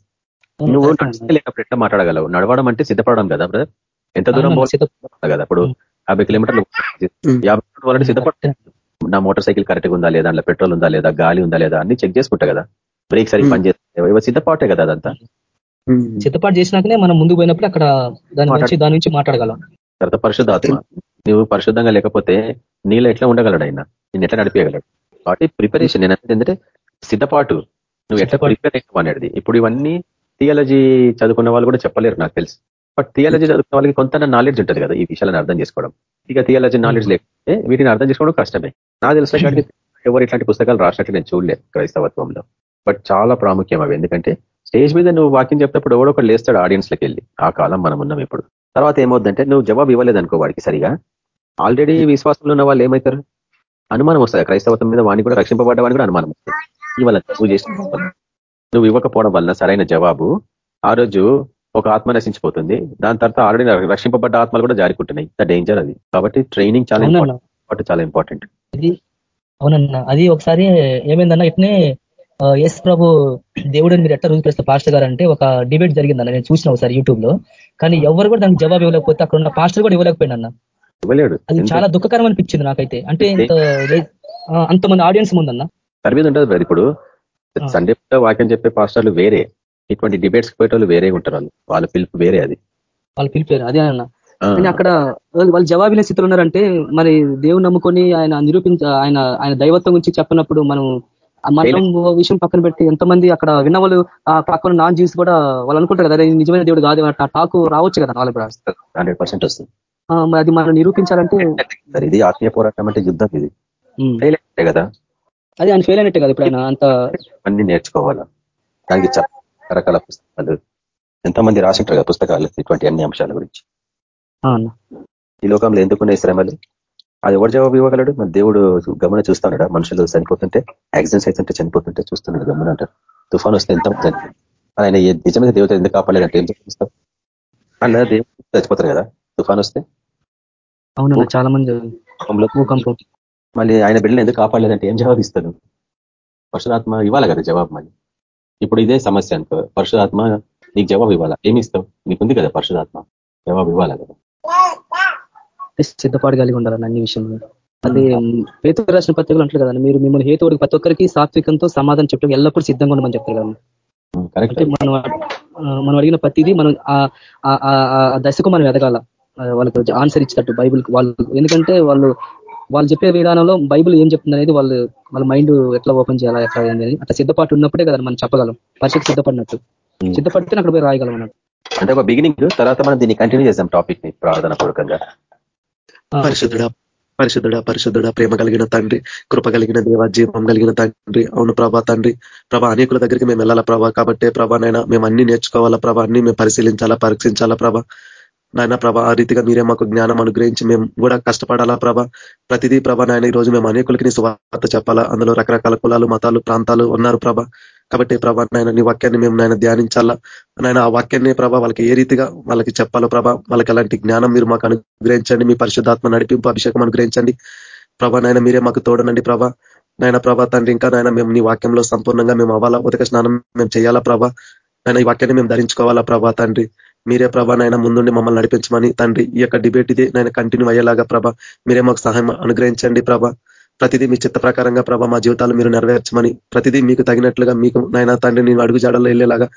నువ్వు లేనప్పుడు ఎట్లా మాట్లాడగలవు? నడవడం అంటే సిద్ధపడడం కదా బ్రదర్ ఎంత దూరం కదా ఇప్పుడు యాభై కిలోమీటర్లు యాభై కిలోమీటర్లు సిద్ధపడ నా మోటార్ సైకిల్ కరెక్ట్గా ఉందా లేదా? అందులో పెట్రోల్ ఉందా లేదా? గాలి ఉందా లేదా? అన్ని చెక్ చేసుకుంటా కదా. బ్రేక్ సరిగ్గా పనిచేస్తే సిద్ధపాటే కదా అదంతా. సిద్ధపాటు చేసినాకనే మనం ముందుకు పోయినప్పుడు అక్కడ దాని నుంచి దాని నుంచి మాట్లాడగలం. తర్వాత పరిశుద్ధాత్మ. నువ్వు పరిశుద్ధంగా లేకపోతే నీళ్ళు ఎట్లా ఉండగలడు ఆయన? నేను ఎట్లా నడిపేయగలడు? కాబట్టి ప్రిపరేషన్ నేను ఏంటంటే సిద్ధపాటు. నువ్వు ఎట్లా ప్రిపేర్ అనేది. ఇప్పుడు ఇవన్నీ థియాలజీ చదువుకున్న వాళ్ళు కూడా చెప్పలేరు నాకు తెలుసు. బట్ థియాలజీ చదువుకున్న వాళ్ళకి కొంత నాలెడ్జ్ ఉంటుంది కదా ఈ విషయాలను అర్థం చేసుకోవడం. ఇక థియాలజీ నాలెడ్జ్ లేకపోతే వీటిని అర్థం చేసుకోవడం కష్టమే. నాకు తెలిసిన కాడికి ఎవరు ఇట్లాంటి పుస్తకాలు రాసినట్టు నేను చూడలేదు క్రైస్తవత్వంలో. బట్ చాలా ప్రాముఖ్యం అవి. ఎందుకంటే స్టేజ్ మీద నువ్వు వాక్యం చెప్తేప్పుడు ఎవడో ఒకటి లేస్తాడు ఆడియన్స్లోకి వెళ్ళి. ఆ కాలం మనం ఉన్నాం ఇప్పుడు. తర్వాత ఏమవుద్దంటే నువ్వు జవాబు ఇవ్వలేదు అనుకో వాడికి సరిగా. ఆల్రెడీ విశ్వాసంలో ఉన్న వాళ్ళు ఏమవుతారు? అనుమానం వస్తుంది. క్రైస్తవత్వం మీద వాడిని కూడా రక్షింపబడ్డవాడిని కూడా అనుమానం వస్తుంది. ఇవాళ నువ్వు చేసిన నువ్వు ఇవ్వకపోవడం వల్ల సరైన జవాబు ఆ రోజు ఒక ఆత్మ నశించిపోతుంది. దాని తర్వాత ఆల్రెడీ రక్షింపబడ్డ ఆత్మలు కూడా జారికుంటున్నాయి. ఇంత డేంజర్ అది. కాబట్టి ట్రైనింగ్ చాలా ఇంపార్టెంట్ చాలా ఇంపార్టెంట్ అవునన్నా. అది ఒకసారి ఏమైందన్నా ఇట్నే ఎస్ ప్రభు దేవుడు మీరు ఎట్లా రుజుపరుస్తారు పాస్టర్ గారు అంటే ఒక డిబేట్ జరిగిందన్న నేను చూసిన ఒకసారి యూట్యూబ్లో కానీ ఎవరు కూడా దానికి జవాబు ఇవ్వలేకపోతే అక్కడ ఉన్న పాస్టర్ కూడా ఇవ్వలేకపోయినా అన్న అది చాలా దుఃఖకరం అనిపించింది నాకైతే. అంటే ఇంత అంతమంది ఆడియన్స్ ముందన్న. సర్వీస్ ఉంటుంది ఇప్పుడు. సండే వాక్యం చెప్పే పాస్టర్లు వేరే. ఇటువంటి డిబేట్స్ పోయేటోళ్ళు వేరే ఉంటారు వాళ్ళు. వాళ్ళ పిలుపు వేరే అది. వాళ్ళ పిలుపు అదే అన్న. కానీ అక్కడ వాళ్ళు జవాబులే స్థితిలో ఉన్నారంటే మరి దేవుని నమ్ముకొని ఆయన నిరూపించ ఆయన ఆయన దైవత్వం గురించి చెప్పినప్పుడు మనం మతం విషయం పక్కన పెట్టి ఎంతమంది అక్కడ విన్న వాళ్ళు ఆ పక్కన నాన్ జీన్స్ కూడా వాళ్ళు అనుకుంటారు కదా నిజమైన దేవుడు కాదు ఆ టాకు రావచ్చు కదా వాళ్ళకి హండ్రెడ్ పర్సెంట్ వస్తుంది. అది మనం నిరూపించాలంటే ఇది ఆత్మీయ పోరాటం అంటే యుద్ధం ఇది. కదా? అది ఆయన ఫెయిల్ అయినట్టే కదా ఇప్పుడు ఆయన అంత అన్ని నేర్చుకోవాలా? దానికి రకరకాల పుస్తకాలు. ఎంతమంది రాసింటారు కదా పుస్తకాలు ఇటువంటి అన్ని అంశాల గురించి? ఈ లోకంలో ఎందుకున్నాయి శ్రమలు? అది ఎవరు జవాబు ఇవ్వగలడు? మన దేవుడు గమన చూస్తున్నాడు మనుషులు చనిపోతుంటే యాక్సిడెంట్స్ అవుతుంటే చనిపోతుంటే చూస్తున్నాడు గమన అంటారు తుఫాన్ వస్తే ఎంత ఆయన నిజమైన దేవత ఎందుకు కాపాడలేదంటే ఏం చూపిస్తాం అలా దేవుడు చచ్చిపోతారు కదా? తుఫాన్ వస్తే? అవును చాలా మంది మళ్ళీ ఆయన బిడ్డలు ఎందుకు కాపాడలేదంటే ఏం జవాబు ఇస్తాను పరశురాత్మ ఇవ్వాలి కదా జవాబు మళ్ళీ ఇప్పుడు ఇదే సమస్య అనుకో. పరశురాత్మ నీకు జవాబు ఇవ్వాలా? ఏమి ఇస్తావు? నీకుంది కదా పరశురాత్మ. జవాబు ఇవ్వాలా కదా? సిద్ధపాటు కలిగి ఉండాలని అన్ని విషయంలో. అది హేతు రాసిన పత్రికలు అంటారు కదా మీరు మిమ్మల్ని హేతువుడికి ప్రతి ఒక్కరికి సాత్వికంతో సమాధానం చెప్పడం ఎల్లప్పుడూ సిద్ధంగా ఉండమని చెప్తారు కదా అంటే మనం మనం అడిగిన ప్రతిదీ మనం ఆ దశకు మనం ఎదగాల. వాళ్ళకి ఆన్సర్ ఇచ్చినట్టు బైబుల్కి వాళ్ళు ఎందుకంటే వాళ్ళు వాళ్ళు చెప్పే విధానంలో బైబుల్ ఏం చెప్తుంది అనేది వాళ్ళు వాళ్ళ మైండ్ ఎట్లా ఓపెన్ చేయాలా ఎట్లా ఏంది అట్లా సిద్ధపాటు ఉన్నప్పుడే కదా మనం చెప్పగలం. పరిస్థితి సిద్ధపడినట్టు. సిద్ధపడితే అక్కడ పోయి రాయగలం అన్నట్టు. అంటే ఒక బిగినింగ్ తర్వాత మనం దీన్ని కంటిన్యూ చేసాం టాపిక్ని ప్రార్థన పూర్వకంగా. పరిశుద్ధుడ పరిశుద్ధుడ పరిశుద్ధుడ ప్రేమ కలిగిన తండ్రి కృప కలిగిన దేవ జీవం కలిగిన తండ్రి. అవును ప్రభా తండ్రి. ప్రభా అనేకుల దగ్గరికి మేము వెళ్ళాలా ప్రభా? కాబట్టి ప్రభానైనా మేము అన్ని నేర్చుకోవాలా ప్రభా? అన్ని మేము పరిశీలించాలా పరీక్షించాలా ప్రభా? నాయన ప్రభా ఆ రీతిగా మీరే మాకు జ్ఞానం అనుగ్రహించి మేము కూడా కష్టపడాలా ప్రభ? ప్రతిదీ ప్రభ నాయన ఈ రోజు మేము అనేకులకి నీ స్వార్థ చెప్పాలా? అందులో రకరకాల కులాలు మతాలు ప్రాంతాలు ఉన్నారు ప్రభ. కాబట్టి ప్రభా నాయన నీ వాక్యాన్ని మేము నాయన ధ్యానించాలా? నాయన ఆ వాక్యాన్ని ప్రభా వాళ్ళకి ఏ రీతిగా వాళ్ళకి చెప్పాలో ప్రభా వాళ్ళకి అలాంటి జ్ఞానం మీరు మాకు అనుగ్రహించండి మీ పరిశుద్ధాత్మ నడిపింపు అభిషేకం అనుగ్రహించండి. ప్రభా నాయన మీరే మాకు తోడనండి ప్రభా. నాయన ప్రభా తండ్రి ఇంకా నాయన మేము నీ వాక్యంలో సంపూర్ణంగా మేము అవ్వాలా? ఉదక స్నానం మేము చేయాలా ప్రభా? నాయన ఈ వాక్యాన్ని మేము ధరించుకోవాలా ప్రభా తండ్రి? మీరే ప్రభా నాయన ముందుండి మమ్మల్ని నడిపించమని తండ్రి ఈ యొక్క డిబేట్ ఇది నేను కంటిన్యూ అయ్యేలాగా ప్రభ మీరే మాకు సహాయం అనుగ్రహించండి ప్రభ. ప్రతిదీ మీ చిత్త ప్రకారంగా ప్రభ మా జీవితాలు మీరు నెరవేర్చమని ప్రతిదీ మీకు తగినట్లుగా మీకు నాయన తండ్రి నేను అడుగు జాడల్లో వెళ్ళేలాగా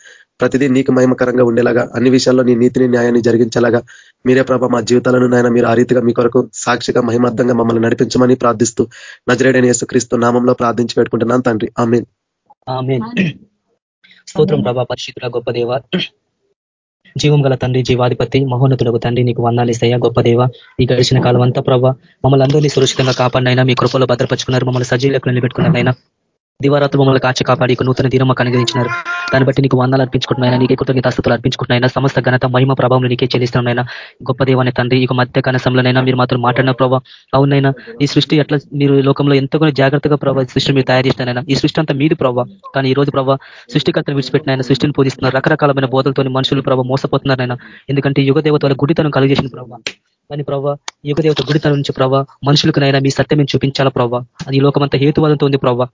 ప్రతిదీ నీకు మహిమకరంగా ఉండేలాగా అన్ని విషయాల్లో నీ నీతిని న్యాయాన్ని జరిగించేలాగా మీరే ప్రభ మా జీవితాలను నాయన మీరు ఆ రీతిగా మీ కొరకు సాక్షిగా మహిమర్థంగా మమ్మల్ని నడిపించమని ప్రార్థిస్తూ నజరేడని యేసుక్రీస్తు నామంలో ప్రార్థించి పెట్టుకుంటున్నాను తండ్రి. ఆమె స్తోత్రం ప్రభా పరిశుద్ధుల గొప్ప దేవ. జీవం గల తండ్రి జీవాధిపతి మహోన్నతులకు తండ్రి నీకు వందాలిస్తాయా గొప్ప దేవ. ఈ గడిచిన కాలం అంతా ప్రభావ మమ్మల్ని అందరినీ సురక్షితంగా కాపాడినైనా మీ కృపలో భద్రపరుచుకున్నారు మమ్మల్ని సజీలకు నిలబెట్టుకున్నారైనా దివారాత్రి మమ్మల్ని కాచి కాపాడి నూతన దినం మాకు అనుగ్రహించినారు. దాన్ని బట్టి నీకు వందలు అర్పించుకుంటున్నాయి నీకే కృతజ్ఞతాస్తులు అర్పించుకుంటున్నాయి సమస్త ఘనత మహిమ ప్రభావం నీకే చెల్లిస్తున్నాయినా గొప్ప దేవాన్ని తండ్రి ఇక మధ్య కనసంలోనైనా మీరు మాత్రం మాట్లాడిన ప్రభావ అవునైనా ఈ సృష్టి ఎట్లా మీరు లోకంలో ఎంతగానో జాగ్రత్తగా ప్రభావ సృష్టి మీరు తయారు చేసినైనా ఈ సృష్టి అంతా మీది ప్రభావ కానీ ఈ రోజు ప్రభావ సృష్టికర్తను విడిచిపెట్టిన సృష్టిని పూజిస్తున్నారు. రకరకాలమైన బోధలతో మనుషులు ప్రభావ మోసపోతున్నారైనా ఎందుకంటే యుగ దేవత వాళ్ళ గుడితనం కలిగేసిన ప్రభావ కానీ ప్రభావ యుగ దేవత గుడితనం నుంచి ప్రభావ మనుషులకునైనా మీ సత్యం చూపించాలా ప్రభావ అది లోకమంతా హేతువాదంతో ఉంది ప్రభావ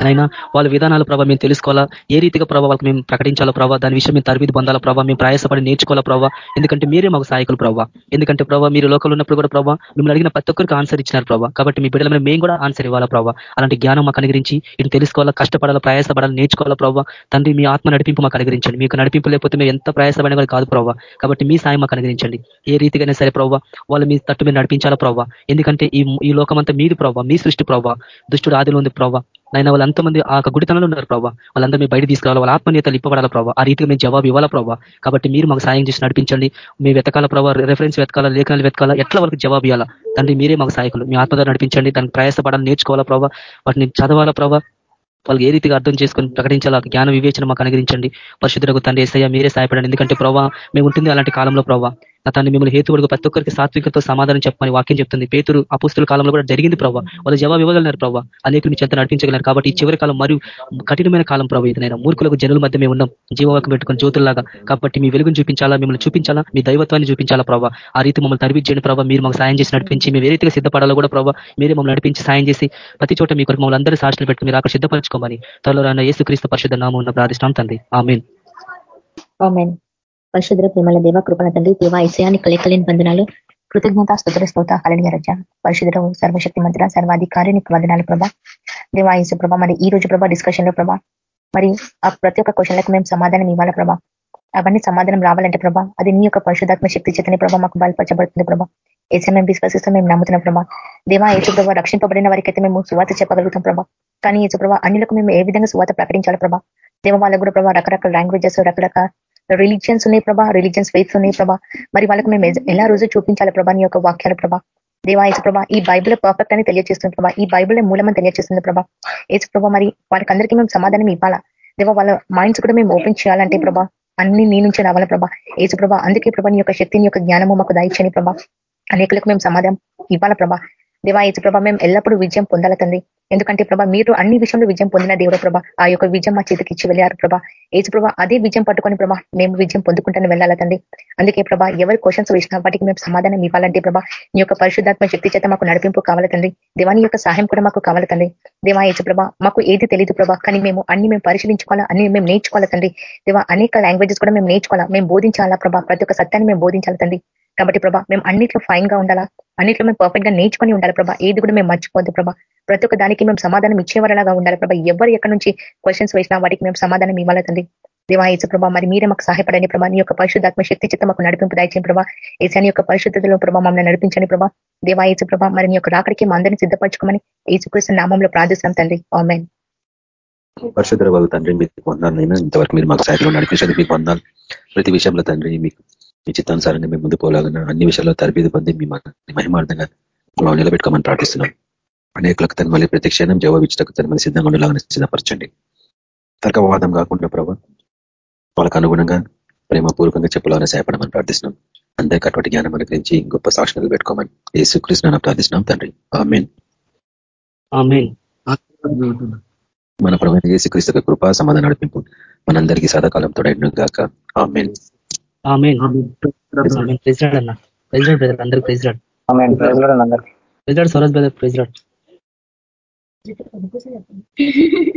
నైనా వాళ్ళ విధానాల ప్రభావ మేము తెలుసుకోవాలా? ఏ రీతిగా ప్రభావాలకు మేము ప్రకటించాలో ప్రభావ దాని విషయం మేము తరబిది పొందాలా ప్రభావ మేము ప్రయాసపడి నేర్చుకోవాలా ప్రభావ ఎందుకంటే మీరే మాకు సహాయకులు ప్రభావ ఎందుకంటే ప్రభావ మీరు లోకల్ ఉన్నప్పుడు కూడా ప్రభావ మిమ్మల్ని అడిగిన ప్రతి ఒక్కరికి ఆన్సర్ ఇచ్చినారు ప్రభావ కాబట్టి మీ బిడ్డల మేము కూడా ఆన్సర్ ఇవ్వాలా ప్రభావ అలాంటి జ్ఞానం మాకు అనుగరించి ఇటు తెలుసుకోవాలా కష్టపడాలా ప్రయాసపడాలి నేర్చుకోవాలా ప్రభావ తండ్రి మీ ఆత్మ నడిపింపు మాకు అనుగరించండి మీకు నడిపింపు లేకపోతే మేము ఎంత ప్రయాసపడిన కాదు ప్రభావ కాబట్టి మీ సాయం మాకు అనుగరించండి ఏ రీతిగానే సరే ప్రభావ వాళ్ళు మీ తట్టు మీరు నడిపించాలా ప్రభావ ఎందుకంటే ఈ ఈ లోకమంతా మీది ప్రభావ మీ సృష్టి ప్రభావ దుష్టుడు ఆదిలో ఉంది ప్రభావ నైనా వాళ్ళు ఎంతమంది ఆ గుడితనంలో ఉన్నారు ప్రభావ వాళ్ళందరూ మీ బయట తీసుకురావాలి? వాళ్ళ ఆత్మనీయతలు ఇప్పబడాల ప్రభావ ఆ రీతిగా మేము జవాబు ఇవ్వాలా ప్రభావ కాబట్టి మీరు మాకు సాయం చేసి నడిపించండి. మీ వెతకాల ప్రభావ రెఫరెన్స్ వెతకాల? లేఖనాలు వెతకాలా? ఎట్లా వాళ్ళకి జవాబు ఇవ్వాలా? తండ్రి మీరే మాకు సహాయకులు. మీ ఆత్మగా నడిపించండి. దానికి ప్రయాసపడాలని నేర్చుకోవాలా ప్రభావ వాటిని చదవాలా ప్రభావ వాళ్ళకి ఏ రీతిగా అర్థం చేసుకొని ప్రకటించాలా? జ్ఞాన వివేచన మాకు అనుగ్రహించండి. పరిశుద్ధులకు తండ్రి ఏసయ్య మీరే సహాయపడండి. ఎందుకంటే ప్రభావ మేము ఉంటుంది అలాంటి కాలంలో ప్రభావ తను మిమ్మల్ని హేతువుడుగు ప్రతి ఒక్కరికి సాత్వికతో సమాధానం చెప్పమని వాక్యం చెప్తుంది. పేతురు అపుస్తుల కాలంలో కూడా జరిగింది ప్రభావ వాళ్ళు జవాబు ఇవ్వగలిగినారు ప్రభావ అనేకులు మీ చెంత నడిపించగలరు కాబట్టి ఈ చివరి కాలం మరియు కఠినమైన కాలం ప్రభావ ఇదనైనా మూర్ఖులకు జనుల మధ్య మేము ఉన్నాం. జీవవాకం పెట్టుకుని జ్యోతుల్లాగా. కాబట్టి మీ వెలుగును చూపించాలా? మిమ్మల్ని చూపించాలా? మీ దైవత్వాన్ని చూపించాలా ప్రభావ ఆ రీతి మమ్మల్ని తరిపించండి ప్రభావ మీరు మాకు సాయం చేసి నడిపించి మేము ఏ రీతిగా సిద్ధపడాలో కూడా ప్రభావ మీరే మమ్మల్ని నడిపించి సాయం చేసి ప్రతి చోట మీ కొరకు మమ్మల్ని అందరూ సాక్షులు పెట్టుకుని మీరు అక్కడ సిద్ధపరచుకోమని. త్వరలో రాన్న యేసుక్రీస్తు పరిషత్ నామం ఉన్న ప్రార్థిష్టాం తండ్రి ఆమెన్. పరిశుద్ర ప్రేమల దేవ కృపణ తండ్రి దేవ ఐశయాన్ని కలికలేని బంధనాలు కృతజ్ఞత స్థుతుల స్తోత కలిగిన రజ పరిశుద్ర సర్వశక్తి మంత్ర సర్వాధికారి నీకు వందనాలు ప్రభా. దేవా ఈసు ప్రభా మరి ఈ రోజు ప్రభా డిస్కషన్లో ప్రభా మరి ఆ ప్రతి ఒక్క క్వశ్చన్లకు మేము సమాధానం ఇవ్వాలి ప్రభా? అవన్నీ సమాధానం రావాలంటే ప్రభా అది నీ యొక్క పరిశుధాత్మ శక్తి చేతని ప్రభా మాకు బయలుపరచబడుతుంది ప్రభా. ఏసే మేము విశ్వసిస్తాం మేము నమ్ముతున్నాం ప్రభా. దేవా ఏసు ప్రభా రక్షింపబడిన వారికైతే మేము సువాత చెప్పగలుగుతాం ప్రభా. కానీ ఏసు ప్రభా అన్నిలకు మేము ఏ విధంగా సువాత ప్రకటించాలి ప్రభా? దేవ వాళ్ళకు కూడా ప్రభా రకరకాల లాంగ్వేజెస్ రకరకాల రిలీజియన్స్ ఉన్నాయి ప్రభా రిలీజియన్స్ ఫెయిత్స్ ఉన్నాయి ప్రభా. మరి వాళ్ళకి మేము ఎలా రోజు చూపించాలి ప్రభా నీ యొక్క వాక్యాల ప్రభా? దేవా ప్రభా ఈ బైబుల్ పర్ఫెక్ట్ అని తెలియజేస్తుంది ప్రభా. ఈ బైబుల్ మూలమని తెలియజేస్తుంది ప్రభా. ఏసు ప్రభా మరి వాళ్ళకందరికీ మేము సమాధానం ఇవ్వాలా? దేవా వాళ్ళ మైండ్స్ కూడా మేము ఓపెన్ చేయాలంటే ప్రభా అన్ని నీ నుంచి రావాల ప్రభా? ఏసు ప్రభా అందుకే ప్రభా నీ యొక్క శక్తిని యొక్క జ్ఞానము మాకు దాయించని ప్రభా. అనేకులకు మేము సమాధానం ఇవ్వాల ప్రభా? దేవా ఏసు ప్రభా మేము ఎల్లప్పుడూ విజయం పొందాల తండ్రి. ఎందుకంటే ప్రభా మీరు అన్ని విషయంలో విజయం పొందిన దేవుడు ప్రభా. ఆ యొక్క విజయం మా చేతికి ఇచ్చి వెళ్ళారు ప్రభా. ఏసు ప్రభా అదే విజయం పట్టుకొని ప్రభా మేము విజయం పొందుకుంటాను వెళ్ళాల తండ్రి. అందుకే ప్రభా ఎవరి క్వశ్చన్స్ వేసినా వాటికి మేము సమాధానం ఇవ్వాలంటే ప్రభా నీ యొక్క పరిశుద్ధాత్మ శక్తి చేత మాకు నడిపింపు కావాలి తండ్రి. దేవాని యొక్క సహాయం కూడా మాకు కావాలి తండ్రి. దేవా ఏసు ప్రభా మాకు ఏది తెలియదు ప్రభా కానీ మేము అన్ని మేము పరిశీలించుకోవాలా అన్ని మేము నేర్చుకోవాలి తండ్రి. దేవా అనేక లాంగ్వేజెస్ కూడా మేము నేర్చుకోవాలా మేము బోధించాలా ప్రభా ప్రతి ఒక్క సత్యాన్ని మేము బోధించాలి తండ్రి. కాబట్టి ప్రభా మేము అన్నిట్లో ఫైన్గా ఉండాలా? అన్నిట్లో మేము పర్ఫెక్ట్గా నేర్చుకొని ఉండాలి ప్రభా? ఏది కూడా మేము మర్చిపోద్దు ప్రభా. ప్రతి ఒక్క దానికి మేము సమాధానం ఇచ్చేవారలాగా ఉండాలి ప్రభా? ఎవరు ఎక్కడి నుంచి క్వశ్చన్స్ వేసినా వాటికి మేము సమాధానం ఇవ్వాలి తండ్రి. దేవాయచ ప్రభా మరి మీరే మాకు సహాయపడండి ప్రభా. నీ యొక్క పరిశుద్ధాత్మ శక్తి చిత్త మాకు నడిపింపు దాయించండి ప్రభా. ఏసాని యొక్క పరిశుద్ధతలో ప్రభా మమ్మల్ని నడిపించండి ప్రభా. దేవాయచ ప్రభా మరి నీ యొక్క రాకడికి మా అందరినీ సిద్ధపరచుకోమని ఏసుకృష్ణ నామంలో ప్రార్థిస్తాం తండ్రి. ఆమెన్. పరిశుద్ధ తండ్రి మీకు వందాలైనా ఇంతవరకు మీరు మాకు సైట్లో నడిపించండి మీకు వందాలు ప్రతి విషయంలో తండ్రి మీకు మీ చిత్తానుసారంగా మేము ముందు పోలాగన అన్ని విషయాల్లో తరబీదు పొంది మీ మహిమార్థంగా మనం నిలబెట్టుకోమని ప్రార్థిస్తున్నాం. అనేకులకు తన మళ్ళీ ప్రతి క్షణం జవాబిచ్చటకు తన మళ్ళీ సిద్ధంగా ఉండేలాగా సిద్ధపరచండి. తర్కవాదం కాకుండా ప్రభా వాళ్ళకు అనుగుణంగా ప్రేమపూర్వకంగా చెప్పాలని సహాయపడమని ప్రార్థిస్తున్నాం. అందరికీ అటువంటి జ్ఞానం అనుగ్రహించి గొప్ప సాక్షణలు పెట్టుకోమని ఏ సుకృష్ణ ప్రార్థిస్తున్నాం తండ్రి. మన ప్రవీణ యేసుక్రీస్తు కృప సమాధానం నడిపింపు మనందరికీ సదాకాలం తోడైన గాక ఆమెన్. ప్రెసిడెంట్ అన్న. ప్రెసిడెంట్ బ్రదర్ అందరికి president. President Swaraj brother president.